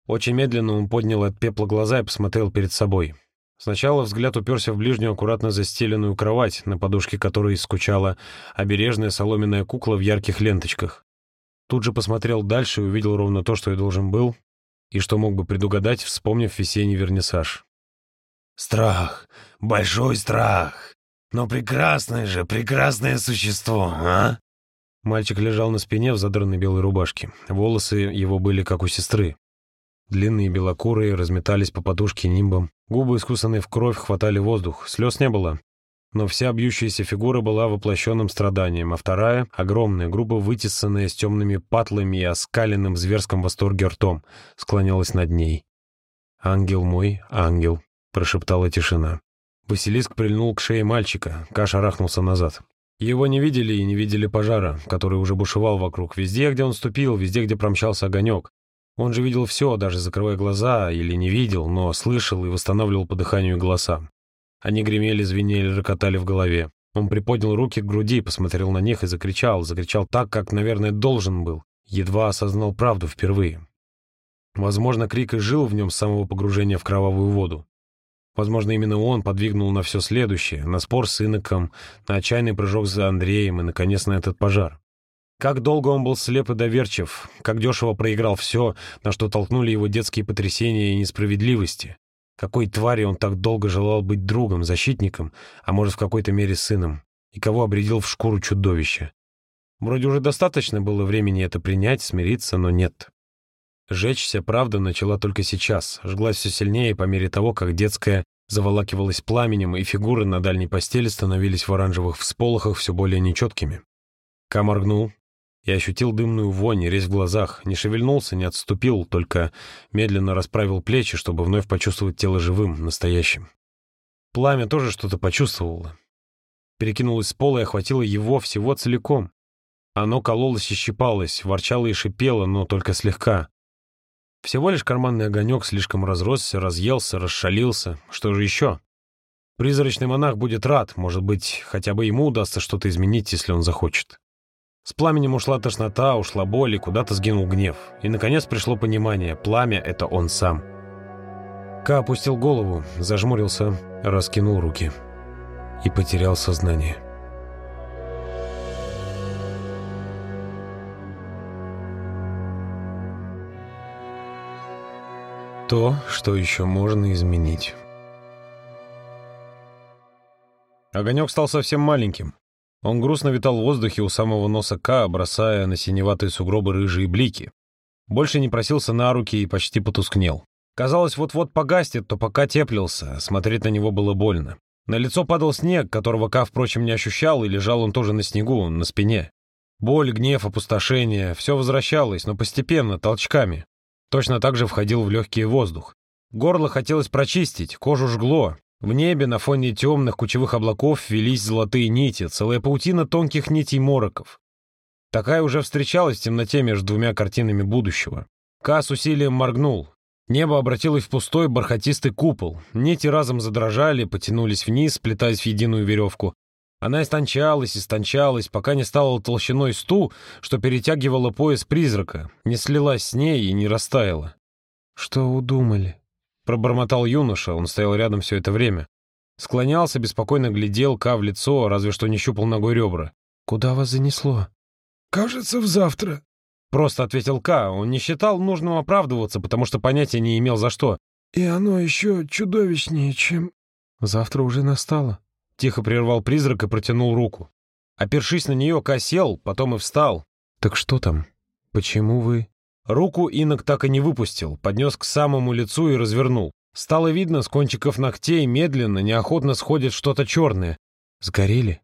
S1: Очень медленно он поднял от пепла глаза и посмотрел перед собой. Сначала взгляд уперся в ближнюю аккуратно застеленную кровать, на подушке которой скучала обережная соломенная кукла в ярких ленточках. Тут же посмотрел дальше и увидел ровно то, что я должен был, и что мог бы предугадать, вспомнив весенний вернисаж.
S3: «Страх, большой страх, но прекрасное же, прекрасное существо, а?»
S1: Мальчик лежал на спине в задранной белой рубашке. Волосы его были как у сестры. Длинные белокурые разметались по подушке нимбом. Губы, искусанные в кровь, хватали воздух. Слез не было, но вся бьющаяся фигура была воплощенным страданием, а вторая, огромная, грубо вытесанная с темными патлами и оскаленным в зверском восторге ртом, склонялась над ней. «Ангел мой, ангел», — прошептала тишина. Василиск прильнул к шее мальчика, Каш арахнулся назад. Его не видели и не видели пожара, который уже бушевал вокруг, везде, где он ступил, везде, где промчался огонек. Он же видел все, даже закрывая глаза, или не видел, но слышал и восстанавливал по дыханию голоса. Они гремели, звенели, рокотали в голове. Он приподнял руки к груди, посмотрел на них и закричал. Закричал так, как, наверное, должен был. Едва осознал правду впервые. Возможно, крик и жил в нем с самого погружения в кровавую воду. Возможно, именно он подвигнул на все следующее, на спор с иноком, на отчаянный прыжок за Андреем и, наконец, на этот пожар. Как долго он был слеп и доверчив, как дешево проиграл все, на что толкнули его детские потрясения и несправедливости. Какой твари он так долго желал быть другом, защитником, а может, в какой-то мере сыном, и кого обредил в шкуру чудовища. Вроде уже достаточно было времени это принять, смириться, но нет. Жечься правда начала только сейчас, жглась все сильнее по мере того, как детская заволакивалась пламенем, и фигуры на дальней постели становились в оранжевых всполохах все более нечеткими. Ка моргнул, и ощутил дымную вонь, резь в глазах, не шевельнулся, не отступил, только медленно расправил плечи, чтобы вновь почувствовать тело живым, настоящим. Пламя тоже что-то почувствовало. Перекинулось с пола и охватило его всего целиком. Оно кололось и щипалось, ворчало и шипело, но только слегка. Всего лишь карманный огонек слишком разросся, разъелся, расшалился. Что же еще? Призрачный монах будет рад, может быть, хотя бы ему удастся что-то изменить, если он захочет. С пламенем ушла тошнота, ушла боль, и куда-то сгинул гнев. И, наконец, пришло понимание, пламя — это он сам. Ка опустил голову, зажмурился, раскинул руки и потерял сознание. То, что еще можно изменить. Огонек стал совсем маленьким. Он грустно витал в воздухе у самого носа Ка, бросая на синеватые сугробы рыжие блики. Больше не просился на руки и почти потускнел. Казалось, вот-вот погаснет, то пока теплился, смотреть на него было больно. На лицо падал снег, которого Ка, впрочем, не ощущал, и лежал он тоже на снегу, на спине. Боль, гнев, опустошение — все возвращалось, но постепенно, толчками. Точно так же входил в легкий воздух. Горло хотелось прочистить, кожу жгло. В небе на фоне темных кучевых облаков велись золотые нити, целая паутина тонких нитей мороков. Такая уже встречалась в темноте между двумя картинами будущего. Ка с усилием моргнул. Небо обратилось в пустой бархатистый купол. Нити разом задрожали, потянулись вниз, сплетаясь в единую веревку. Она истончалась, истончалась, пока не стала толщиной сту, что перетягивала пояс призрака, не слилась с ней и не растаяла.
S2: «Что удумали?»
S1: — пробормотал юноша, он стоял рядом все это время. Склонялся, беспокойно глядел Ка в лицо, разве что не щупал ногой ребра.
S2: «Куда вас занесло?»
S3: «Кажется, в завтра», —
S1: просто ответил Ка. Он не считал нужным оправдываться, потому что понятия не имел за что.
S3: «И оно еще чудовищнее, чем...»
S2: «Завтра уже настало»,
S1: Тихо прервал призрак и протянул руку. Опершись на нее, косел, потом и встал.
S2: «Так что там? Почему вы...»
S1: Руку инок так и не выпустил, поднес к самому лицу и развернул. Стало видно, с кончиков ногтей медленно, неохотно сходит что-то черное.
S2: «Сгорели?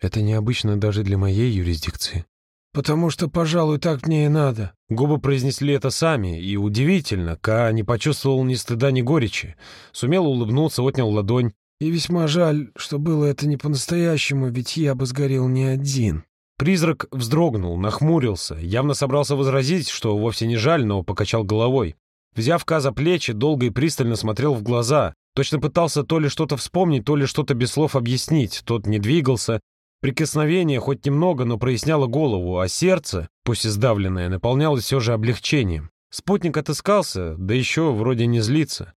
S2: Это необычно даже для моей юрисдикции».
S3: «Потому что, пожалуй, так мне и надо».
S1: Губы произнесли это сами, и удивительно, Ка не почувствовал ни стыда, ни горечи. Сумел улыбнуться, отнял ладонь.
S3: И весьма жаль, что было это не по-настоящему, ведь я бы сгорел не один.
S1: Призрак вздрогнул, нахмурился, явно собрался возразить, что вовсе не жаль, но покачал головой. Взяв Ка за плечи, долго и пристально смотрел в глаза. Точно пытался то ли что-то вспомнить, то ли что-то без слов объяснить. Тот не двигался. Прикосновение хоть немного, но проясняло голову, а сердце, пусть и сдавленное, наполнялось все же облегчением. Спутник отыскался, да еще вроде не злится.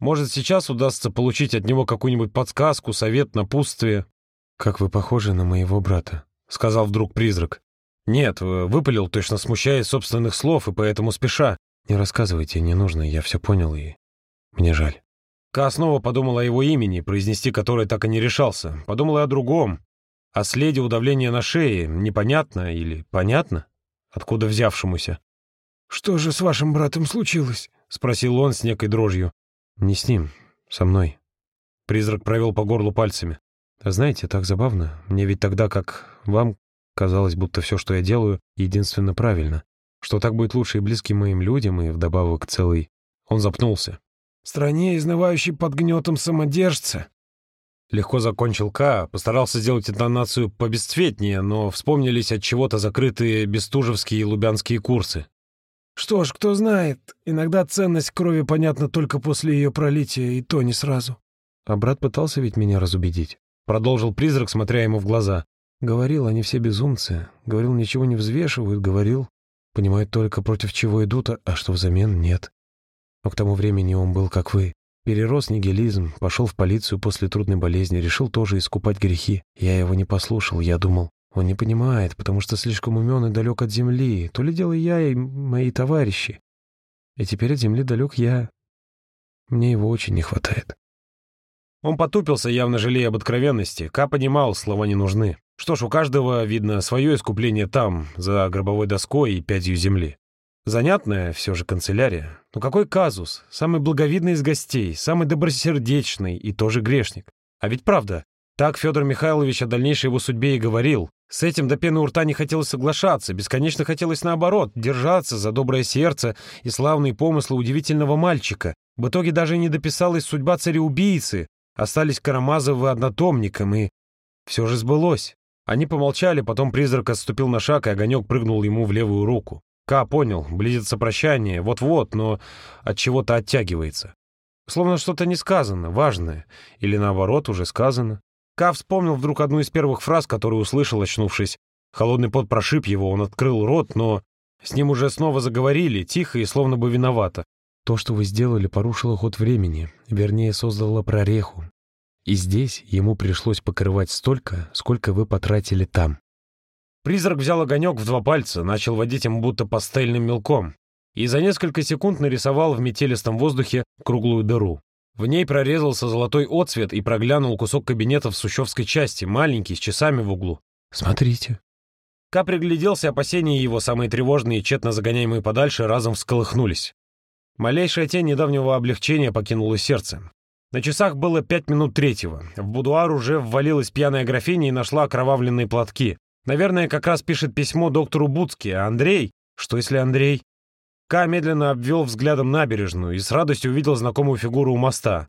S1: Может, сейчас удастся получить от него какую-нибудь подсказку, совет, напутствие.
S2: «Как вы похожи на моего брата», —
S1: сказал вдруг призрак. «Нет, выпалил, точно смущаясь собственных слов и поэтому спеша.
S2: Не рассказывайте, не нужно, я все понял и... Мне жаль».
S1: Ка снова подумал о его имени, произнести которое так и не решался. Подумал и о другом. О следе удавления на шее, непонятно или понятно, откуда взявшемуся.
S3: «Что же с вашим братом случилось?»
S1: — спросил он с некой дрожью.
S2: «Не с ним, со мной».
S1: Призрак провел по горлу пальцами.
S2: А знаете, так забавно. Мне ведь тогда, как вам, казалось, будто все, что я делаю, единственно правильно. Что так будет лучше и близким моим людям, и вдобавок целый... Он запнулся.
S3: «Стране, изнывающей под гнетом самодержца».
S1: Легко закончил К, постарался сделать интонацию побесцветнее, но вспомнились от чего-то закрытые бестужевские и лубянские курсы.
S3: Что ж, кто знает, иногда ценность крови понятна только после ее пролития, и то не сразу.
S2: А брат пытался ведь меня разубедить.
S1: Продолжил призрак, смотря ему в глаза.
S2: Говорил, они все безумцы. Говорил, ничего не взвешивают. Говорил, понимают только против чего идут, а, а что взамен нет. Но к тому времени он был как вы. Перерос нигилизм, пошел в полицию после трудной болезни, решил тоже искупать грехи. Я его не послушал, я думал, он не понимает, потому что слишком умен и далек от земли. То ли дело я и мои товарищи. И теперь от земли далек я. Мне его очень не хватает.
S1: Он потупился, явно жалея об откровенности. Ка понимал, слова не нужны. Что ж, у каждого, видно, свое искупление там, за гробовой доской и пятью земли. Занятная все же канцелярия. Но какой казус? Самый благовидный из гостей, самый добросердечный и тоже грешник. А ведь правда, так Федор Михайлович о дальнейшей его судьбе и говорил. С этим до пены у рта не хотелось соглашаться, бесконечно хотелось наоборот, держаться за доброе сердце и славные помыслы удивительного мальчика. В итоге даже не дописалась судьба цареубийцы, остались Карамазовы однотомником, и все же сбылось. Они помолчали, потом призрак отступил на шаг, и огонек прыгнул ему в левую руку. Ка понял, близится прощание, вот-вот, но от чего-то оттягивается. Словно что-то не сказано, важное, или наоборот, уже сказано. Ка вспомнил вдруг одну из первых фраз, которую услышал, очнувшись. Холодный пот прошиб его, он открыл рот, но с ним уже снова заговорили, тихо и словно бы виновато. То, что вы сделали, порушило ход времени, вернее, создало прореху. И здесь ему пришлось покрывать столько, сколько вы потратили там. Призрак взял огонек в два пальца, начал водить им будто пастельным мелком, и за несколько секунд нарисовал в метелистом воздухе круглую дыру. В ней прорезался золотой отцвет и проглянул кусок кабинета в Сущевской части, маленький, с часами в углу. «Смотрите». Ка пригляделся, опасения его, самые тревожные и тщетно загоняемые подальше, разом всколыхнулись. Малейшая тень недавнего облегчения покинула сердце. На часах было пять минут третьего. В будуар уже ввалилась пьяная графиня и нашла окровавленные платки. Наверное, как раз пишет письмо доктору Буцки, а Андрей... Что если Андрей? Ка медленно обвел взглядом набережную и с радостью увидел знакомую фигуру у моста.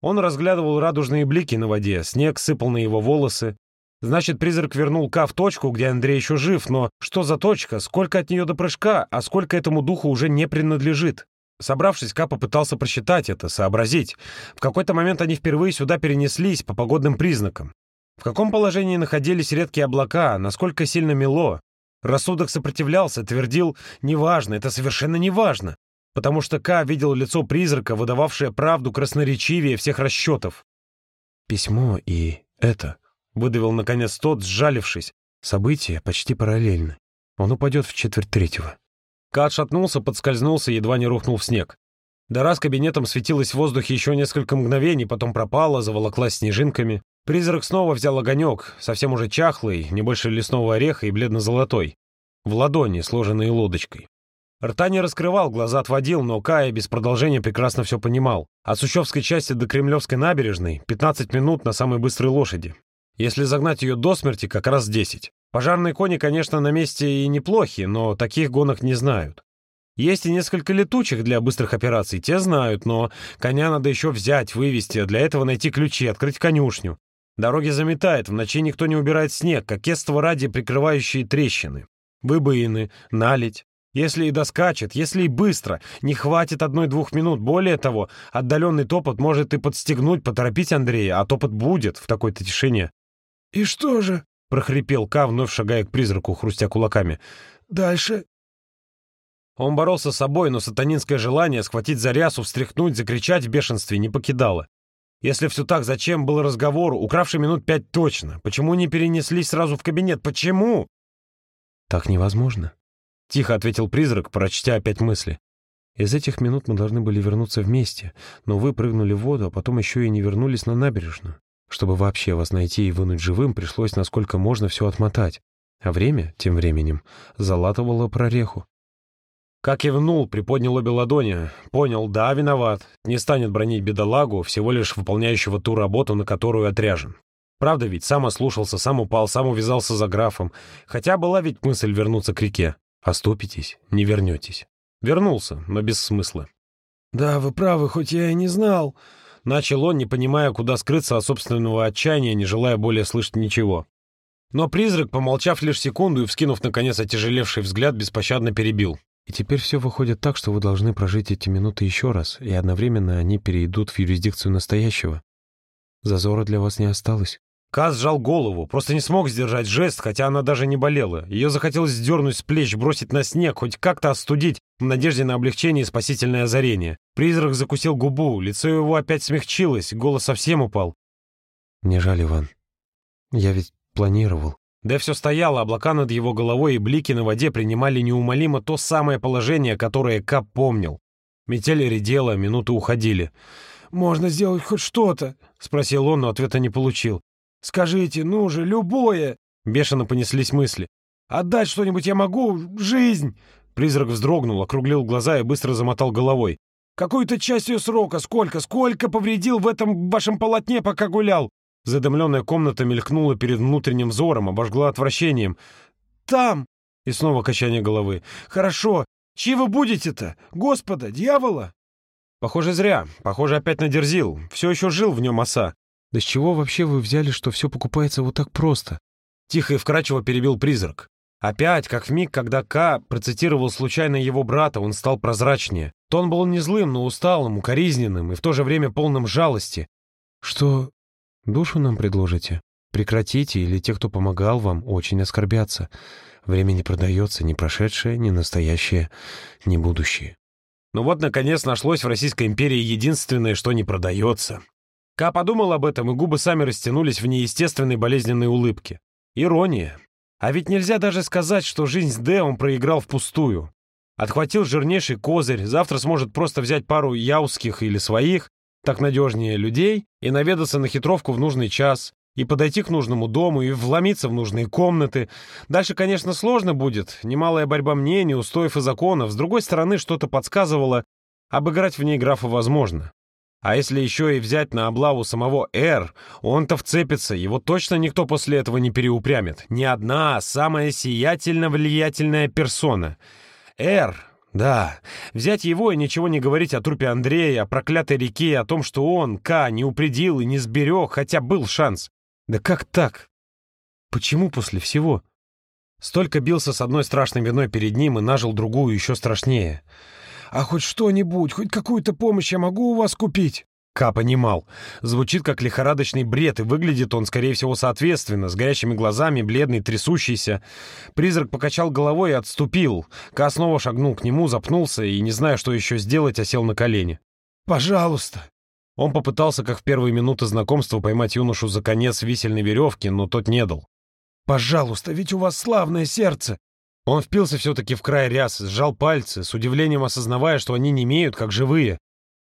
S1: Он разглядывал радужные блики на воде, снег сыпал на его волосы. Значит, призрак вернул Ка в точку, где Андрей еще жив, но что за точка, сколько от нее до прыжка, а сколько этому духу уже не принадлежит? Собравшись, Ка попытался просчитать это, сообразить. В какой-то момент они впервые сюда перенеслись по погодным признакам. В каком положении находились редкие облака, насколько сильно мело, Рассудок сопротивлялся, твердил «неважно, это совершенно неважно», потому что Ка видел лицо призрака, выдававшее правду красноречивее всех расчетов. «Письмо и это», — выдавил наконец тот, сжалившись. «События почти параллельны. Он упадет в четверть третьего». Ка отшатнулся, подскользнулся, едва не рухнул в снег. Дара с кабинетом светилась в воздухе еще несколько мгновений, потом пропала, заволоклась снежинками. Призрак снова взял огонек, совсем уже чахлый, не больше лесного ореха и бледно-золотой, в ладони, сложенной лодочкой. Рта не раскрывал, глаза отводил, но Кая без продолжения прекрасно все понимал. От Сущевской части до Кремлевской набережной 15 минут на самой быстрой лошади. Если загнать ее до смерти, как раз 10. Пожарные кони, конечно, на месте и неплохи, но таких гонок не знают. Есть и несколько летучих для быстрых операций, те знают, но коня надо еще взять, вывести, а для этого найти ключи, открыть конюшню. Дороги заметает, в ночи никто не убирает снег, кокетство ради прикрывающие трещины. Выбоины, налить. Если и доскачет, если и быстро, не хватит одной-двух минут. Более того, отдаленный топот может и подстегнуть, поторопить Андрея, а топот будет в такой-то тишине.
S2: «И что же?» — прохрипел Ка, вновь шагая к призраку, хрустя кулаками. «Дальше?»
S1: Он боролся с собой, но сатанинское желание схватить за рясу, встряхнуть, закричать в бешенстве не покидало. Если все так, зачем был разговор, укравший минут пять точно? Почему не перенеслись сразу в кабинет? Почему? Так невозможно. Тихо ответил призрак, прочтя опять мысли. Из этих минут мы должны были вернуться вместе, но вы прыгнули в воду, а потом еще и не вернулись на набережную. Чтобы вообще вас найти и вынуть живым, пришлось насколько можно все отмотать. А время, тем временем, залатывало прореху. Как кивнул, приподнял обе ладони. Понял, да, виноват. Не станет бронить бедолагу, всего лишь выполняющего ту работу, на которую отряжен. Правда ведь, сам ослушался, сам упал, сам увязался за графом. Хотя была ведь мысль вернуться к реке. Оступитесь, не вернетесь. Вернулся, но без смысла.
S2: «Да, вы правы, хоть я и не знал», —
S1: начал он, не понимая, куда скрыться от собственного отчаяния, не желая более слышать ничего. Но призрак, помолчав лишь секунду и вскинув, наконец, отяжелевший взгляд, беспощадно перебил. И теперь все выходит так, что вы должны прожить эти минуты еще раз, и одновременно они перейдут в юрисдикцию настоящего. Зазора для вас не осталось. Каз сжал голову, просто не смог сдержать жест, хотя она даже не болела. Ее захотелось сдернуть с плеч, бросить на снег, хоть как-то остудить, в надежде на облегчение и спасительное озарение. Призрак закусил губу, лицо его опять смягчилось, голос совсем упал. «Мне жаль, Иван. Я ведь планировал. Да все стояло, облака над его головой и блики на воде принимали неумолимо то самое положение, которое Кап помнил. Метель редела, минуты уходили.
S2: «Можно сделать хоть что-то?» — спросил он, но ответа не получил. «Скажите, ну же, любое!»
S1: Бешено понеслись мысли.
S2: «Отдать что-нибудь я могу? Жизнь!»
S1: Призрак вздрогнул, округлил глаза и быстро замотал головой.
S2: «Какую-то часть ее срока? Сколько? Сколько повредил в этом вашем полотне, пока гулял?
S1: Задымленная комната мелькнула перед внутренним взором, обожгла отвращением.
S2: «Там!»
S1: И снова качание головы.
S2: «Хорошо. Чьи вы будете-то? Господа, дьявола?»
S1: Похоже, зря. Похоже, опять надерзил. Все еще жил в нем оса. Да с чего вообще вы взяли, что все покупается вот так просто? Тихо и вкрадчиво перебил призрак. Опять, как в миг, когда К процитировал случайно его брата, он стал прозрачнее. Тон был не злым, но усталым, укоризненным и в то же время полным жалости. «Что, душу нам предложите? Прекратите, или те, кто помогал вам, очень оскорбятся. Время не продается ни прошедшее, ни настоящее, ни будущее». Ну вот, наконец, нашлось в Российской империи единственное, что не продается. Ка подумал об этом, и губы сами растянулись в неестественной болезненной улыбке. Ирония. А ведь нельзя даже сказать, что жизнь с Д он проиграл впустую. Отхватил жирнейший козырь, завтра сможет просто взять пару яузских или своих, так надежнее людей, и наведаться на хитровку в нужный час, и подойти к нужному дому, и вломиться в нужные комнаты. Дальше, конечно, сложно будет, немалая борьба мнений, устоев и законов. С другой стороны, что-то подсказывало, обыграть в ней графа возможно. А если еще и взять на облаву самого Р, он-то вцепится, его точно никто после этого не переупрямит. Ни одна самая сиятельно влиятельная персона. Р, да, взять его и ничего не говорить о трупе Андрея, о проклятой реке, о том, что он, К, не упредил и не сберег, хотя был шанс. Да как так? Почему после всего? Столько бился с одной страшной виной перед ним и нажил другую еще страшнее.
S2: «А хоть что-нибудь, хоть какую-то помощь я могу у вас купить?»
S1: Ка понимал. Звучит как лихорадочный бред, и выглядит он, скорее всего, соответственно, с горящими глазами, бледный, трясущийся. Призрак покачал головой и отступил. Ка снова шагнул к нему, запнулся и, не зная, что еще сделать, осел на колени.
S2: «Пожалуйста!»
S1: Он попытался, как в первые минуты знакомства, поймать юношу за конец висельной веревки, но тот не дал.
S2: «Пожалуйста, ведь у вас славное сердце!»
S1: Он впился все-таки в край ряс, сжал пальцы, с удивлением осознавая, что они не имеют, как живые.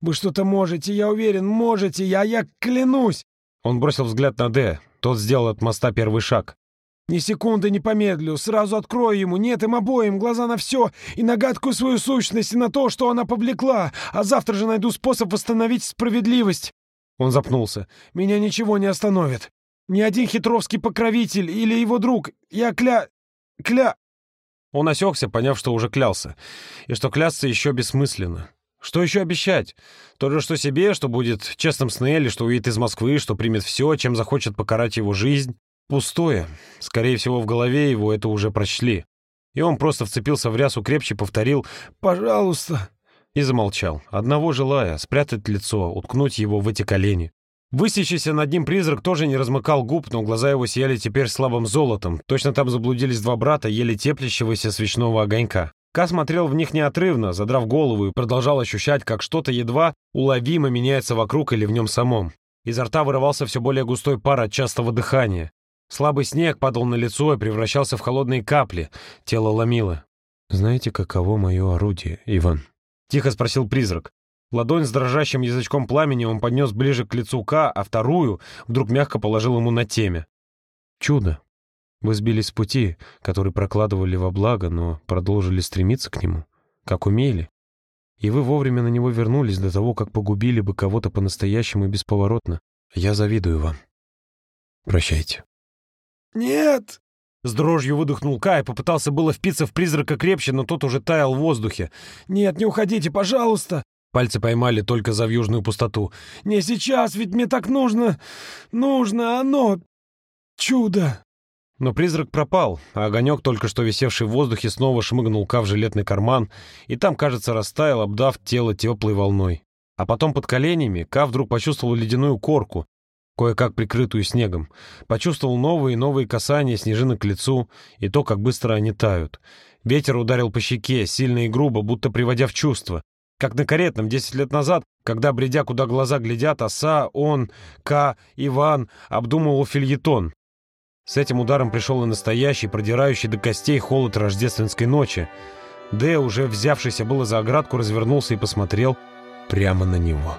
S2: «Вы что-то можете, я уверен, можете, я, я клянусь!»
S1: Он бросил взгляд на Д. Тот сделал от моста первый шаг.
S2: «Ни секунды не помедлю, сразу открою ему, нет им обоим, глаза на все, и на гадкую свою сущность, и на то, что она повлекла, а завтра же найду способ восстановить справедливость!» Он запнулся. «Меня ничего не остановит. Ни один хитровский покровитель или его друг. Я кля... кля...»
S1: Он осекся, поняв, что уже клялся, и что клясться еще бессмысленно. Что еще обещать? То же, что себе, что будет честным с Нелли, что уедет из Москвы, что примет все, чем захочет покарать его жизнь. Пустое. Скорее всего, в голове его это уже прочли. И он просто вцепился в рясу крепче, повторил
S2: «Пожалуйста!»
S1: и замолчал, одного желая спрятать лицо, уткнуть его в эти колени. Высящийся над ним призрак тоже не размыкал губ, но глаза его сияли теперь слабым золотом. Точно там заблудились два брата, еле теплящегося свечного огонька. Ка смотрел в них неотрывно, задрав голову, и продолжал ощущать, как что-то едва уловимо меняется вокруг или в нем самом. Изо рта вырывался все более густой пар от частого дыхания. Слабый снег падал на лицо и превращался в холодные капли. Тело ломило. «Знаете, каково мое орудие, Иван?» — тихо спросил призрак. Ладонь с дрожащим язычком пламени он поднес ближе к лицу К, а вторую вдруг мягко положил ему на теме. «Чудо. Вы сбились с пути, который прокладывали во благо, но продолжили стремиться к нему, как умели. И вы вовремя на него вернулись до того, как погубили бы кого-то по-настоящему и бесповоротно. Я завидую вам. Прощайте».
S2: «Нет!»
S1: С дрожью выдохнул Кай, попытался было впиться в призрака крепче, но тот уже таял в воздухе.
S2: «Нет, не уходите, пожалуйста!»
S1: Пальцы поймали только за вьюжную пустоту.
S2: «Не сейчас, ведь мне так нужно... нужно оно... чудо!»
S1: Но призрак пропал, а огонек, только что висевший в воздухе, снова шмыгнул Ка в жилетный карман, и там, кажется, растаял, обдав тело теплой волной. А потом под коленями Ка вдруг почувствовал ледяную корку, кое-как прикрытую снегом. Почувствовал новые и новые касания снежинок к лицу, и то, как быстро они тают. Ветер ударил по щеке, сильно и грубо, будто приводя в чувство. Как на каретном, десять лет назад, когда, бредя, куда глаза глядят, оса, он, К, Иван обдумывал фильетон. С этим ударом пришел и настоящий, продирающий до костей холод рождественской ночи. Д, уже взявшийся было за оградку, развернулся и посмотрел прямо на него.